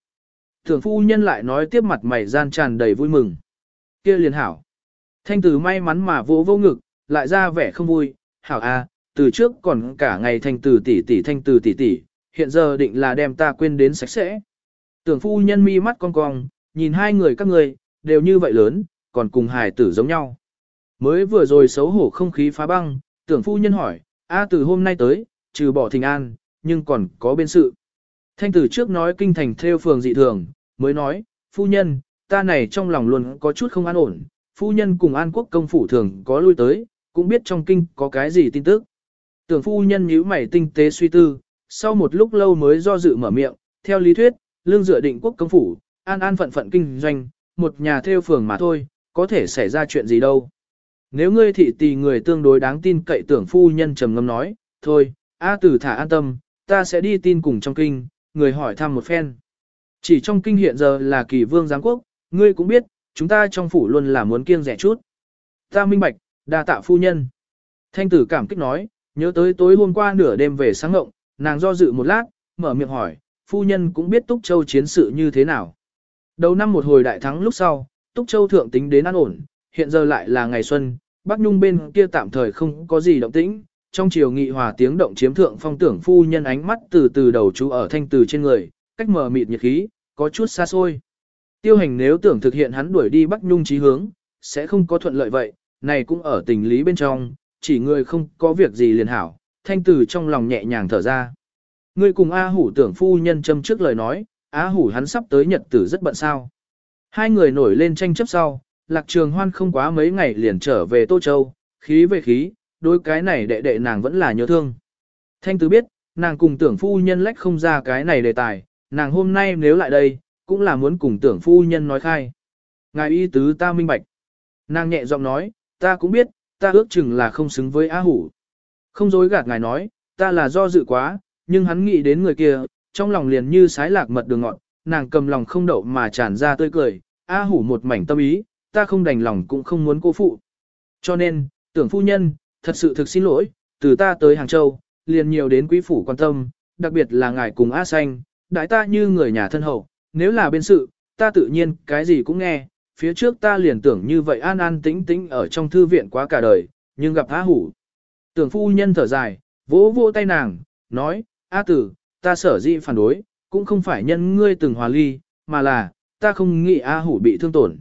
Thường phu nhân lại nói tiếp mặt mày gian tràn đầy vui mừng. kia liền hảo. Thanh tử may mắn mà vỗ vô ngực, lại ra vẻ không vui, hảo a, từ trước còn cả ngày thanh tử tỷ tỷ thanh tử tỷ tỷ, hiện giờ định là đem ta quên đến sạch sẽ. Tưởng phu nhân mi mắt cong cong, nhìn hai người các người, đều như vậy lớn, còn cùng hài tử giống nhau. Mới vừa rồi xấu hổ không khí phá băng, tưởng phu nhân hỏi, a từ hôm nay tới, trừ bỏ thình an, nhưng còn có bên sự. Thanh tử trước nói kinh thành theo phường dị thường, mới nói, phu nhân, ta này trong lòng luôn có chút không an ổn, phu nhân cùng an quốc công phủ thường có lui tới, cũng biết trong kinh có cái gì tin tức. Tưởng phu nhân nhíu mày tinh tế suy tư, sau một lúc lâu mới do dự mở miệng, theo lý thuyết, lương dựa định quốc công phủ, an an phận phận kinh doanh, một nhà theo phường mà thôi, có thể xảy ra chuyện gì đâu. Nếu ngươi thị tỳ người tương đối đáng tin cậy tưởng phu nhân trầm ngâm nói, thôi, A tử thả an tâm, ta sẽ đi tin cùng trong kinh, người hỏi thăm một phen. Chỉ trong kinh hiện giờ là kỳ vương giáng quốc, ngươi cũng biết, chúng ta trong phủ luôn là muốn kiêng rẻ chút. Ta minh bạch, đa tạ phu nhân. Thanh tử cảm kích nói, nhớ tới tối hôm qua nửa đêm về sáng ngộng, nàng do dự một lát, mở miệng hỏi, phu nhân cũng biết Túc Châu chiến sự như thế nào. Đầu năm một hồi đại thắng lúc sau, Túc Châu thượng tính đến an ổn, hiện giờ lại là ngày xuân, Bắc Nhung bên kia tạm thời không có gì động tĩnh, trong chiều nghị hòa tiếng động chiếm thượng phong tưởng phu nhân ánh mắt từ từ đầu chú ở thanh từ trên người, cách mở mịt nhiệt khí, có chút xa xôi. Tiêu hành nếu tưởng thực hiện hắn đuổi đi Bắc Nhung trí hướng, sẽ không có thuận lợi vậy, này cũng ở tình lý bên trong, chỉ người không có việc gì liền hảo, thanh từ trong lòng nhẹ nhàng thở ra. Ngươi cùng A Hủ tưởng phu nhân châm trước lời nói, A Hủ hắn sắp tới nhật tử rất bận sao. Hai người nổi lên tranh chấp sau, lạc trường hoan không quá mấy ngày liền trở về Tô Châu, khí về khí, đối cái này đệ đệ nàng vẫn là nhớ thương. Thanh tử biết, nàng cùng tưởng phu nhân lách không ra cái này đề tài, nàng hôm nay nếu lại đây, cũng là muốn cùng tưởng phu nhân nói khai. Ngài y tứ ta minh bạch. Nàng nhẹ giọng nói, ta cũng biết, ta ước chừng là không xứng với A Hủ. Không dối gạt ngài nói, ta là do dự quá, nhưng hắn nghĩ đến người kia, trong lòng liền như sái lạc mật đường ngọn, nàng cầm lòng không đậu mà tràn ra tươi cười, A Hủ một mảnh tâm ý, ta không đành lòng cũng không muốn cô phụ. Cho nên, tưởng phu nhân, thật sự thực xin lỗi, từ ta tới Hàng Châu, liền nhiều đến quý phủ quan tâm, đặc biệt là ngài cùng A Xanh, đại ta như người nhà thân hậu, nếu là bên sự, ta tự nhiên cái gì cũng nghe, phía trước ta liền tưởng như vậy an an tĩnh tĩnh ở trong thư viện quá cả đời, nhưng gặp A hủ. Tưởng phu nhân thở dài, vỗ vỗ tay nàng, nói, A tử, ta sở dĩ phản đối, cũng không phải nhân ngươi từng hòa ly, mà là, ta không nghĩ A hủ bị thương tổn.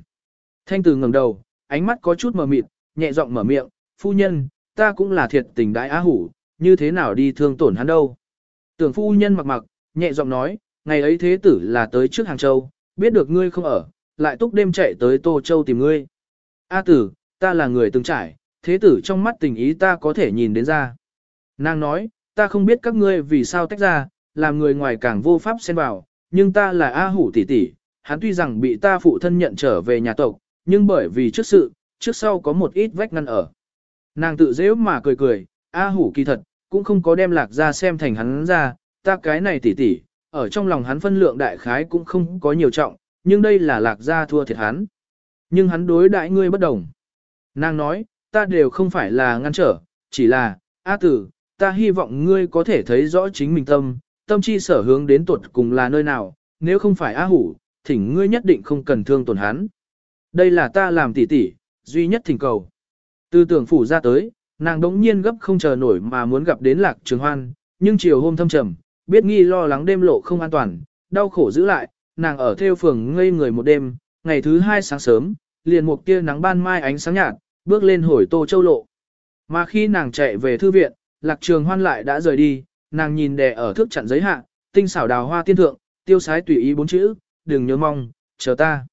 Thanh tử ngẩng đầu, ánh mắt có chút mờ mịt, nhẹ giọng mở miệng, phu nhân, ta cũng là thiệt tình đại á hủ, như thế nào đi thương tổn hắn đâu. Tưởng phu nhân mặc mặc, nhẹ giọng nói, ngày ấy thế tử là tới trước Hàng Châu, biết được ngươi không ở, lại túc đêm chạy tới Tô Châu tìm ngươi. A tử, ta là người từng trải, thế tử trong mắt tình ý ta có thể nhìn đến ra. Nàng nói, ta không biết các ngươi vì sao tách ra, làm người ngoài càng vô pháp xen vào, nhưng ta là A hủ tỷ tỷ, hắn tuy rằng bị ta phụ thân nhận trở về nhà tộc, nhưng bởi vì trước sự, trước sau có một ít vách ngăn ở. Nàng tự dễ mà cười cười, A hủ kỳ thật, cũng không có đem lạc ra xem thành hắn ra, ta cái này tỷ tỷ, ở trong lòng hắn phân lượng đại khái cũng không có nhiều trọng, nhưng đây là lạc gia thua thiệt hắn. Nhưng hắn đối đại ngươi bất đồng. Nàng nói, ta đều không phải là ngăn trở, chỉ là, A tử, ta hy vọng ngươi có thể thấy rõ chính mình tâm, tâm chi sở hướng đến tuột cùng là nơi nào, nếu không phải A hủ, thỉnh ngươi nhất định không cần thương tổn hắn. Đây là ta làm tỉ tỉ, duy nhất thỉnh cầu. Tư tưởng phủ ra tới, nàng đống nhiên gấp không chờ nổi mà muốn gặp đến lạc trường hoan, nhưng chiều hôm thâm trầm, biết nghi lo lắng đêm lộ không an toàn, đau khổ giữ lại, nàng ở theo phường ngây người một đêm, ngày thứ hai sáng sớm, liền một tia nắng ban mai ánh sáng nhạt, bước lên hồi tô châu lộ. Mà khi nàng chạy về thư viện, lạc trường hoan lại đã rời đi, nàng nhìn đè ở thước chặn giấy hạ, tinh xảo đào hoa tiên thượng, tiêu sái tùy ý bốn chữ, đừng nhớ mong, chờ ta.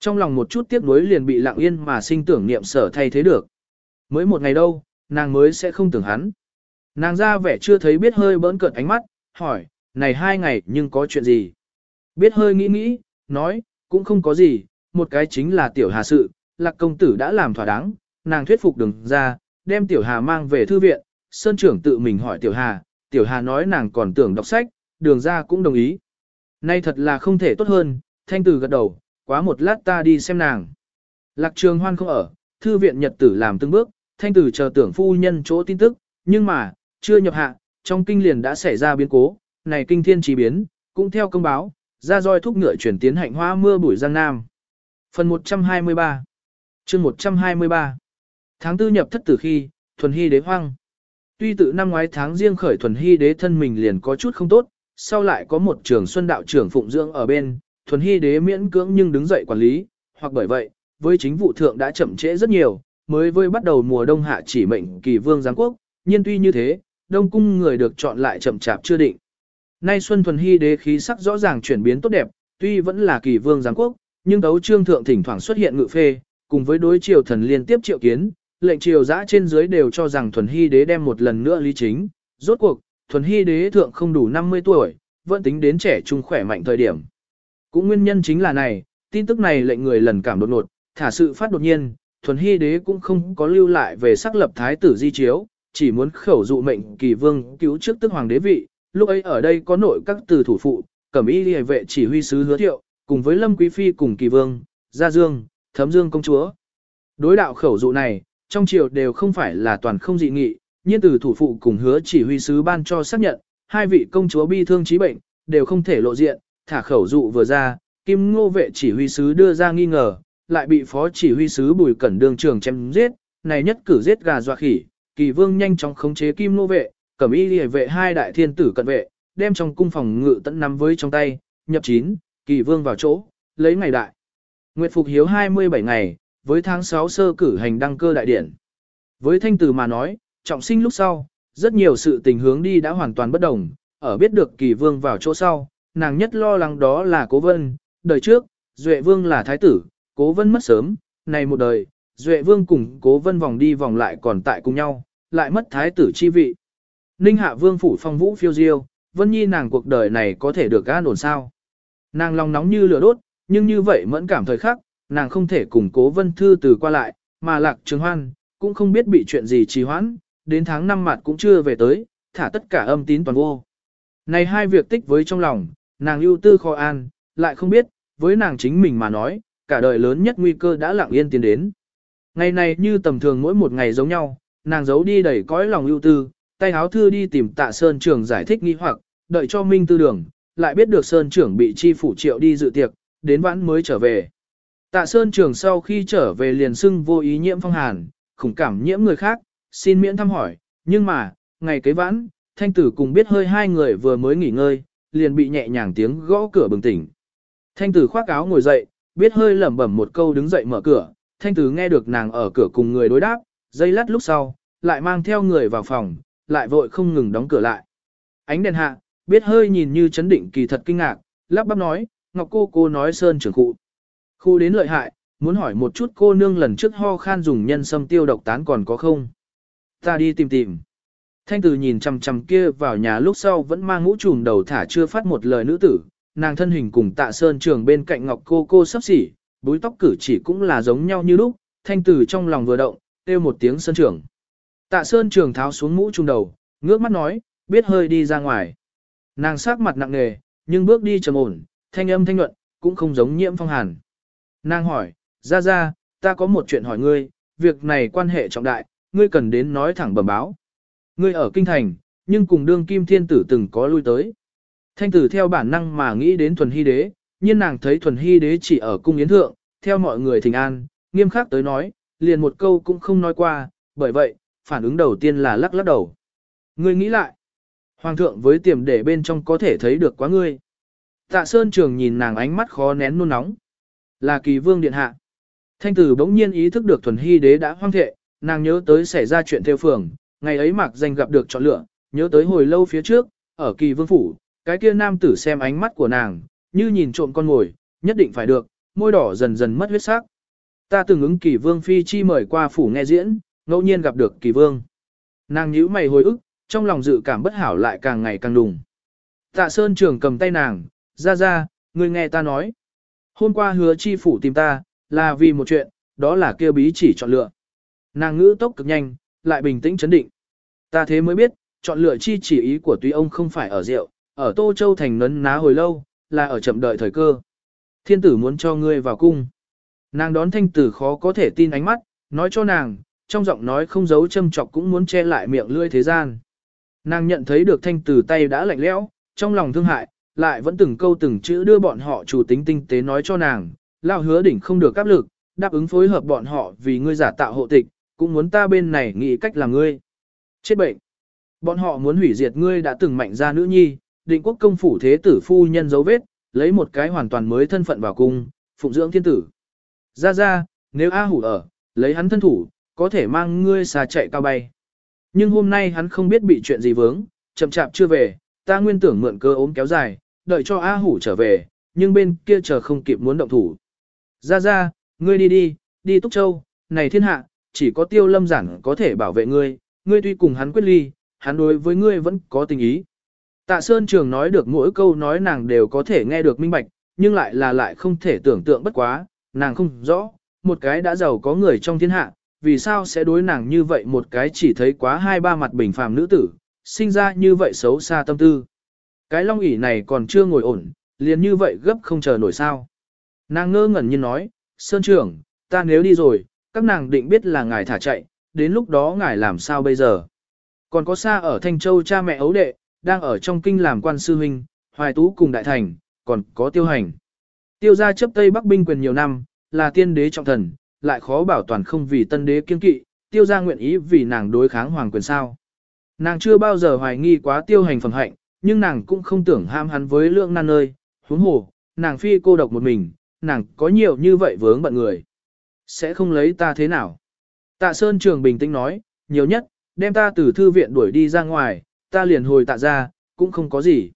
Trong lòng một chút tiếc nuối liền bị lặng yên mà sinh tưởng niệm sở thay thế được. Mới một ngày đâu, nàng mới sẽ không tưởng hắn. Nàng ra vẻ chưa thấy biết hơi bỡn cợt ánh mắt, hỏi, này hai ngày nhưng có chuyện gì? Biết hơi nghĩ nghĩ, nói, cũng không có gì, một cái chính là tiểu hà sự, lạc công tử đã làm thỏa đáng, nàng thuyết phục đừng ra, đem tiểu hà mang về thư viện, sơn trưởng tự mình hỏi tiểu hà, tiểu hà nói nàng còn tưởng đọc sách, đường ra cũng đồng ý. Nay thật là không thể tốt hơn, thanh tử gật đầu, quá một lát ta đi xem nàng. Lạc trường hoan không ở, thư viện nhật tử làm từng bước, thanh tử chờ tưởng phu nhân chỗ tin tức, nhưng mà, chưa nhập hạ, trong kinh liền đã xảy ra biến cố, này kinh thiên chí biến, cũng theo công báo, ra roi thúc ngựa chuyển tiến hạnh hoa mưa bụi giang nam. Phần 123 chương 123 Tháng tư nhập thất tử khi, thuần hy đế hoang. Tuy tự năm ngoái tháng riêng khởi thuần hy đế thân mình liền có chút không tốt, sau lại có một trường xuân đạo trưởng phụng dưỡng ở bên, thuần hy đế miễn cưỡng nhưng đứng dậy quản lý, hoặc bởi vậy, với chính vụ thượng đã chậm trễ rất nhiều, mới với bắt đầu mùa đông hạ chỉ mệnh kỳ vương giáng quốc, nhiên tuy như thế, đông cung người được chọn lại chậm chạp chưa định. Nay xuân thuần hy đế khí sắc rõ ràng chuyển biến tốt đẹp, tuy vẫn là kỳ vương giáng quốc, nhưng đấu trương thượng thỉnh thoảng xuất hiện ngự phê, cùng với đối triều thần liên tiếp triệu kiến, lệnh triều giã trên dưới đều cho rằng thuần hy đế đem một lần nữa lý chính, rốt cuộc, thuần hy đế thượng không đủ 50 tuổi, vẫn tính đến trẻ trung khỏe mạnh thời điểm. Cũng nguyên nhân chính là này, tin tức này lệnh người lần cảm đột ngột, thả sự phát đột nhiên, thuần hy đế cũng không có lưu lại về xác lập thái tử di chiếu, chỉ muốn khẩu dụ mệnh kỳ vương cứu trước tức hoàng đế vị, lúc ấy ở đây có nội các từ thủ phụ, cẩm y liề vệ chỉ huy sứ hứa thiệu, cùng với lâm quý phi cùng kỳ vương, gia dương, thấm dương công chúa. Đối đạo khẩu dụ này, trong triều đều không phải là toàn không dị nghị, nhiên từ thủ phụ cùng hứa chỉ huy sứ ban cho xác nhận, hai vị công chúa bi thương trí bệnh, đều không thể lộ diện, thả khẩu dụ vừa ra, kim ngô vệ chỉ huy sứ đưa ra nghi ngờ, lại bị phó chỉ huy sứ bùi cẩn đường trường chém giết, này nhất cử giết gà dọa khỉ, kỳ vương nhanh chóng khống chế kim Nô vệ, cẩm y lìa vệ hai đại thiên tử cận vệ, đem trong cung phòng ngự tận nắm với trong tay, nhập chín, kỳ vương vào chỗ, lấy ngày đại. Nguyệt phục hiếu 27 ngày, với tháng 6 sơ cử hành đăng cơ đại điển. Với thanh tử mà nói, trọng sinh lúc sau, rất nhiều sự tình hướng đi đã hoàn toàn bất đồng, ở biết được kỳ vương vào chỗ sau, nàng nhất lo lắng đó là cố vân, đời trước, Duệ vương là thái tử, cố vân mất sớm, này một đời, Duệ vương cùng cố vân vòng đi vòng lại còn tại cùng nhau, lại mất thái tử chi vị. Ninh hạ vương phủ phong vũ phiêu diêu, vân nhi nàng cuộc đời này có thể được an ổn sao. Nàng lòng nóng như lửa đốt, nhưng như vậy mẫn cảm thời khắc, nàng không thể cùng cố vân thư từ qua lại, mà lạc trường hoan, cũng không biết bị chuyện gì trì hoãn, đến tháng năm mặt cũng chưa về tới, thả tất cả âm tín toàn vô. Này hai việc tích với trong lòng, nàng ưu tư khó an, lại không biết, với nàng chính mình mà nói, cả đời lớn nhất nguy cơ đã lặng yên tiến đến. Ngày này như tầm thường mỗi một ngày giống nhau, nàng giấu đi đầy cõi lòng ưu tư, tay háo thư đi tìm tạ Sơn trưởng giải thích nghi hoặc, đợi cho Minh Tư Đường, lại biết được Sơn trưởng bị chi phủ triệu đi dự tiệc, đến vãn mới trở về. Tạ Sơn trưởng sau khi trở về liền xưng vô ý nhiễm phong hàn, khủng cảm nhiễm người khác, xin miễn thăm hỏi, nhưng mà, ngày kế vãn, thanh tử cùng biết hơi hai người vừa mới nghỉ ngơi, liền bị nhẹ nhàng tiếng gõ cửa bừng tỉnh. Thanh tử khoác áo ngồi dậy, biết hơi lẩm bẩm một câu đứng dậy mở cửa, thanh tử nghe được nàng ở cửa cùng người đối đáp, dây lát lúc sau, lại mang theo người vào phòng, lại vội không ngừng đóng cửa lại. Ánh đèn hạ, biết hơi nhìn như chấn định kỳ thật kinh ngạc, lắp bắp nói, Ngọc cô cô nói sơn trưởng cụ. Khu đến lợi hại, muốn hỏi một chút cô nương lần trước ho khan dùng nhân sâm tiêu độc tán còn có không? Ta đi tìm tìm. Thanh tử nhìn chằm chằm kia vào nhà lúc sau vẫn mang ngũ trùm đầu thả chưa phát một lời nữ tử, nàng thân hình cùng tạ sơn trường bên cạnh ngọc cô cô sắp xỉ, búi tóc cử chỉ cũng là giống nhau như lúc, thanh tử trong lòng vừa động, kêu một tiếng sơn Trường, Tạ sơn trường tháo xuống mũ trung đầu, ngước mắt nói, biết hơi đi ra ngoài. Nàng sắc mặt nặng nề, nhưng bước đi trầm ổn, thanh âm thanh nhuận, cũng không giống nhiễm phong hàn. Nàng hỏi, ra ra, ta có một chuyện hỏi ngươi, việc này quan hệ trọng đại, ngươi cần đến nói thẳng bẩm báo. Ngươi ở kinh thành, nhưng cùng đương kim thiên tử từng có lui tới. Thanh tử theo bản năng mà nghĩ đến thuần hy đế, nhưng nàng thấy thuần hy đế chỉ ở cung yến thượng, theo mọi người thỉnh an, nghiêm khắc tới nói, liền một câu cũng không nói qua, bởi vậy, phản ứng đầu tiên là lắc lắc đầu. Ngươi nghĩ lại, hoàng thượng với tiềm để bên trong có thể thấy được quá ngươi. Tạ Sơn Trường nhìn nàng ánh mắt khó nén nôn nóng. Là kỳ vương điện hạ. Thanh tử bỗng nhiên ý thức được thuần hy đế đã hoang thệ, nàng nhớ tới xảy ra chuyện theo phường, ngày ấy mạc danh gặp được chọn lựa, nhớ tới hồi lâu phía trước, ở kỳ vương phủ, cái kia nam tử xem ánh mắt của nàng, như nhìn trộm con ngồi, nhất định phải được, môi đỏ dần dần mất huyết sắc. Ta từng ứng kỳ vương phi chi mời qua phủ nghe diễn, ngẫu nhiên gặp được kỳ vương. Nàng nhíu mày hồi ức, trong lòng dự cảm bất hảo lại càng ngày càng đùng. Tạ Sơn Trường cầm tay nàng, ra ra, ngươi nghe ta nói. Hôm qua hứa chi phủ tìm ta, là vì một chuyện, đó là kêu bí chỉ chọn lựa. Nàng ngữ tốc cực nhanh, lại bình tĩnh chấn định. Ta thế mới biết, chọn lựa chi chỉ ý của tuy ông không phải ở rượu, ở Tô Châu thành nấn ná hồi lâu, là ở chậm đợi thời cơ. Thiên tử muốn cho ngươi vào cung. Nàng đón thanh tử khó có thể tin ánh mắt, nói cho nàng, trong giọng nói không giấu châm chọc cũng muốn che lại miệng lưỡi thế gian. Nàng nhận thấy được thanh tử tay đã lạnh lẽo, trong lòng thương hại, lại vẫn từng câu từng chữ đưa bọn họ chủ tính tinh tế nói cho nàng, lao hứa đỉnh không được áp lực, đáp ứng phối hợp bọn họ vì ngươi giả tạo hộ tịch, cũng muốn ta bên này nghĩ cách làm ngươi. Chết bệnh. Bọn họ muốn hủy diệt ngươi đã từng mạnh ra nữ nhi, định quốc công phủ thế tử phu nhân dấu vết, lấy một cái hoàn toàn mới thân phận vào cung, phụng dưỡng thiên tử. Ra ra, nếu A hủ ở, lấy hắn thân thủ, có thể mang ngươi xà chạy cao bay. Nhưng hôm nay hắn không biết bị chuyện gì vướng, chậm chạp chưa về, ta nguyên tưởng mượn cơ ốm kéo dài, đợi cho A hủ trở về, nhưng bên kia chờ không kịp muốn động thủ. Ra ra, ngươi đi đi, đi Túc Châu, này thiên hạ, chỉ có tiêu lâm giản có thể bảo vệ ngươi, ngươi tuy cùng hắn quyết ly, hắn đối với ngươi vẫn có tình ý. Tạ Sơn Trường nói được mỗi câu nói nàng đều có thể nghe được minh bạch, nhưng lại là lại không thể tưởng tượng bất quá, nàng không rõ, một cái đã giàu có người trong thiên hạ, vì sao sẽ đối nàng như vậy một cái chỉ thấy quá hai ba mặt bình phàm nữ tử, sinh ra như vậy xấu xa tâm tư. Cái long ỷ này còn chưa ngồi ổn, liền như vậy gấp không chờ nổi sao. Nàng ngơ ngẩn nhiên nói, Sơn Trường, ta nếu đi rồi, các nàng định biết là ngài thả chạy, đến lúc đó ngài làm sao bây giờ. Còn có xa ở Thanh Châu cha mẹ ấu đệ, đang ở trong kinh làm quan sư huynh, hoài tú cùng đại thành, còn có tiêu hành. Tiêu gia chấp Tây Bắc binh quyền nhiều năm, là tiên đế trọng thần, lại khó bảo toàn không vì tân đế kiên kỵ, tiêu gia nguyện ý vì nàng đối kháng hoàng quyền sao. Nàng chưa bao giờ hoài nghi quá tiêu hành phẩm hạnh, nhưng nàng cũng không tưởng ham hắn với lượng nan nơi, huống hồ, nàng phi cô độc một mình, nàng có nhiều như vậy vướng bận người. Sẽ không lấy ta thế nào? Tạ Sơn Trường bình tĩnh nói, nhiều nhất, đem ta từ thư viện đuổi đi ra ngoài, ta liền hồi tạ ra, cũng không có gì.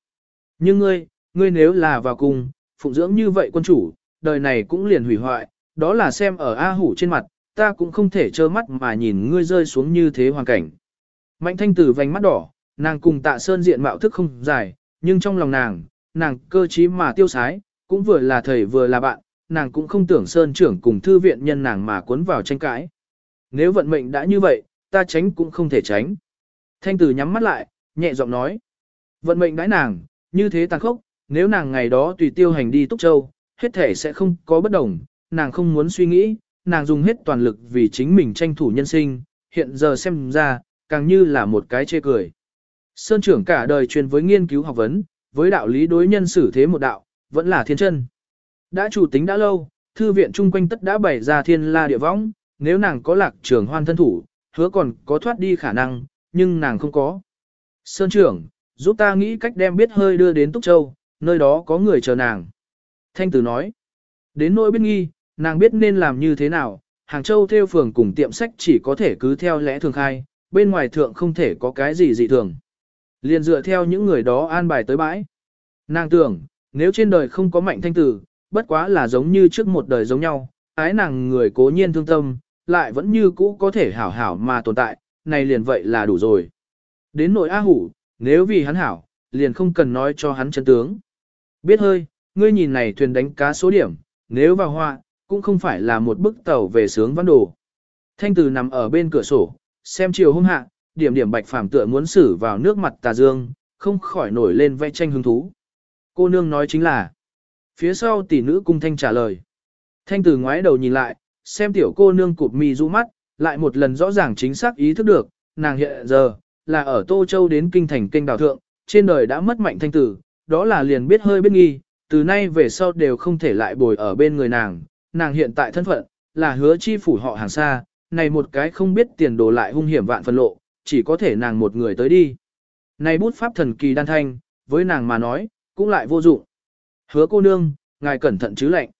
Nhưng ngươi, ngươi nếu là vào cung, phụng dưỡng như vậy quân chủ, đời này cũng liền hủy hoại, đó là xem ở A Hủ trên mặt, ta cũng không thể trơ mắt mà nhìn ngươi rơi xuống như thế hoàn cảnh. Mạnh thanh tử vành mắt đỏ, nàng cùng tạ sơn diện mạo thức không dài, nhưng trong lòng nàng, nàng cơ trí mà tiêu sái, cũng vừa là thầy vừa là bạn, nàng cũng không tưởng sơn trưởng cùng thư viện nhân nàng mà cuốn vào tranh cãi. Nếu vận mệnh đã như vậy, ta tránh cũng không thể tránh. Thanh tử nhắm mắt lại, nhẹ giọng nói. Vận mệnh đãi nàng, như thế tàn khốc, nếu nàng ngày đó tùy tiêu hành đi Túc Châu, hết thể sẽ không có bất đồng, nàng không muốn suy nghĩ, nàng dùng hết toàn lực vì chính mình tranh thủ nhân sinh, hiện giờ xem ra, càng như là một cái chê cười. Sơn trưởng cả đời truyền với nghiên cứu học vấn, với đạo lý đối nhân xử thế một đạo, vẫn là thiên chân. Đã chủ tính đã lâu, thư viện chung quanh tất đã bày ra thiên la địa võng, nếu nàng có lạc trường hoan thân thủ, hứa còn có thoát đi khả năng, nhưng nàng không có. Sơn trưởng, giúp ta nghĩ cách đem biết hơi đưa đến Túc Châu, nơi đó có người chờ nàng. Thanh tử nói, đến nỗi biết nghi, nàng biết nên làm như thế nào, Hàng Châu theo phường cùng tiệm sách chỉ có thể cứ theo lẽ thường khai, bên ngoài thượng không thể có cái gì dị thường. Liền dựa theo những người đó an bài tới bãi. Nàng tưởng, nếu trên đời không có mạnh thanh tử, bất quá là giống như trước một đời giống nhau, ái nàng người cố nhiên thương tâm, lại vẫn như cũ có thể hảo hảo mà tồn tại, này liền vậy là đủ rồi. Đến nội A Hủ, nếu vì hắn hảo, liền không cần nói cho hắn chân tướng. Biết hơi, ngươi nhìn này thuyền đánh cá số điểm, nếu vào họa, cũng không phải là một bức tàu về sướng văn đồ. Thanh từ nằm ở bên cửa sổ, xem chiều hôm hạ, điểm điểm bạch phàm tựa muốn xử vào nước mặt tà dương, không khỏi nổi lên vẽ tranh hứng thú. Cô nương nói chính là, phía sau tỷ nữ cung thanh trả lời. Thanh từ ngoái đầu nhìn lại, xem tiểu cô nương cụp mi rũ mắt, lại một lần rõ ràng chính xác ý thức được, nàng hiện giờ, là ở Tô Châu đến kinh thành kênh đào thượng, trên đời đã mất mạnh thanh tử, đó là liền biết hơi biết nghi, từ nay về sau đều không thể lại bồi ở bên người nàng, nàng hiện tại thân phận, là hứa chi phủ họ hàng xa, này một cái không biết tiền đồ lại hung hiểm vạn phân lộ, chỉ có thể nàng một người tới đi. Này bút pháp thần kỳ đan thanh, với nàng mà nói, cũng lại vô dụng. Hứa cô nương, ngài cẩn thận chứ lệnh.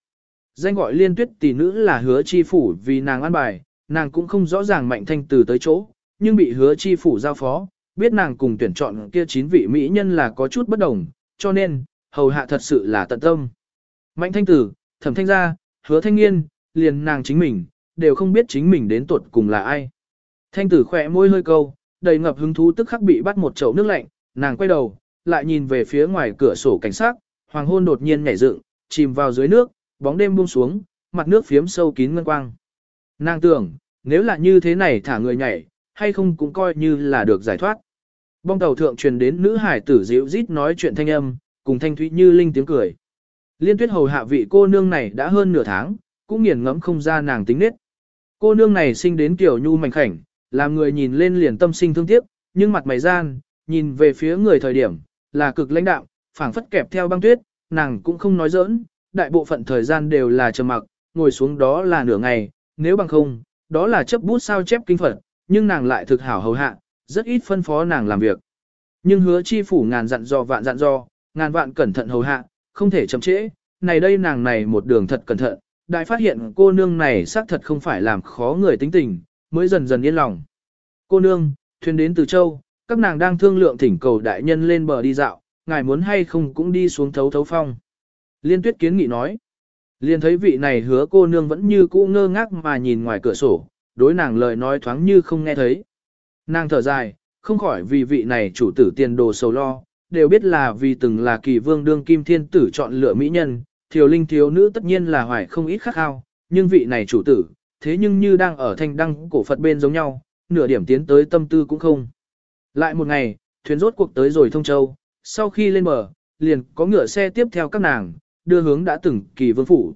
Danh gọi liên tuyết tỷ nữ là hứa chi phủ vì nàng an bài, nàng cũng không rõ ràng mạnh thanh từ tới chỗ, nhưng bị hứa chi phủ giao phó, biết nàng cùng tuyển chọn kia chín vị mỹ nhân là có chút bất đồng, cho nên, hầu hạ thật sự là tận tâm. Mạnh thanh tử, thẩm thanh gia, hứa thanh niên, liền nàng chính mình, đều không biết chính mình đến tuột cùng là ai. Thanh tử khỏe môi hơi câu, đầy ngập hứng thú tức khắc bị bắt một chậu nước lạnh, nàng quay đầu, lại nhìn về phía ngoài cửa sổ cảnh sát, hoàng hôn đột nhiên nhảy dựng, chìm vào dưới nước, bóng đêm buông xuống, mặt nước phiếm sâu kín ngân quang. Nàng tưởng, nếu là như thế này thả người nhảy, hay không cũng coi như là được giải thoát. Bong tàu thượng truyền đến nữ hải tử dịu rít nói chuyện thanh âm, cùng thanh thúy như linh tiếng cười. Liên tuyết hầu hạ vị cô nương này đã hơn nửa tháng, cũng nghiền ngẫm không ra nàng tính nết. Cô nương này sinh đến kiểu nhu mảnh khảnh, làm người nhìn lên liền tâm sinh thương tiếc, nhưng mặt mày gian, nhìn về phía người thời điểm, là cực lãnh đạo, phảng phất kẹp theo băng tuyết, nàng cũng không nói giỡn, đại bộ phận thời gian đều là trầm mặc, ngồi xuống đó là nửa ngày, nếu bằng không, đó là chấp bút sao chép kinh phật, nhưng nàng lại thực hảo hầu hạ, rất ít phân phó nàng làm việc. Nhưng hứa chi phủ ngàn dặn dò vạn dặn dò, ngàn vạn cẩn thận hầu hạ, không thể chậm trễ, này đây nàng này một đường thật cẩn thận, đại phát hiện cô nương này xác thật không phải làm khó người tính tình, mới dần dần yên lòng. Cô nương, thuyền đến từ châu, các nàng đang thương lượng thỉnh cầu đại nhân lên bờ đi dạo, ngài muốn hay không cũng đi xuống thấu thấu phong. Liên tuyết kiến nghị nói. Liên thấy vị này hứa cô nương vẫn như cũ ngơ ngác mà nhìn ngoài cửa sổ, đối nàng lời nói thoáng như không nghe thấy. Nàng thở dài, không khỏi vì vị này chủ tử tiền đồ sầu lo, đều biết là vì từng là kỳ vương đương kim thiên tử chọn lựa mỹ nhân, thiều linh thiếu nữ tất nhiên là hoài không ít khắc khao, nhưng vị này chủ tử, thế nhưng như đang ở thanh đăng cổ Phật bên giống nhau, nửa điểm tiến tới tâm tư cũng không. Lại một ngày, thuyền rốt cuộc tới rồi thông châu, sau khi lên bờ, liền có ngựa xe tiếp theo các nàng, đưa hướng đã từng kỳ vương phủ.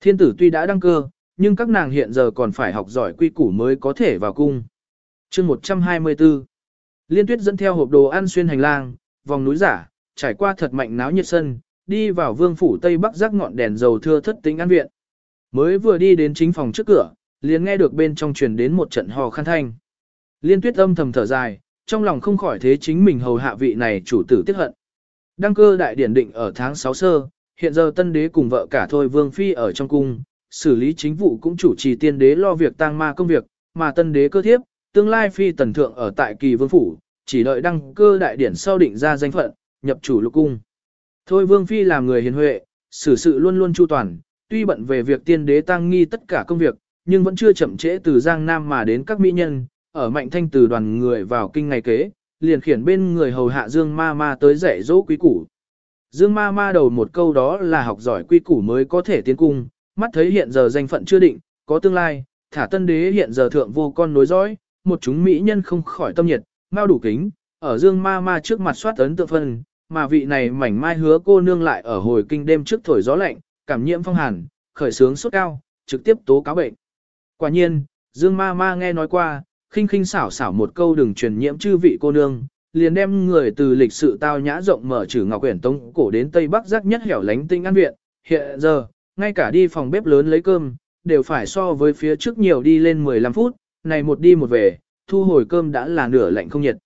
Thiên tử tuy đã đăng cơ, nhưng các nàng hiện giờ còn phải học giỏi quy củ mới có thể vào cung. chương 124 Liên tuyết dẫn theo hộp đồ ăn xuyên hành lang, vòng núi giả, trải qua thật mạnh náo nhiệt sân, đi vào vương phủ tây bắc rắc ngọn đèn dầu thưa thất tính ăn viện. Mới vừa đi đến chính phòng trước cửa, liền nghe được bên trong truyền đến một trận hò khăn thanh. Liên tuyết âm thầm thở dài, trong lòng không khỏi thế chính mình hầu hạ vị này chủ tử tiếc hận. Đăng cơ đại điển định ở tháng 6 sơ, hiện giờ tân đế cùng vợ cả thôi vương phi ở trong cung, xử lý chính vụ cũng chủ trì tiên đế lo việc tang ma công việc, mà tân đế cơ thiếp, tương lai phi tần thượng ở tại kỳ vương phủ, chỉ đợi đăng cơ đại điển sau định ra danh phận, nhập chủ lục cung. Thôi vương phi làm người hiền huệ, xử sự luôn luôn chu toàn, tuy bận về việc tiên đế tăng nghi tất cả công việc, nhưng vẫn chưa chậm trễ từ Giang Nam mà đến các mỹ nhân, ở mạnh thanh từ đoàn người vào kinh ngày kế, liền khiển bên người hầu hạ Dương Ma Ma tới dạy dỗ quý củ. Dương Ma Ma đầu một câu đó là học giỏi quy củ mới có thể tiến cung, mắt thấy hiện giờ danh phận chưa định, có tương lai, thả tân đế hiện giờ thượng vô con nối dõi, một chúng mỹ nhân không khỏi tâm nhiệt, mau đủ kính, ở Dương Ma Ma trước mặt soát ấn tượng phân, mà vị này mảnh mai hứa cô nương lại ở hồi kinh đêm trước thổi gió lạnh, cảm nhiễm phong hàn, khởi sướng sốt cao, trực tiếp tố cáo bệnh. Quả nhiên, Dương Ma Ma nghe nói qua, khinh khinh xảo xảo một câu đừng truyền nhiễm chư vị cô nương, liền đem người từ lịch sự tao nhã rộng mở trừ ngọc quyển tông cổ đến tây bắc giác nhất hẻo lánh tinh an viện, hiện giờ, ngay cả đi phòng bếp lớn lấy cơm, đều phải so với phía trước nhiều đi lên 15 phút, này một đi một về, thu hồi cơm đã là nửa lạnh không nhiệt.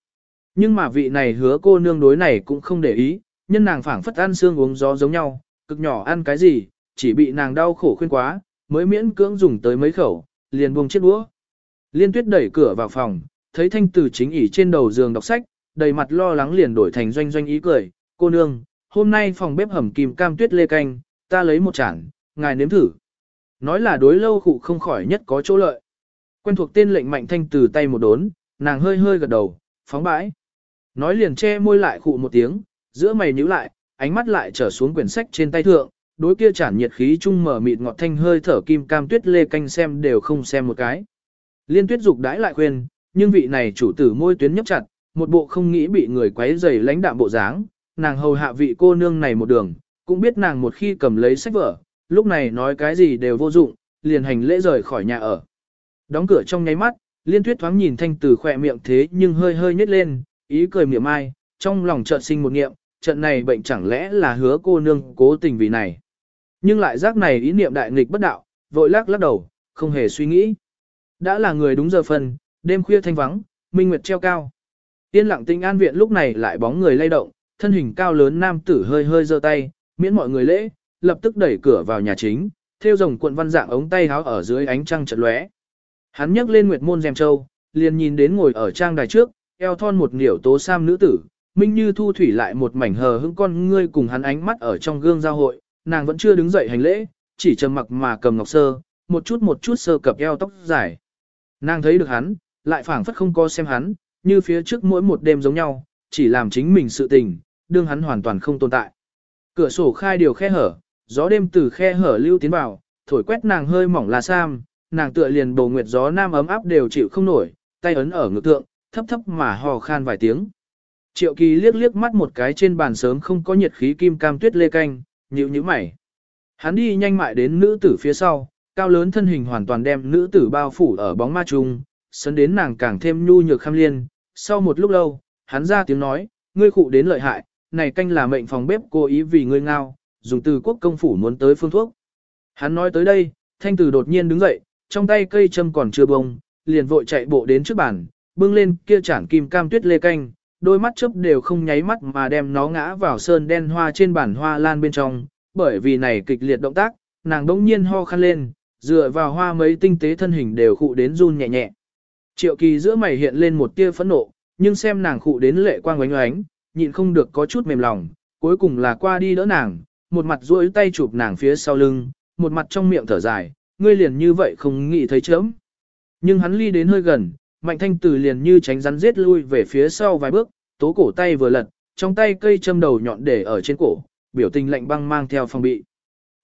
Nhưng mà vị này hứa cô nương đối này cũng không để ý, nhân nàng phảng phất ăn xương uống gió giống nhau, cực nhỏ ăn cái gì, chỉ bị nàng đau khổ khuyên quá, mới miễn cưỡng dùng tới mấy khẩu, liền buông chiếc đũa. Liên tuyết đẩy cửa vào phòng, thấy thanh tử chính ỉ trên đầu giường đọc sách, đầy mặt lo lắng liền đổi thành doanh doanh ý cười, cô nương, hôm nay phòng bếp hầm kim cam tuyết lê canh, ta lấy một chản, ngài nếm thử. Nói là đối lâu khụ không khỏi nhất có chỗ lợi. Quen thuộc tên lệnh mạnh thanh từ tay một đốn, nàng hơi hơi gật đầu, phóng bãi. Nói liền che môi lại khụ một tiếng, giữa mày nhíu lại, ánh mắt lại trở xuống quyển sách trên tay thượng, đối kia chản nhiệt khí trung mở mịt ngọt thanh hơi thở kim cam tuyết lê canh xem đều không xem một cái. Liên tuyết dục đãi lại khuyên, nhưng vị này chủ tử môi tuyến nhấp chặt, một bộ không nghĩ bị người quấy rầy lãnh đạm bộ dáng, nàng hầu hạ vị cô nương này một đường, cũng biết nàng một khi cầm lấy sách vở, lúc này nói cái gì đều vô dụng, liền hành lễ rời khỏi nhà ở. Đóng cửa trong nháy mắt, liên tuyết thoáng nhìn thanh tử khỏe miệng thế nhưng hơi hơi nhếch lên, ý cười miệng mai, trong lòng chợt sinh một niệm, trận này bệnh chẳng lẽ là hứa cô nương cố tình vì này. Nhưng lại giác này ý niệm đại nghịch bất đạo, vội lắc lắc đầu, không hề suy nghĩ. Đã là người đúng giờ phần, đêm khuya thanh vắng, minh nguyệt treo cao. Yên lặng tinh an viện lúc này lại bóng người lay động, thân hình cao lớn nam tử hơi hơi giơ tay, miễn mọi người lễ, lập tức đẩy cửa vào nhà chính, theo rồng cuộn văn dạng ống tay háo ở dưới ánh trăng chợt lóe. Hắn nhấc lên nguyệt môn rèm châu, liền nhìn đến ngồi ở trang đài trước, eo thon một niểu tố sam nữ tử, minh như thu thủy lại một mảnh hờ hững con ngươi cùng hắn ánh mắt ở trong gương giao hội, nàng vẫn chưa đứng dậy hành lễ, chỉ trầm mặc mà cầm ngọc sơ, một chút một chút sơ cập eo tóc dài. Nàng thấy được hắn, lại phảng phất không có xem hắn, như phía trước mỗi một đêm giống nhau, chỉ làm chính mình sự tình, đương hắn hoàn toàn không tồn tại. Cửa sổ khai điều khe hở, gió đêm từ khe hở lưu tiến vào, thổi quét nàng hơi mỏng là sam, nàng tựa liền bầu nguyệt gió nam ấm áp đều chịu không nổi, tay ấn ở ngực tượng, thấp thấp mà hò khan vài tiếng. Triệu kỳ liếc liếc mắt một cái trên bàn sớm không có nhiệt khí kim cam tuyết lê canh, nhíu nhíu mày. Hắn đi nhanh mại đến nữ tử phía sau, cao lớn thân hình hoàn toàn đem nữ tử bao phủ ở bóng ma trùng, sấn đến nàng càng thêm nhu nhược khăm liên. Sau một lúc lâu, hắn ra tiếng nói, ngươi khụ đến lợi hại, này canh là mệnh phòng bếp cố ý vì ngươi ngao, dùng từ quốc công phủ muốn tới phương thuốc. Hắn nói tới đây, thanh tử đột nhiên đứng dậy, trong tay cây châm còn chưa bông, liền vội chạy bộ đến trước bàn, bưng lên kia chản kim cam tuyết lê canh, đôi mắt chớp đều không nháy mắt mà đem nó ngã vào sơn đen hoa trên bản hoa lan bên trong, bởi vì này kịch liệt động tác, nàng đống nhiên ho khăn lên, dựa vào hoa mấy tinh tế thân hình đều khụ đến run nhẹ nhẹ. Triệu kỳ giữa mày hiện lên một tia phẫn nộ, nhưng xem nàng khụ đến lệ quang oánh oánh, nhịn không được có chút mềm lòng, cuối cùng là qua đi đỡ nàng, một mặt duỗi tay chụp nàng phía sau lưng, một mặt trong miệng thở dài, ngươi liền như vậy không nghĩ thấy chớm. Nhưng hắn ly đến hơi gần, mạnh thanh tử liền như tránh rắn giết lui về phía sau vài bước, tố cổ tay vừa lật, trong tay cây châm đầu nhọn để ở trên cổ, biểu tình lạnh băng mang theo phòng bị.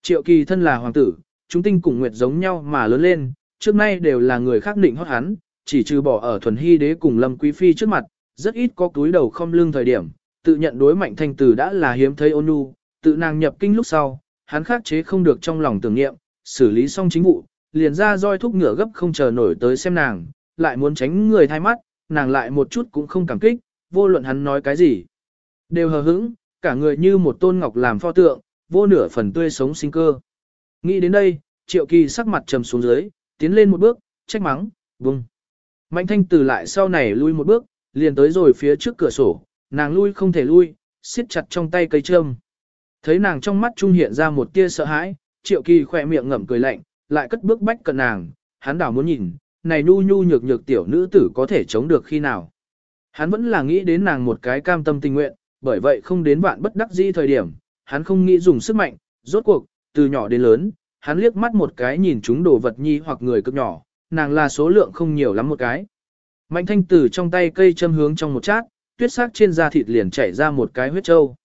Triệu kỳ thân là hoàng tử, chúng tinh cùng nguyệt giống nhau mà lớn lên, trước nay đều là người khác định hót hắn, chỉ trừ bỏ ở thuần hy đế cùng lâm quý phi trước mặt, rất ít có túi đầu không lưng thời điểm, tự nhận đối mạnh thanh tử đã là hiếm thấy ôn nhu, tự nàng nhập kinh lúc sau, hắn khắc chế không được trong lòng tưởng niệm, xử lý xong chính vụ, liền ra roi thúc ngựa gấp không chờ nổi tới xem nàng, lại muốn tránh người thay mắt, nàng lại một chút cũng không cảm kích, vô luận hắn nói cái gì. Đều hờ hững, cả người như một tôn ngọc làm pho tượng, vô nửa phần tươi sống sinh cơ. Nghĩ đến đây, triệu kỳ sắc mặt trầm xuống dưới, tiến lên một bước, trách mắng, vung. Mạnh thanh từ lại sau này lui một bước, liền tới rồi phía trước cửa sổ, nàng lui không thể lui, siết chặt trong tay cây trơm. Thấy nàng trong mắt trung hiện ra một tia sợ hãi, triệu kỳ khỏe miệng ngậm cười lạnh, lại cất bước bách cận nàng, hắn đảo muốn nhìn, này nhu nhu nhược nhược tiểu nữ tử có thể chống được khi nào. Hắn vẫn là nghĩ đến nàng một cái cam tâm tình nguyện, bởi vậy không đến vạn bất đắc di thời điểm, hắn không nghĩ dùng sức mạnh, rốt cuộc, từ nhỏ đến lớn, hắn liếc mắt một cái nhìn chúng đồ vật nhi hoặc người cực nhỏ, nàng là số lượng không nhiều lắm một cái. Mạnh thanh tử trong tay cây châm hướng trong một chát, tuyết sắc trên da thịt liền chảy ra một cái huyết trâu.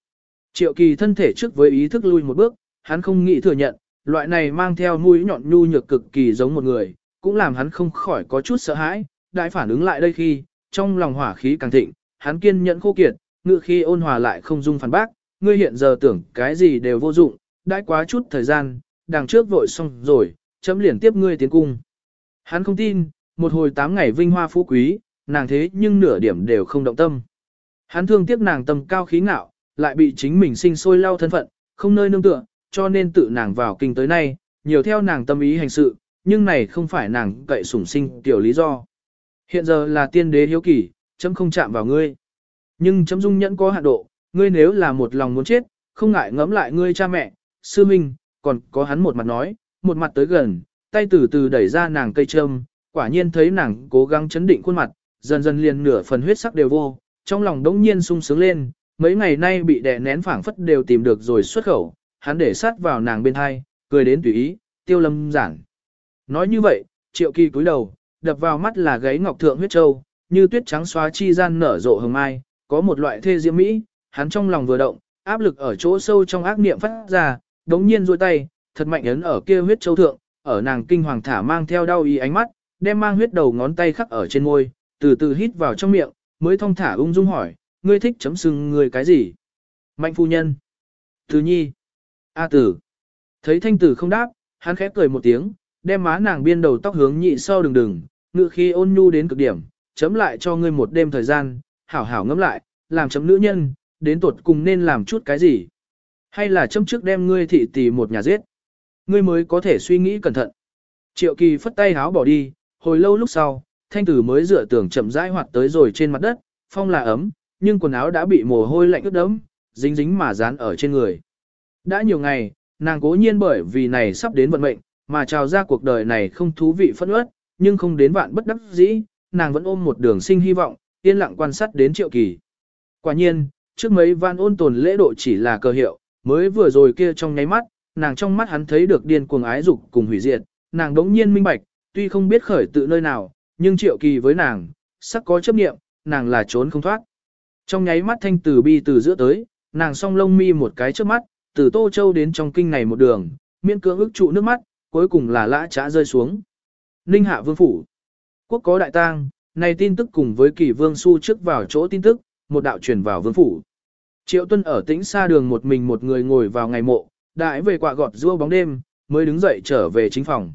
Triệu kỳ thân thể trước với ý thức lui một bước, hắn không nghĩ thừa nhận, loại này mang theo mũi nhọn nhu nhược cực kỳ giống một người, cũng làm hắn không khỏi có chút sợ hãi, đại phản ứng lại đây khi, trong lòng hỏa khí càng thịnh, hắn kiên nhẫn khô kiệt, ngự khi ôn hòa lại không dung phản bác, ngươi hiện giờ tưởng cái gì đều vô dụng, đã quá chút thời gian, đằng trước vội xong rồi, chấm liền tiếp ngươi tiến cung. Hắn không tin, một hồi tám ngày vinh hoa phú quý, nàng thế nhưng nửa điểm đều không động tâm. Hắn thương tiếc nàng tâm cao khí ngạo, lại bị chính mình sinh sôi lau thân phận, không nơi nương tựa, cho nên tự nàng vào kinh tới nay, nhiều theo nàng tâm ý hành sự, nhưng này không phải nàng cậy sủng sinh tiểu lý do. Hiện giờ là tiên đế hiếu kỳ, chấm không chạm vào ngươi. Nhưng chấm dung nhẫn có hạn độ, ngươi nếu là một lòng muốn chết, không ngại ngẫm lại ngươi cha mẹ, sư minh, còn có hắn một mặt nói, một mặt tới gần, tay từ từ đẩy ra nàng cây trâm, quả nhiên thấy nàng cố gắng chấn định khuôn mặt, dần dần liền nửa phần huyết sắc đều vô, trong lòng đống nhiên sung sướng lên, mấy ngày nay bị đè nén phảng phất đều tìm được rồi xuất khẩu, hắn để sát vào nàng bên hai, cười đến tùy ý, tiêu lâm giản. Nói như vậy, triệu kỳ cúi đầu, đập vào mắt là gáy ngọc thượng huyết châu, như tuyết trắng xóa chi gian nở rộ hồng mai, có một loại thê diễm mỹ, hắn trong lòng vừa động, áp lực ở chỗ sâu trong ác niệm phát ra, đống nhiên duỗi tay, thật mạnh ấn ở kia huyết châu thượng, ở nàng kinh hoàng thả mang theo đau ý ánh mắt, đem mang huyết đầu ngón tay khắc ở trên môi, từ từ hít vào trong miệng, mới thong thả ung dung hỏi, ngươi thích chấm sưng người cái gì? Mạnh phu nhân. Từ nhi. A tử. Thấy thanh tử không đáp, hắn khẽ cười một tiếng, đem má nàng biên đầu tóc hướng nhị sau đừng đừng, ngự khi ôn nhu đến cực điểm, chấm lại cho ngươi một đêm thời gian, hảo hảo ngẫm lại, làm chấm nữ nhân, đến tuột cùng nên làm chút cái gì. Hay là chấm trước đem ngươi thị tỷ một nhà giết. Ngươi mới có thể suy nghĩ cẩn thận. Triệu kỳ phất tay háo bỏ đi, hồi lâu lúc sau, thanh tử mới dựa tưởng chậm rãi hoạt tới rồi trên mặt đất, phong là ấm, nhưng quần áo đã bị mồ hôi lạnh ướt đẫm, dính dính mà dán ở trên người. Đã nhiều ngày, nàng cố nhiên bởi vì này sắp đến vận mệnh, mà trào ra cuộc đời này không thú vị phẫn uất, nhưng không đến vạn bất đắc dĩ, nàng vẫn ôm một đường sinh hy vọng, yên lặng quan sát đến triệu kỳ. Quả nhiên, trước mấy van ôn tồn lễ độ chỉ là cơ hiệu, mới vừa rồi kia trong nháy mắt, nàng trong mắt hắn thấy được điên cuồng ái dục cùng hủy diệt, nàng đống nhiên minh bạch, tuy không biết khởi tự nơi nào, nhưng triệu kỳ với nàng, sắc có chấp niệm, nàng là trốn không thoát. Trong nháy mắt thanh từ bi từ giữa tới, nàng song lông mi một cái trước mắt, từ Tô Châu đến trong kinh này một đường, miễn cưỡng ức trụ nước mắt, cuối cùng là lã trá rơi xuống. Ninh hạ vương phủ. Quốc có đại tang, này tin tức cùng với kỳ vương su trước vào chỗ tin tức, một đạo truyền vào vương phủ. Triệu tuân ở tĩnh xa đường một mình một người ngồi vào ngày mộ, đại về quạ gọt rua bóng đêm, mới đứng dậy trở về chính phòng.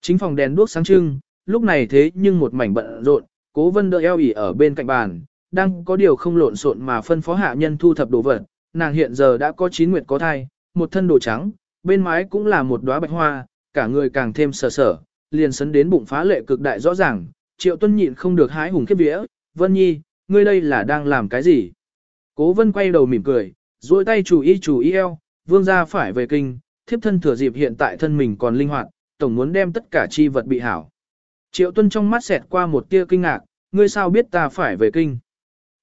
Chính phòng đèn đuốc sáng trưng, lúc này thế nhưng một mảnh bận rộn, cố vân đỡ eo ỉ ở bên cạnh bàn, đang có điều không lộn xộn mà phân phó hạ nhân thu thập đồ vật, nàng hiện giờ đã có chín nguyệt có thai, một thân đồ trắng, bên mái cũng là một đóa bạch hoa, cả người càng thêm sờ sở, liền sấn đến bụng phá lệ cực đại rõ ràng, triệu tuân nhịn không được hái hùng khiếp vía, vân nhi, ngươi đây là đang làm cái gì? Cố vân quay đầu mỉm cười, duỗi tay chủ y chủ y eo, vương gia phải về kinh, thiếp thân thừa dịp hiện tại thân mình còn linh hoạt, tổng muốn đem tất cả chi vật bị hảo. Triệu tuân trong mắt xẹt qua một tia kinh ngạc, ngươi sao biết ta phải về kinh?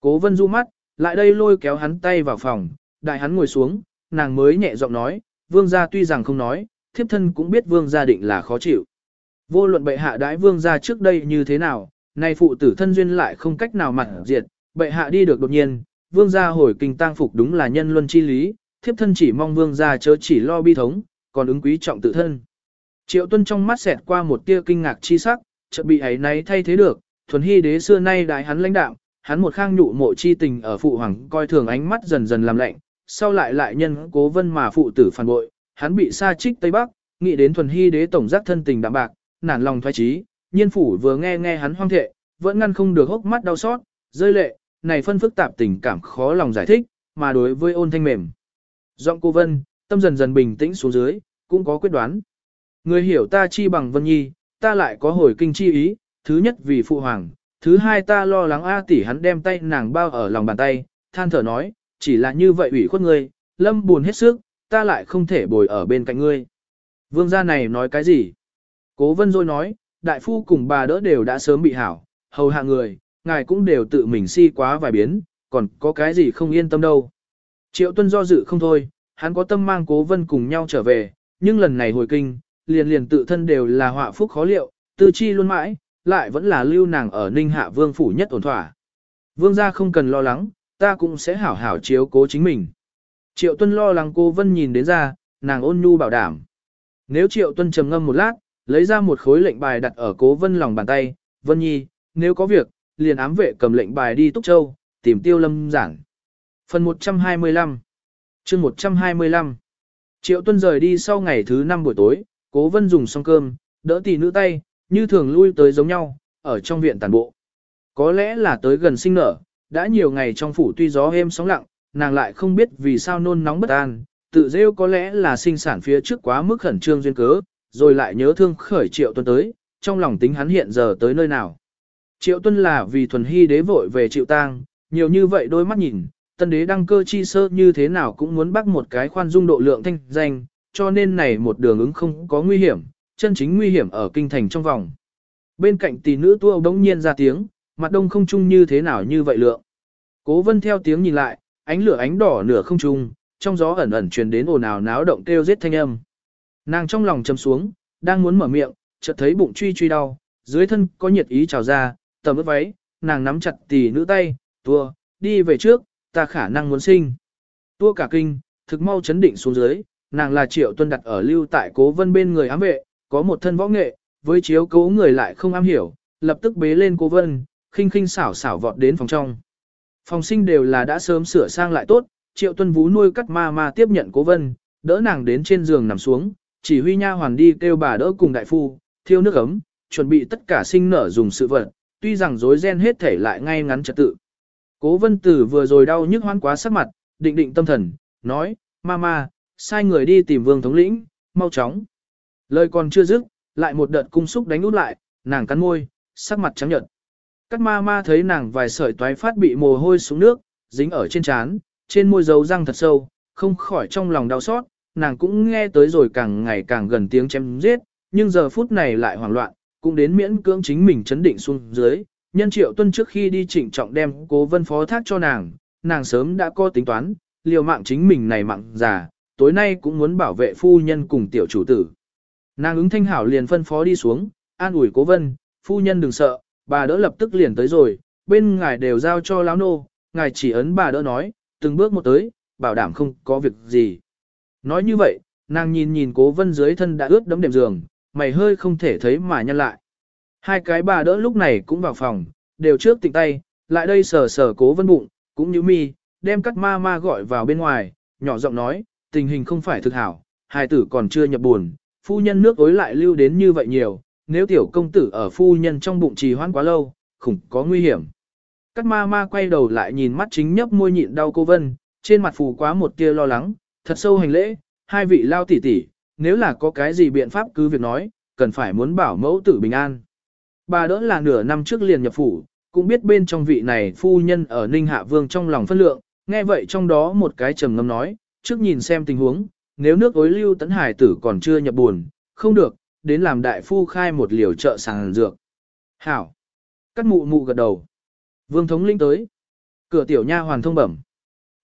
Cố vân du mắt, lại đây lôi kéo hắn tay vào phòng, đại hắn ngồi xuống, nàng mới nhẹ giọng nói, vương gia tuy rằng không nói, thiếp thân cũng biết vương gia định là khó chịu. Vô luận bệ hạ đãi vương gia trước đây như thế nào, nay phụ tử thân duyên lại không cách nào mặt diệt, bệ hạ đi được đột nhiên, vương gia hồi kinh tang phục đúng là nhân luân chi lý, thiếp thân chỉ mong vương gia chớ chỉ lo bi thống, còn ứng quý trọng tự thân. Triệu tuân trong mắt xẹt qua một tia kinh ngạc chi sắc, chợt bị ấy náy thay thế được, thuần hy đế xưa nay đại hắn lãnh đạo, hắn một khang nhụ mộ chi tình ở phụ hoàng coi thường ánh mắt dần dần làm lạnh, sau lại lại nhân cố vân mà phụ tử phản bội, hắn bị sa trích Tây Bắc, nghĩ đến thuần hy đế tổng giác thân tình đạm bạc, nản lòng thoái trí, nhiên phủ vừa nghe nghe hắn hoang thệ, vẫn ngăn không được hốc mắt đau xót, rơi lệ, này phân phức tạp tình cảm khó lòng giải thích, mà đối với ôn thanh mềm. Giọng cô Vân, tâm dần dần bình tĩnh xuống dưới, cũng có quyết đoán. Người hiểu ta chi bằng Vân Nhi, ta lại có hồi kinh chi ý, thứ nhất vì phụ hoàng, thứ hai ta lo lắng A tỷ hắn đem tay nàng bao ở lòng bàn tay, than thở nói, chỉ là như vậy ủy khuất ngươi, lâm buồn hết sức, ta lại không thể bồi ở bên cạnh ngươi. Vương gia này nói cái gì? Cố vân rồi nói, đại phu cùng bà đỡ đều đã sớm bị hảo, hầu hạ người, ngài cũng đều tự mình si quá vài biến, còn có cái gì không yên tâm đâu. Triệu tuân do dự không thôi, hắn có tâm mang cố vân cùng nhau trở về, nhưng lần này hồi kinh, liền liền tự thân đều là họa phúc khó liệu, tư chi luôn mãi, lại vẫn là lưu nàng ở ninh hạ vương phủ nhất ổn thỏa. Vương gia không cần lo lắng, ta cũng sẽ hảo hảo chiếu cố chính mình. Triệu tuân lo lắng cô vân nhìn đến ra, nàng ôn nhu bảo đảm. Nếu triệu tuân trầm ngâm một lát, lấy ra một khối lệnh bài đặt ở cố vân lòng bàn tay, vân nhi, nếu có việc, liền ám vệ cầm lệnh bài đi Túc Châu, tìm tiêu lâm giảng. Phần 125 chương 125 Triệu tuân rời đi sau ngày thứ năm buổi tối, cố vân dùng xong cơm, đỡ tỷ nữ tay, như thường lui tới giống nhau, ở trong viện tàn bộ. Có lẽ là tới gần sinh nở, đã nhiều ngày trong phủ tuy gió êm sóng lặng, nàng lại không biết vì sao nôn nóng bất an, tự rêu có lẽ là sinh sản phía trước quá mức khẩn trương duyên cớ, rồi lại nhớ thương khởi triệu tuân tới, trong lòng tính hắn hiện giờ tới nơi nào. Triệu tuân là vì thuần hy đế vội về triệu tang, nhiều như vậy đôi mắt nhìn, tân đế đăng cơ chi sơ như thế nào cũng muốn bắt một cái khoan dung độ lượng thanh danh, cho nên này một đường ứng không có nguy hiểm, chân chính nguy hiểm ở kinh thành trong vòng. Bên cạnh tỷ nữ tua đống nhiên ra tiếng, mặt đông không trung như thế nào như vậy lượng. Cố vân theo tiếng nhìn lại, ánh lửa ánh đỏ nửa không trung, trong gió ẩn ẩn truyền đến ồn ào náo động kêu giết thanh âm. Nàng trong lòng châm xuống, đang muốn mở miệng, chợt thấy bụng truy truy đau, dưới thân có nhiệt ý trào ra, tầm ướt váy, nàng nắm chặt tỷ nữ tay, tua, đi về trước, ta khả năng muốn sinh. Tua cả kinh, thực mau chấn định xuống dưới, nàng là triệu tuân đặt ở lưu tại cố vân bên người ám vệ, có một thân võ nghệ, với chiếu cố người lại không am hiểu, lập tức bế lên cố vân, khinh khinh xảo xảo vọt đến phòng trong. Phòng sinh đều là đã sớm sửa sang lại tốt, triệu tuân vũ nuôi cắt ma ma tiếp nhận cố vân, đỡ nàng đến trên giường nằm xuống, chỉ huy nha hoàn đi kêu bà đỡ cùng đại phu, thiêu nước ấm, chuẩn bị tất cả sinh nở dùng sự vật, tuy rằng rối ren hết thể lại ngay ngắn trật tự. Cố vân tử vừa rồi đau nhức hoan quá sắc mặt, định định tâm thần, nói, Mama, sai người đi tìm vương thống lĩnh, mau chóng. Lời còn chưa dứt, lại một đợt cung xúc đánh út lại, nàng cắn môi, sắc mặt trắng nhợt. Các ma ma thấy nàng vài sợi toái phát bị mồ hôi xuống nước, dính ở trên trán, trên môi dấu răng thật sâu, không khỏi trong lòng đau xót, nàng cũng nghe tới rồi càng ngày càng gần tiếng chém giết, nhưng giờ phút này lại hoảng loạn, cũng đến miễn cưỡng chính mình chấn định xuống dưới. Nhân triệu tuân trước khi đi trịnh trọng đem cố vân phó thác cho nàng, nàng sớm đã có tính toán, liều mạng chính mình này mạng già, tối nay cũng muốn bảo vệ phu nhân cùng tiểu chủ tử. Nàng ứng thanh hảo liền phân phó đi xuống, an ủi cố vân, phu nhân đừng sợ, bà đỡ lập tức liền tới rồi, bên ngài đều giao cho lão nô, ngài chỉ ấn bà đỡ nói, từng bước một tới, bảo đảm không có việc gì. Nói như vậy, nàng nhìn nhìn cố vân dưới thân đã ướt đẫm đệm giường, mày hơi không thể thấy mà nhăn lại. Hai cái bà đỡ lúc này cũng vào phòng, đều trước tỉnh tay, lại đây sờ sờ cố vân bụng, cũng như mi, đem các ma ma gọi vào bên ngoài, nhỏ giọng nói, tình hình không phải thực hảo, hài tử còn chưa nhập buồn, phu nhân nước ối lại lưu đến như vậy nhiều, nếu tiểu công tử ở phu nhân trong bụng trì hoãn quá lâu, khủng có nguy hiểm. Các ma ma quay đầu lại nhìn mắt chính nhấp môi nhịn đau cô Vân, trên mặt phù quá một tia lo lắng, thật sâu hành lễ, hai vị lao tỷ tỷ, nếu là có cái gì biện pháp cứ việc nói, cần phải muốn bảo mẫu tử bình an. Bà đỡ là nửa năm trước liền nhập phủ, cũng biết bên trong vị này phu nhân ở Ninh Hạ Vương trong lòng phân lượng, nghe vậy trong đó một cái trầm ngâm nói, trước nhìn xem tình huống, nếu nước ối lưu tấn hải tử còn chưa nhập buồn, không được, đến làm đại phu khai một liều trợ sàng dược. Hảo! Cắt mụ mụ gật đầu. Vương thống linh tới. Cửa tiểu nha hoàn thông bẩm.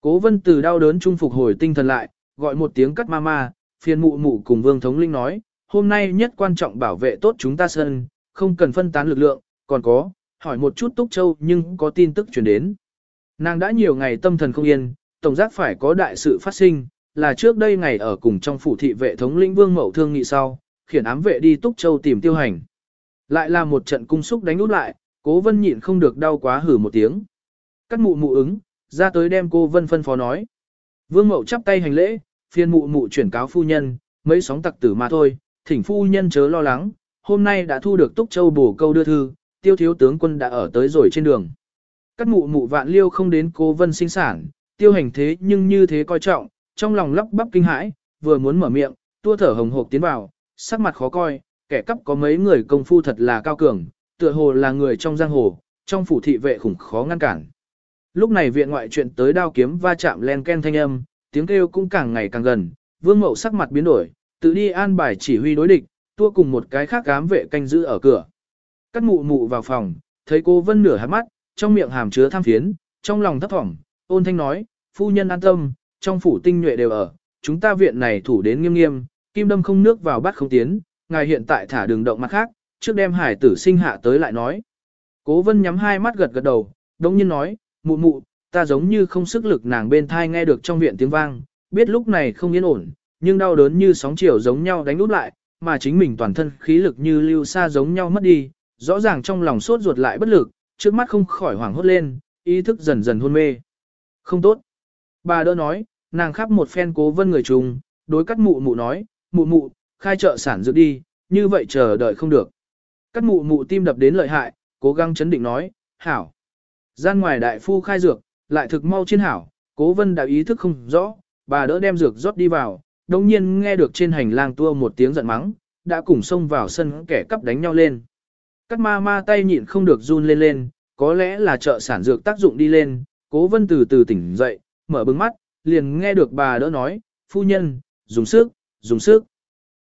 Cố vân từ đau đớn trung phục hồi tinh thần lại, gọi một tiếng cắt ma ma, phiền mụ mụ cùng vương thống linh nói, hôm nay nhất quan trọng bảo vệ tốt chúng ta sân, không cần phân tán lực lượng, còn có, hỏi một chút Túc Châu nhưng có tin tức truyền đến. Nàng đã nhiều ngày tâm thần không yên, tổng giác phải có đại sự phát sinh, là trước đây ngày ở cùng trong phủ thị vệ thống lĩnh vương mậu thương nghị sau, khiển ám vệ đi Túc Châu tìm tiêu hành. Lại là một trận cung xúc đánh út lại, cố vân nhịn không được đau quá hử một tiếng. Cắt mụ mụ ứng, ra tới đem cô vân phân phó nói. Vương mậu chắp tay hành lễ, phiên mụ mụ chuyển cáo phu nhân, mấy sóng tặc tử mà thôi, thỉnh phu nhân chớ lo lắng, hôm nay đã thu được Túc Châu bổ câu đưa thư, tiêu thiếu tướng quân đã ở tới rồi trên đường. Cắt mụ mụ vạn liêu không đến cô vân sinh sản, tiêu hành thế nhưng như thế coi trọng, trong lòng lắp bắp kinh hãi, vừa muốn mở miệng, tua thở hồng hộc tiến vào, sắc mặt khó coi, kẻ cắp có mấy người công phu thật là cao cường, tựa hồ là người trong giang hồ, trong phủ thị vệ khủng khó ngăn cản. Lúc này viện ngoại chuyện tới đao kiếm va chạm len ken thanh âm, tiếng kêu cũng càng ngày càng gần, vương mậu sắc mặt biến đổi, tự đi an bài chỉ huy đối địch, tua cùng một cái khác ám vệ canh giữ ở cửa. Cắt mụ mụ vào phòng, thấy cô vân nửa hát mắt, trong miệng hàm chứa tham phiến, trong lòng thấp thỏm, ôn thanh nói, phu nhân an tâm, trong phủ tinh nhuệ đều ở, chúng ta viện này thủ đến nghiêm nghiêm, kim đâm không nước vào bắt không tiến, ngài hiện tại thả đường động mặt khác, trước đem hải tử sinh hạ tới lại nói. Cố vân nhắm hai mắt gật gật đầu, đống nhiên nói, mụ mụ, ta giống như không sức lực nàng bên thai nghe được trong viện tiếng vang, biết lúc này không yên ổn, nhưng đau đớn như sóng chiều giống nhau đánh út lại, mà chính mình toàn thân khí lực như lưu xa giống nhau mất đi, rõ ràng trong lòng sốt ruột lại bất lực, trước mắt không khỏi hoảng hốt lên, ý thức dần dần hôn mê. Không tốt. Bà đỡ nói, nàng khắp một phen cố vân người trùng, đối cắt mụ mụ nói, mụ mụ, khai chợ sản dược đi, như vậy chờ đợi không được. Cắt mụ mụ tim đập đến lợi hại, cố gắng chấn định nói, hảo. Gian ngoài đại phu khai dược, lại thực mau trên hảo, cố vân đã ý thức không rõ, bà đỡ đem dược rót đi vào, đồng nhiên nghe được trên hành lang tua một tiếng giận mắng, đã cùng xông vào sân kẻ cắp đánh nhau lên. Cắt ma ma tay nhịn không được run lên lên, có lẽ là chợ sản dược tác dụng đi lên, cố vân từ từ tỉnh dậy, mở bừng mắt, liền nghe được bà đỡ nói, phu nhân, dùng sức, dùng sức.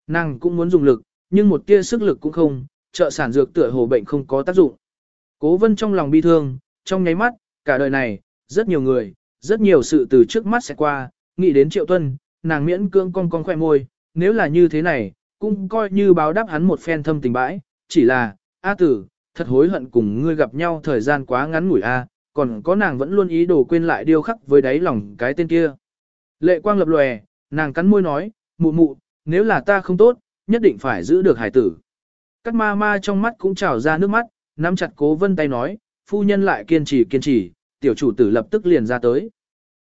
Nàng cũng muốn dùng lực, nhưng một tia sức lực cũng không, trợ sản dược tựa hồ bệnh không có tác dụng. Cố vân trong lòng bi thương, trong nháy mắt, cả đời này, rất nhiều người, rất nhiều sự từ trước mắt sẽ qua, nghĩ đến triệu tuân, nàng miễn cương cong cong khoe môi, nếu là như thế này, cũng coi như báo đáp hắn một phen thâm tình bãi, chỉ là, A tử, thật hối hận cùng ngươi gặp nhau thời gian quá ngắn ngủi A, còn có nàng vẫn luôn ý đồ quên lại điêu khắc với đáy lòng cái tên kia. Lệ quang lập lòe, nàng cắn môi nói, mụ mụ, nếu là ta không tốt, nhất định phải giữ được hải tử. Các ma ma trong mắt cũng trào ra nước mắt, nắm chặt cố vân tay nói, phu nhân lại kiên trì kiên trì, tiểu chủ tử lập tức liền ra tới.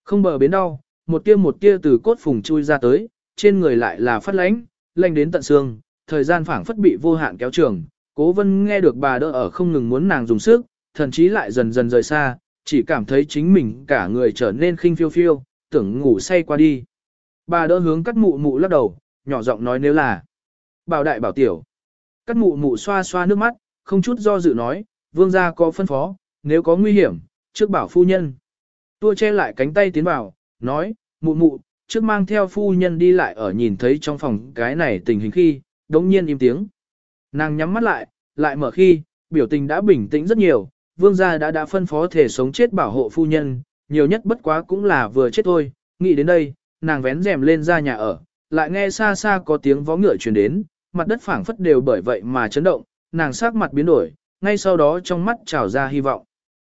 Không bờ bến đau, một tia một tia từ cốt phùng chui ra tới, trên người lại là phát lánh, lạnh đến tận xương, thời gian phảng phất bị vô hạn kéo trường. Cố vân nghe được bà đỡ ở không ngừng muốn nàng dùng sức, thần chí lại dần dần rời xa, chỉ cảm thấy chính mình cả người trở nên khinh phiêu phiêu, tưởng ngủ say qua đi. Bà đỡ hướng cắt mụ mụ lắc đầu, nhỏ giọng nói nếu là bảo đại bảo tiểu. Cắt mụ mụ xoa xoa nước mắt, không chút do dự nói, vương gia có phân phó, nếu có nguy hiểm, trước bảo phu nhân. Tua che lại cánh tay tiến vào, nói, mụ mụ, trước mang theo phu nhân đi lại ở nhìn thấy trong phòng cái này tình hình khi, đống nhiên im tiếng. Nàng nhắm mắt lại, lại mở khi, biểu tình đã bình tĩnh rất nhiều, vương gia đã đã phân phó thể sống chết bảo hộ phu nhân, nhiều nhất bất quá cũng là vừa chết thôi, nghĩ đến đây, nàng vén rèm lên ra nhà ở, lại nghe xa xa có tiếng vó ngựa truyền đến, mặt đất phảng phất đều bởi vậy mà chấn động, nàng sắc mặt biến đổi, ngay sau đó trong mắt trào ra hy vọng.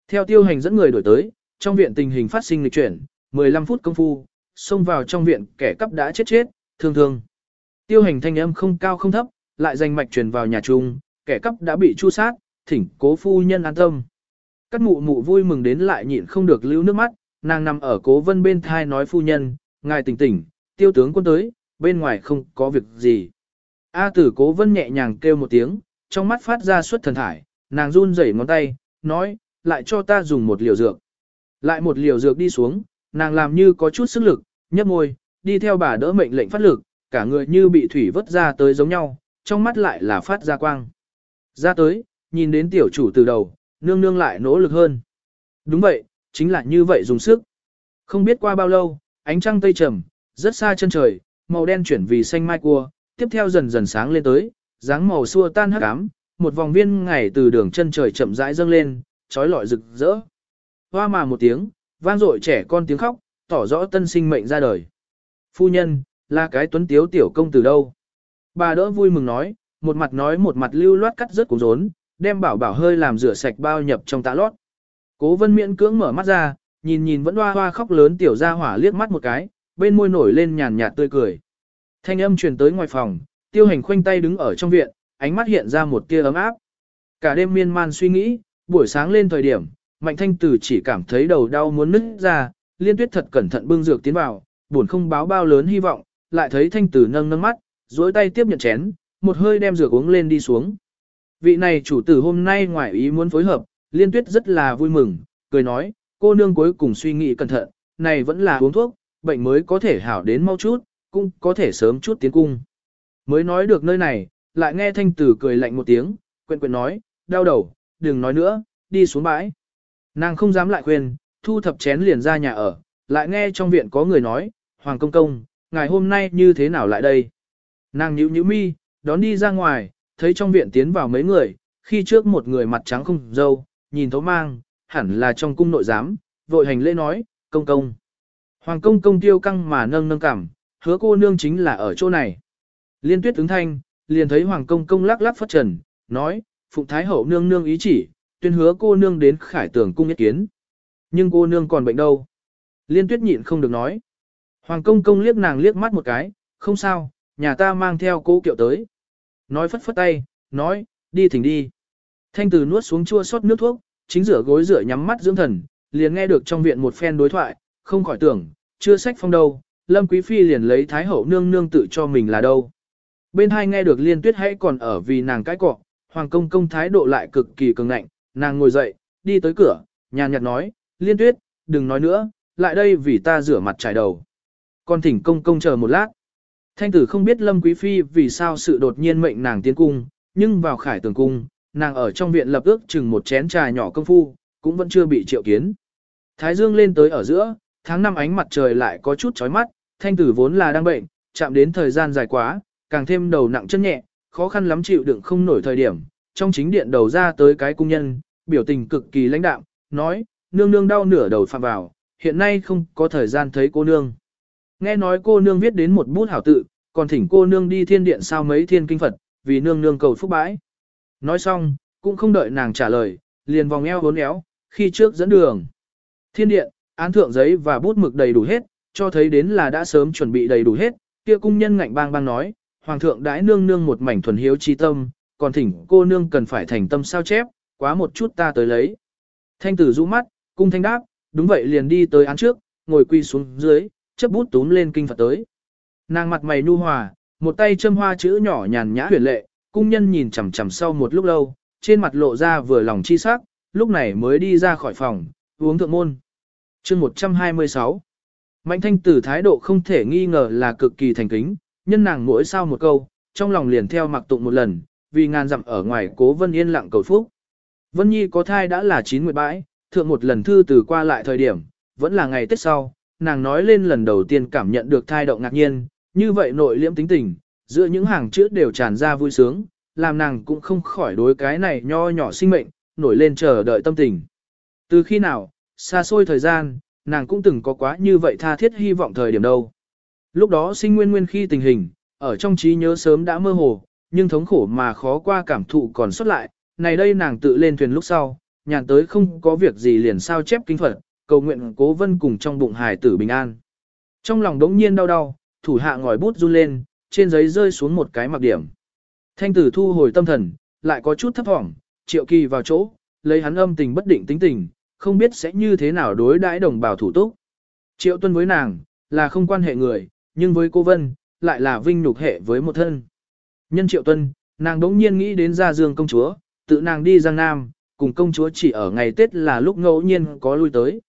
Theo tiêu hành dẫn người đổi tới, trong viện tình hình phát sinh lịch chuyển, 15 phút công phu, xông vào trong viện kẻ cắp đã chết chết, thương thương. Tiêu hành thanh âm không cao không thấp, lại danh mạch truyền vào nhà trung, kẻ cắp đã bị chu sát, thỉnh cố phu nhân an tâm. Các mụ mụ vui mừng đến lại nhịn không được lưu nước mắt, nàng nằm ở cố vân bên thai nói phu nhân, ngài tỉnh tỉnh, tiêu tướng quân tới, bên ngoài không có việc gì. A tử cố vân nhẹ nhàng kêu một tiếng, trong mắt phát ra suốt thần thải, nàng run rẩy ngón tay, nói, lại cho ta dùng một liều dược. Lại một liều dược đi xuống, nàng làm như có chút sức lực, nhấp môi, đi theo bà đỡ mệnh lệnh phát lực, cả người như bị thủy vớt ra tới giống nhau, trong mắt lại là phát ra quang. Ra tới, nhìn đến tiểu chủ từ đầu, nương nương lại nỗ lực hơn. Đúng vậy, chính là như vậy dùng sức. Không biết qua bao lâu, ánh trăng tây trầm, rất xa chân trời, màu đen chuyển vì xanh mai cua, tiếp theo dần dần sáng lên tới, dáng màu xua tan hắc ám, một vòng viên ngày từ đường chân trời chậm rãi dâng lên, trói lọi rực rỡ. Hoa mà một tiếng, vang dội trẻ con tiếng khóc, tỏ rõ tân sinh mệnh ra đời. Phu nhân, là cái tuấn tiếu tiểu công từ đâu? Bà đỡ vui mừng nói, một mặt nói một mặt lưu loát cắt rất cuốn rốn, đem bảo bảo hơi làm rửa sạch bao nhập trong tã lót. Cố vân miễn cưỡng mở mắt ra, nhìn nhìn vẫn hoa hoa khóc lớn tiểu ra hỏa liếc mắt một cái, bên môi nổi lên nhàn nhạt tươi cười. Thanh âm truyền tới ngoài phòng, tiêu hành khoanh tay đứng ở trong viện, ánh mắt hiện ra một tia ấm áp. Cả đêm miên man suy nghĩ, buổi sáng lên thời điểm, mạnh thanh tử chỉ cảm thấy đầu đau muốn nứt ra, liên tuyết thật cẩn thận bưng dược tiến vào, buồn không báo bao lớn hy vọng, lại thấy thanh tử nâng nâng mắt, duỗi tay tiếp nhận chén, một hơi đem dược uống lên đi xuống. Vị này chủ tử hôm nay ngoài ý muốn phối hợp, liên tuyết rất là vui mừng, cười nói, cô nương cuối cùng suy nghĩ cẩn thận, này vẫn là uống thuốc, bệnh mới có thể hảo đến mau chút, cũng có thể sớm chút tiến cung. Mới nói được nơi này, lại nghe thanh tử cười lạnh một tiếng, quên quên nói, đau đầu, đừng nói nữa, đi xuống bãi. Nàng không dám lại khuyên, thu thập chén liền ra nhà ở, lại nghe trong viện có người nói, Hoàng Công Công, ngày hôm nay như thế nào lại đây? Nàng nhíu nhíu mi, đón đi ra ngoài, thấy trong viện tiến vào mấy người, khi trước một người mặt trắng không dâu, nhìn thấu mang, hẳn là trong cung nội giám, vội hành lễ nói, công công. Hoàng công công tiêu căng mà nâng nâng cảm, hứa cô nương chính là ở chỗ này. Liên tuyết ứng thanh, liền thấy hoàng công công lắc lắc phất trần, nói, phụng thái hậu nương nương ý chỉ, tuyên hứa cô nương đến khải tường cung nhất kiến. Nhưng cô nương còn bệnh đâu? Liên tuyết nhịn không được nói. Hoàng công công liếc nàng liếc mắt một cái, không sao, nhà ta mang theo cô kiệu tới. Nói phất phất tay, nói, đi thỉnh đi. Thanh từ nuốt xuống chua sót nước thuốc, chính rửa gối rửa nhắm mắt dưỡng thần, liền nghe được trong viện một phen đối thoại, không khỏi tưởng, chưa sách phong đâu, Lâm Quý Phi liền lấy Thái Hậu nương nương tự cho mình là đâu. Bên hai nghe được liên tuyết hãy còn ở vì nàng cái cọ, Hoàng công công thái độ lại cực kỳ cường ngạnh, nàng ngồi dậy, đi tới cửa, nhàn nhạt nói, liên tuyết, đừng nói nữa, lại đây vì ta rửa mặt trải đầu. Con thỉnh công công chờ một lát. Thanh tử không biết Lâm Quý Phi vì sao sự đột nhiên mệnh nàng tiến cung, nhưng vào khải tường cung, nàng ở trong viện lập ước chừng một chén trà nhỏ công phu, cũng vẫn chưa bị triệu kiến. Thái dương lên tới ở giữa, tháng năm ánh mặt trời lại có chút chói mắt, thanh tử vốn là đang bệnh, chạm đến thời gian dài quá, càng thêm đầu nặng chân nhẹ, khó khăn lắm chịu đựng không nổi thời điểm. Trong chính điện đầu ra tới cái cung nhân, biểu tình cực kỳ lãnh đạm, nói, nương nương đau nửa đầu phạm vào, hiện nay không có thời gian thấy cô nương. Nghe nói cô nương viết đến một bút hảo tự, còn thỉnh cô nương đi thiên điện sao mấy thiên kinh Phật, vì nương nương cầu phúc bãi. Nói xong, cũng không đợi nàng trả lời, liền vòng eo hốn éo, khi trước dẫn đường. Thiên điện, án thượng giấy và bút mực đầy đủ hết, cho thấy đến là đã sớm chuẩn bị đầy đủ hết, kia cung nhân ngạnh bang bang nói, hoàng thượng đãi nương nương một mảnh thuần hiếu chi tâm, còn thỉnh cô nương cần phải thành tâm sao chép, quá một chút ta tới lấy. Thanh tử rũ mắt, cung thanh đáp, đúng vậy liền đi tới án trước, ngồi quy xuống dưới, chấp bút túm lên kinh Phật tới. Nàng mặt mày nu hòa, một tay châm hoa chữ nhỏ nhàn nhã huyền lệ, cung nhân nhìn chằm chằm sau một lúc lâu, trên mặt lộ ra vừa lòng chi sắc, lúc này mới đi ra khỏi phòng, uống thượng môn. chương 126 Mạnh thanh tử thái độ không thể nghi ngờ là cực kỳ thành kính, nhân nàng mỗi sao một câu, trong lòng liền theo mặc tụng một lần, vì ngàn dặm ở ngoài cố vân yên lặng cầu phúc. Vân Nhi có thai đã là chín nguyệt bãi, thượng một lần thư từ qua lại thời điểm, vẫn là ngày Tết sau, nàng nói lên lần đầu tiên cảm nhận được thai động ngạc nhiên, như vậy nội liễm tính tình, giữa những hàng chữ đều tràn ra vui sướng, làm nàng cũng không khỏi đối cái này nho nhỏ sinh mệnh, nổi lên chờ đợi tâm tình. Từ khi nào, xa xôi thời gian, nàng cũng từng có quá như vậy tha thiết hy vọng thời điểm đâu. Lúc đó sinh nguyên nguyên khi tình hình, ở trong trí nhớ sớm đã mơ hồ, nhưng thống khổ mà khó qua cảm thụ còn xuất lại, này đây nàng tự lên thuyền lúc sau, nhàn tới không có việc gì liền sao chép kinh Phật, cầu nguyện cố vân cùng trong bụng hài tử bình an. Trong lòng đống nhiên đau đau, thủ hạ ngòi bút run lên, trên giấy rơi xuống một cái mặc điểm. Thanh tử thu hồi tâm thần, lại có chút thấp thỏm, triệu kỳ vào chỗ, lấy hắn âm tình bất định tính tình, không biết sẽ như thế nào đối đãi đồng bào thủ túc. Triệu tuân với nàng, là không quan hệ người, nhưng với cô Vân, lại là vinh nhục hệ với một thân. Nhân triệu tuân, nàng đống nhiên nghĩ đến gia dương công chúa, tự nàng đi Giang Nam, cùng công chúa chỉ ở ngày Tết là lúc ngẫu nhiên có lui tới.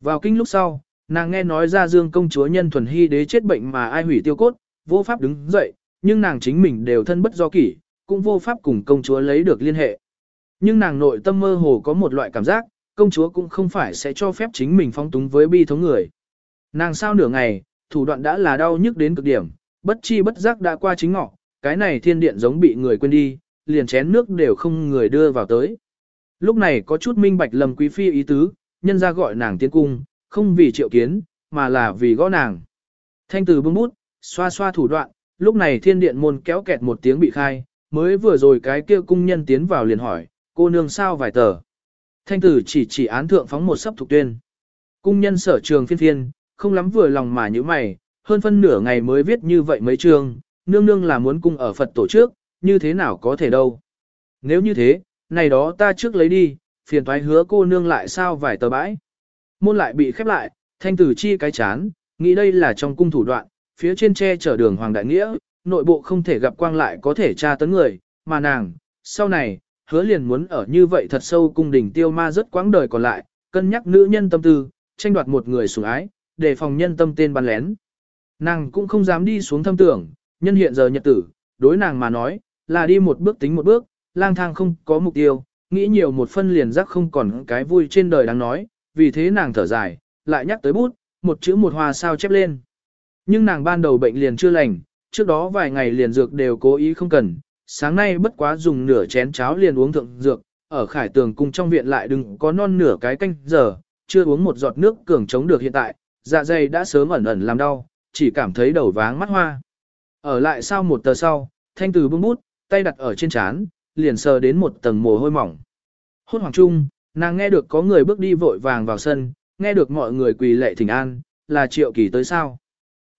Vào kinh lúc sau, nàng nghe nói gia dương công chúa nhân thuần hy đế chết bệnh mà ai hủy tiêu cốt, vô pháp đứng dậy, nhưng nàng chính mình đều thân bất do kỷ, cũng vô pháp cùng công chúa lấy được liên hệ. Nhưng nàng nội tâm mơ hồ có một loại cảm giác, công chúa cũng không phải sẽ cho phép chính mình phong túng với bi thống người. Nàng sao nửa ngày, thủ đoạn đã là đau nhức đến cực điểm, bất chi bất giác đã qua chính ngọ, cái này thiên điện giống bị người quên đi, liền chén nước đều không người đưa vào tới. Lúc này có chút minh bạch lầm quý phi ý tứ, nhân ra gọi nàng tiến cung, không vì triệu kiến, mà là vì gõ nàng. Thanh từ bưng bút, xoa xoa thủ đoạn, lúc này thiên điện môn kéo kẹt một tiếng bị khai, mới vừa rồi cái kia cung nhân tiến vào liền hỏi, cô nương sao vài tờ. Thanh tử chỉ chỉ án thượng phóng một sấp thuộc tuyên. Cung nhân sở trường phiên phiên, không lắm vừa lòng mà như mày, hơn phân nửa ngày mới viết như vậy mấy trường, nương nương là muốn cung ở Phật tổ trước, như thế nào có thể đâu. Nếu như thế, này đó ta trước lấy đi, phiền thoái hứa cô nương lại sao vài tờ bãi. Môn lại bị khép lại, thanh tử chi cái chán, nghĩ đây là trong cung thủ đoạn, phía trên che chở đường Hoàng Đại Nghĩa, nội bộ không thể gặp quang lại có thể tra tấn người, mà nàng, sau này, hứa liền muốn ở như vậy thật sâu cung đình tiêu ma rất quãng đời còn lại, cân nhắc nữ nhân tâm tư, tranh đoạt một người sủng ái, để phòng nhân tâm tên bắn lén. Nàng cũng không dám đi xuống thâm tưởng, nhân hiện giờ nhật tử, đối nàng mà nói, là đi một bước tính một bước, lang thang không có mục tiêu, nghĩ nhiều một phân liền giác không còn cái vui trên đời đáng nói, vì thế nàng thở dài, lại nhắc tới bút, một chữ một hoa sao chép lên. Nhưng nàng ban đầu bệnh liền chưa lành, trước đó vài ngày liền dược đều cố ý không cần, sáng nay bất quá dùng nửa chén cháo liền uống thượng dược, ở khải tường cung trong viện lại đừng có non nửa cái canh giờ, chưa uống một giọt nước cường chống được hiện tại, dạ dày đã sớm ẩn ẩn làm đau, chỉ cảm thấy đầu váng mắt hoa. Ở lại sau một tờ sau, thanh từ bưng bút, tay đặt ở trên chán, liền sờ đến một tầng mồ hôi mỏng. Hốt hoảng chung, nàng nghe được có người bước đi vội vàng vào sân, nghe được mọi người quỳ lệ thỉnh an, là triệu kỳ tới sao.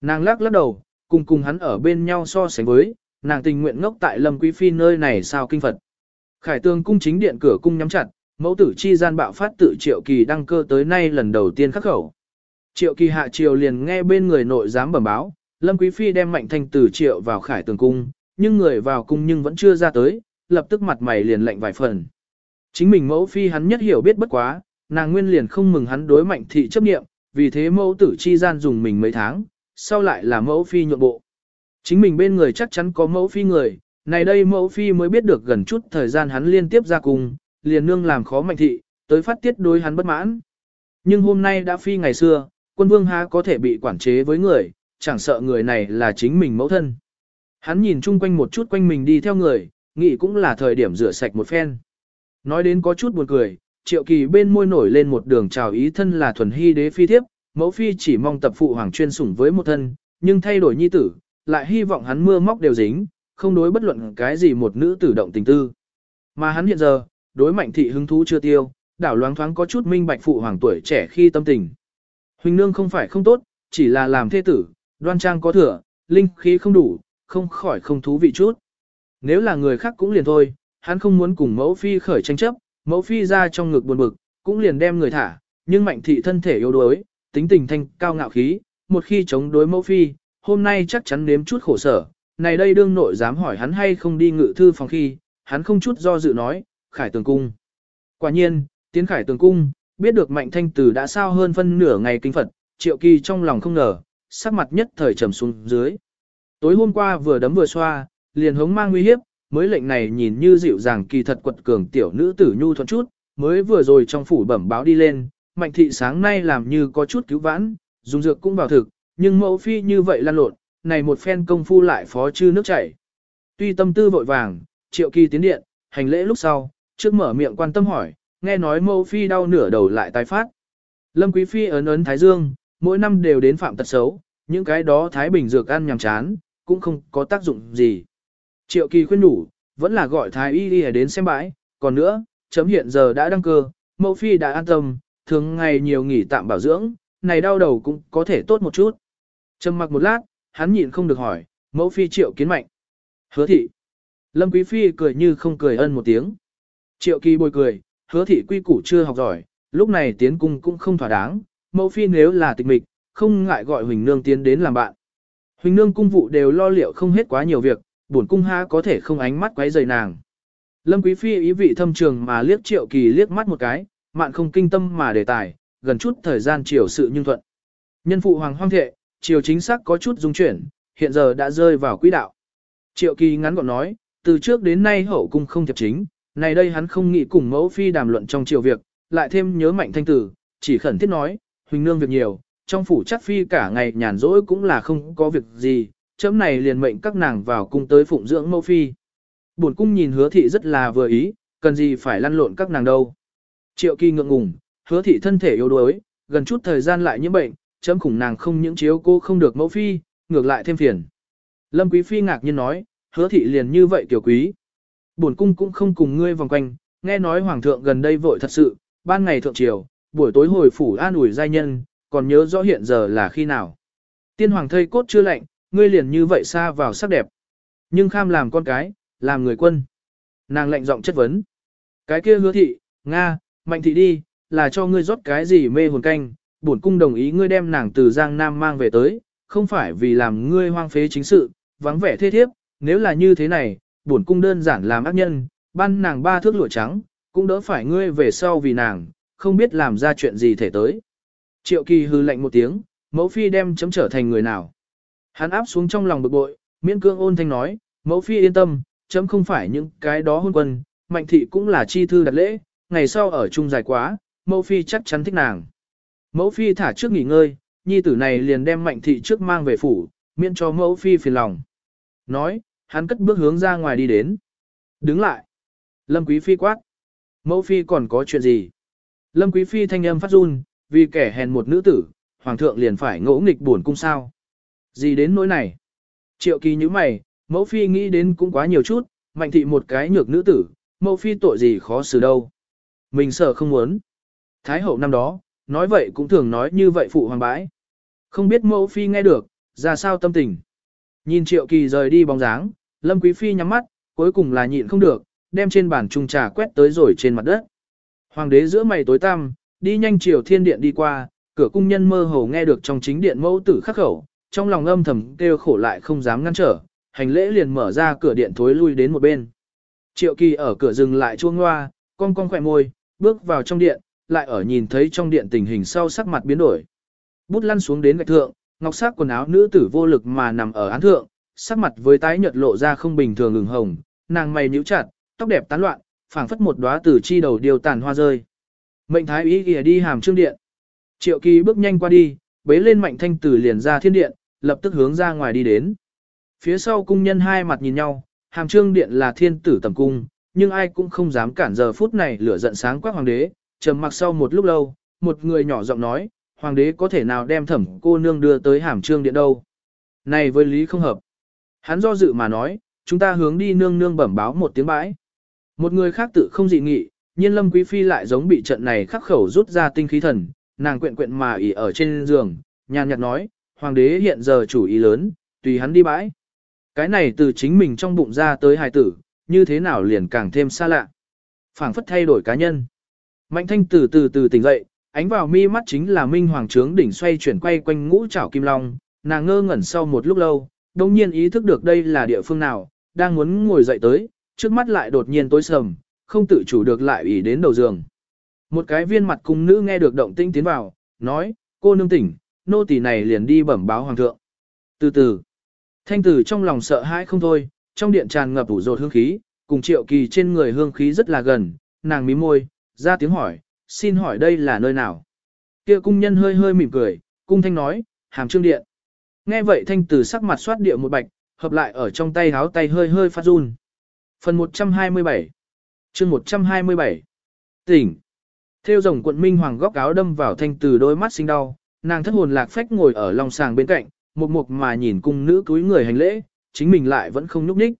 Nàng lắc lắc đầu, cùng cùng hắn ở bên nhau so sánh với, nàng tình nguyện ngốc tại Lâm Quý Phi nơi này sao kinh Phật. Khải tương cung chính điện cửa cung nhắm chặt, mẫu tử chi gian bạo phát tự triệu kỳ đăng cơ tới nay lần đầu tiên khắc khẩu. Triệu kỳ hạ triều liền nghe bên người nội giám bẩm báo, Lâm Quý Phi đem mạnh thanh tử triệu vào khải tường cung, nhưng người vào cung nhưng vẫn chưa ra tới, lập tức mặt mày liền lạnh vài phần. Chính mình mẫu phi hắn nhất hiểu biết bất quá, nàng nguyên liền không mừng hắn đối mạnh thị chấp nghiệm, vì thế mẫu tử chi gian dùng mình mấy tháng, sau lại là mẫu phi nhượng bộ. Chính mình bên người chắc chắn có mẫu phi người, này đây mẫu phi mới biết được gần chút thời gian hắn liên tiếp ra cùng, liền nương làm khó mạnh thị, tới phát tiết đối hắn bất mãn. Nhưng hôm nay đã phi ngày xưa, quân vương há có thể bị quản chế với người, chẳng sợ người này là chính mình mẫu thân. Hắn nhìn chung quanh một chút quanh mình đi theo người, nghĩ cũng là thời điểm rửa sạch một phen. Nói đến có chút buồn cười, triệu kỳ bên môi nổi lên một đường trào ý thân là thuần hy đế phi thiếp, mẫu phi chỉ mong tập phụ hoàng chuyên sủng với một thân, nhưng thay đổi nhi tử, lại hy vọng hắn mưa móc đều dính, không đối bất luận cái gì một nữ tử động tình tư. Mà hắn hiện giờ, đối mạnh thị hứng thú chưa tiêu, đảo loáng thoáng có chút minh bạch phụ hoàng tuổi trẻ khi tâm tình. Huỳnh nương không phải không tốt, chỉ là làm thế tử, đoan trang có thừa, linh khí không đủ, không khỏi không thú vị chút. Nếu là người khác cũng liền thôi, hắn không muốn cùng mẫu phi khởi tranh chấp, mẫu phi ra trong ngực buồn bực, cũng liền đem người thả, nhưng mạnh thị thân thể yếu đuối, tính tình thanh cao ngạo khí, một khi chống đối mẫu phi, hôm nay chắc chắn nếm chút khổ sở, này đây đương nội dám hỏi hắn hay không đi ngự thư phòng khi, hắn không chút do dự nói, khải tường cung. Quả nhiên, tiến khải tường cung, biết được mạnh thanh tử đã sao hơn phân nửa ngày kinh Phật, triệu kỳ trong lòng không ngờ, sắc mặt nhất thời trầm xuống dưới. Tối hôm qua vừa đấm vừa xoa, liền hống mang nguy hiếp, mới lệnh này nhìn như dịu dàng kỳ thật quật cường tiểu nữ tử nhu thuận chút, mới vừa rồi trong phủ bẩm báo đi lên, mạnh thị sáng nay làm như có chút cứu vãn, dùng dược cũng vào thực, nhưng mẫu phi như vậy lan lộn, này một phen công phu lại phó chư nước chảy. Tuy tâm tư vội vàng, triệu kỳ tiến điện, hành lễ lúc sau, trước mở miệng quan tâm hỏi, nghe nói mẫu phi đau nửa đầu lại tái phát. Lâm Quý Phi ấn ấn Thái Dương, mỗi năm đều đến phạm tật xấu, những cái đó Thái Bình dược ăn nhằm chán, cũng không có tác dụng gì. Triệu kỳ khuyên đủ, vẫn là gọi Thái Y đi đến xem bãi, còn nữa, chấm hiện giờ đã đăng cơ, mẫu phi đã an tâm, thường ngày nhiều nghỉ tạm bảo dưỡng, này đau đầu cũng có thể tốt một chút. Trầm mặc một lát, hắn nhịn không được hỏi, mẫu phi triệu kiến mạnh. Hứa thị. Lâm Quý Phi cười như không cười ân một tiếng. Triệu kỳ bồi cười, hứa thị quy củ chưa học giỏi, lúc này tiến cung cũng không thỏa đáng, mẫu phi nếu là tịch mịch, không ngại gọi Huỳnh Nương tiến đến làm bạn. Huỳnh Nương cung vụ đều lo liệu không hết quá nhiều việc, bổn cung ha có thể không ánh mắt quấy rầy nàng. Lâm Quý Phi ý vị thâm trường mà liếc triệu kỳ liếc mắt một cái, mạn không kinh tâm mà đề tài, gần chút thời gian chiều sự nhưng thuận. Nhân phụ hoàng hoang thệ, chiều chính xác có chút dung chuyển, hiện giờ đã rơi vào quỹ đạo. Triệu kỳ ngắn gọn nói, từ trước đến nay hậu cung không thiệp chính, này đây hắn không nghĩ cùng mẫu phi đàm luận trong triều việc, lại thêm nhớ mạnh thanh tử, chỉ khẩn thiết nói, huynh nương việc nhiều, trong phủ chắc phi cả ngày nhàn rỗi cũng là không có việc gì, chấm này liền mệnh các nàng vào cung tới phụng dưỡng mẫu phi. Buồn cung nhìn hứa thị rất là vừa ý, cần gì phải lăn lộn các nàng đâu. Triệu kỳ ngượng ngùng, hứa thị thân thể yếu đuối, gần chút thời gian lại nhiễm bệnh, chấm khủng nàng không những chiếu cô không được mẫu phi, ngược lại thêm phiền. Lâm quý phi ngạc nhiên nói, hứa thị liền như vậy tiểu quý. Buồn cung cũng không cùng ngươi vòng quanh, nghe nói hoàng thượng gần đây vội thật sự, ban ngày thượng triều, buổi tối hồi phủ an ủi giai nhân, còn nhớ rõ hiện giờ là khi nào. Tiên hoàng thây cốt chưa lạnh, ngươi liền như vậy xa vào sắc đẹp. Nhưng kham làm con cái, làm người quân. Nàng lạnh giọng chất vấn. Cái kia hứa thị, Nga, mạnh thị đi, là cho ngươi rót cái gì mê hồn canh, bổn cung đồng ý ngươi đem nàng từ Giang Nam mang về tới, không phải vì làm ngươi hoang phế chính sự, vắng vẻ thê thiếp, nếu là như thế này, bổn cung đơn giản làm ác nhân, ban nàng ba thước lụa trắng, cũng đỡ phải ngươi về sau vì nàng, không biết làm ra chuyện gì thể tới. Triệu kỳ hư lạnh một tiếng, mẫu phi đem chấm trở thành người nào. Hắn áp xuống trong lòng bực bội, miễn cương ôn thanh nói, mẫu phi yên tâm, chấm không phải những cái đó hôn quân, mạnh thị cũng là chi thư đặt lễ, ngày sau ở chung dài quá, mẫu phi chắc chắn thích nàng. Mẫu phi thả trước nghỉ ngơi, nhi tử này liền đem mạnh thị trước mang về phủ, miễn cho mẫu phi phiền lòng. Nói, hắn cất bước hướng ra ngoài đi đến. Đứng lại. Lâm quý phi quát. Mẫu phi còn có chuyện gì? Lâm quý phi thanh âm phát run, vì kẻ hèn một nữ tử, hoàng thượng liền phải ngỗ nghịch buồn cung sao. Gì đến nỗi này? Triệu kỳ như mày, mẫu phi nghĩ đến cũng quá nhiều chút, mạnh thị một cái nhược nữ tử, mẫu phi tội gì khó xử đâu. Mình sợ không muốn. Thái hậu năm đó, nói vậy cũng thường nói như vậy phụ hoàng bãi. Không biết mẫu phi nghe được, ra sao tâm tình. Nhìn triệu kỳ rời đi bóng dáng, lâm quý phi nhắm mắt, cuối cùng là nhịn không được, đem trên bàn trung trà quét tới rồi trên mặt đất. Hoàng đế giữa mày tối tăm, đi nhanh chiều thiên điện đi qua, cửa cung nhân mơ hồ nghe được trong chính điện mẫu tử khắc khẩu, trong lòng âm thầm kêu khổ lại không dám ngăn trở, hành lễ liền mở ra cửa điện thối lui đến một bên. Triệu kỳ ở cửa dừng lại chuông hoa, con con khỏe môi, bước vào trong điện, lại ở nhìn thấy trong điện tình hình sau sắc mặt biến đổi. Bút lăn xuống đến gạch thượng, ngọc sắc quần áo nữ tử vô lực mà nằm ở án thượng, sắc mặt với tái nhợt lộ ra không bình thường ửng hồng, nàng mày nhíu chặt, tóc đẹp tán loạn, phảng phất một đóa tử chi đầu điều tàn hoa rơi. Mệnh thái ý kìa đi hàm trương điện. Triệu kỳ bước nhanh qua đi, bế lên mạnh thanh tử liền ra thiên điện, lập tức hướng ra ngoài đi đến. Phía sau cung nhân hai mặt nhìn nhau, hàm trương điện là thiên tử tầm cung, nhưng ai cũng không dám cản giờ phút này lửa giận sáng quắc hoàng đế, trầm mặc sau một lúc lâu, một người nhỏ giọng nói, hoàng đế có thể nào đem thẩm cô nương đưa tới hàm trương điện đâu. Này với lý không hợp. Hắn do dự mà nói, chúng ta hướng đi nương nương bẩm báo một tiếng bãi. Một người khác tự không dị nghị, nhiên lâm quý phi lại giống bị trận này khắc khẩu rút ra tinh khí thần, nàng quyện quyện mà ỉ ở trên giường, nhàn nhạt nói, hoàng đế hiện giờ chủ ý lớn, tùy hắn đi bãi. Cái này từ chính mình trong bụng ra tới hài tử, như thế nào liền càng thêm xa lạ. phảng phất thay đổi cá nhân. Mạnh thanh từ từ từ tỉnh dậy, ánh vào mi mắt chính là minh hoàng trướng đỉnh xoay chuyển quay quanh ngũ trảo kim long, nàng ngơ ngẩn sau một lúc lâu, đồng nhiên ý thức được đây là địa phương nào, đang muốn ngồi dậy tới, trước mắt lại đột nhiên tối sầm, không tự chủ được lại ủy đến đầu giường. Một cái viên mặt cung nữ nghe được động tĩnh tiến vào, nói, cô nương tỉnh, nô tỳ này liền đi bẩm báo hoàng thượng. Từ từ, thanh tử trong lòng sợ hãi không thôi, trong điện tràn ngập ủ rột hương khí, cùng triệu kỳ trên người hương khí rất là gần, nàng mím môi, ra tiếng hỏi, xin hỏi đây là nơi nào? Kia cung nhân hơi hơi mỉm cười, cung thanh nói, hàm trương điện. Nghe vậy thanh tử sắc mặt xoát địa một bạch, hợp lại ở trong tay háo tay hơi hơi phát run. Phần 127 chương 127 Tỉnh Theo rồng quận minh hoàng góc áo đâm vào thanh tử đôi mắt sinh đau, nàng thất hồn lạc phách ngồi ở lòng sàng bên cạnh, một mục mà nhìn cung nữ túi người hành lễ, chính mình lại vẫn không nhúc nhích.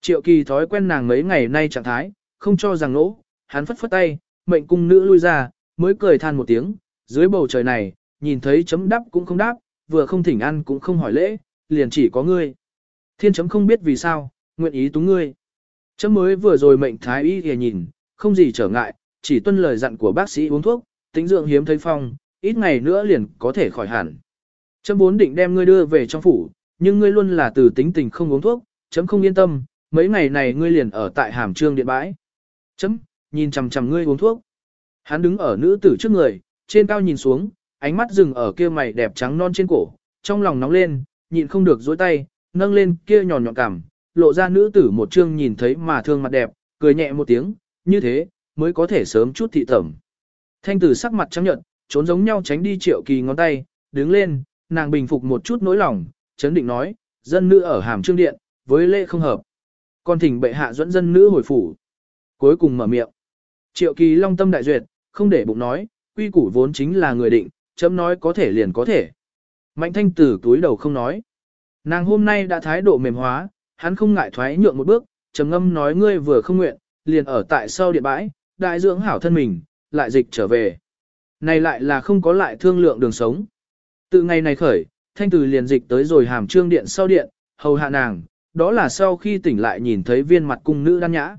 Triệu kỳ thói quen nàng mấy ngày nay trạng thái, không cho rằng nỗ, hắn phất phất tay, mệnh cung nữ lui ra, mới cười than một tiếng, dưới bầu trời này, nhìn thấy chấm đáp cũng không đáp, vừa không thỉnh ăn cũng không hỏi lễ, liền chỉ có ngươi. Thiên chấm không biết vì sao, nguyện ý túng ngươi. Chấm mới vừa rồi mệnh thái y thì nhìn, không gì trở ngại, chỉ tuân lời dặn của bác sĩ uống thuốc, tính dưỡng hiếm thấy phong, ít ngày nữa liền có thể khỏi hẳn. Chấm bốn định đem ngươi đưa về trong phủ, nhưng ngươi luôn là từ tính tình không uống thuốc, chấm không yên tâm, mấy ngày này ngươi liền ở tại hàm trương điện bãi. Chấm, nhìn chằm chằm ngươi uống thuốc. Hắn đứng ở nữ tử trước người, trên cao nhìn xuống, ánh mắt dừng ở kia mày đẹp trắng non trên cổ, trong lòng nóng lên, nhịn không được dối tay, nâng lên kia nhòn nhọn cảm, lộ ra nữ tử một trương nhìn thấy mà thương mặt đẹp, cười nhẹ một tiếng, như thế, mới có thể sớm chút thị tẩm. Thanh tử sắc mặt trắng nhợt, trốn giống nhau tránh đi triệu kỳ ngón tay, đứng lên, nàng bình phục một chút nỗi lòng, chấn định nói, dân nữ ở hàm trương điện, với lễ không hợp. Còn thỉnh bệ hạ dẫn dân nữ hồi phủ. Cuối cùng mở miệng. Triệu kỳ long tâm đại duyệt, không để bụng nói, quy củ vốn chính là người định, chấm nói có thể liền có thể. Mạnh thanh tử túi đầu không nói. Nàng hôm nay đã thái độ mềm hóa, hắn không ngại thoái nhượng một bước, trầm ngâm nói ngươi vừa không nguyện, liền ở tại sau điện bãi, đại dưỡng hảo thân mình, lại dịch trở về. Này lại là không có lại thương lượng đường sống. Từ ngày này khởi, thanh từ liền dịch tới rồi hàm trương điện sau điện, hầu hạ nàng, đó là sau khi tỉnh lại nhìn thấy viên mặt cung nữ đan nhã.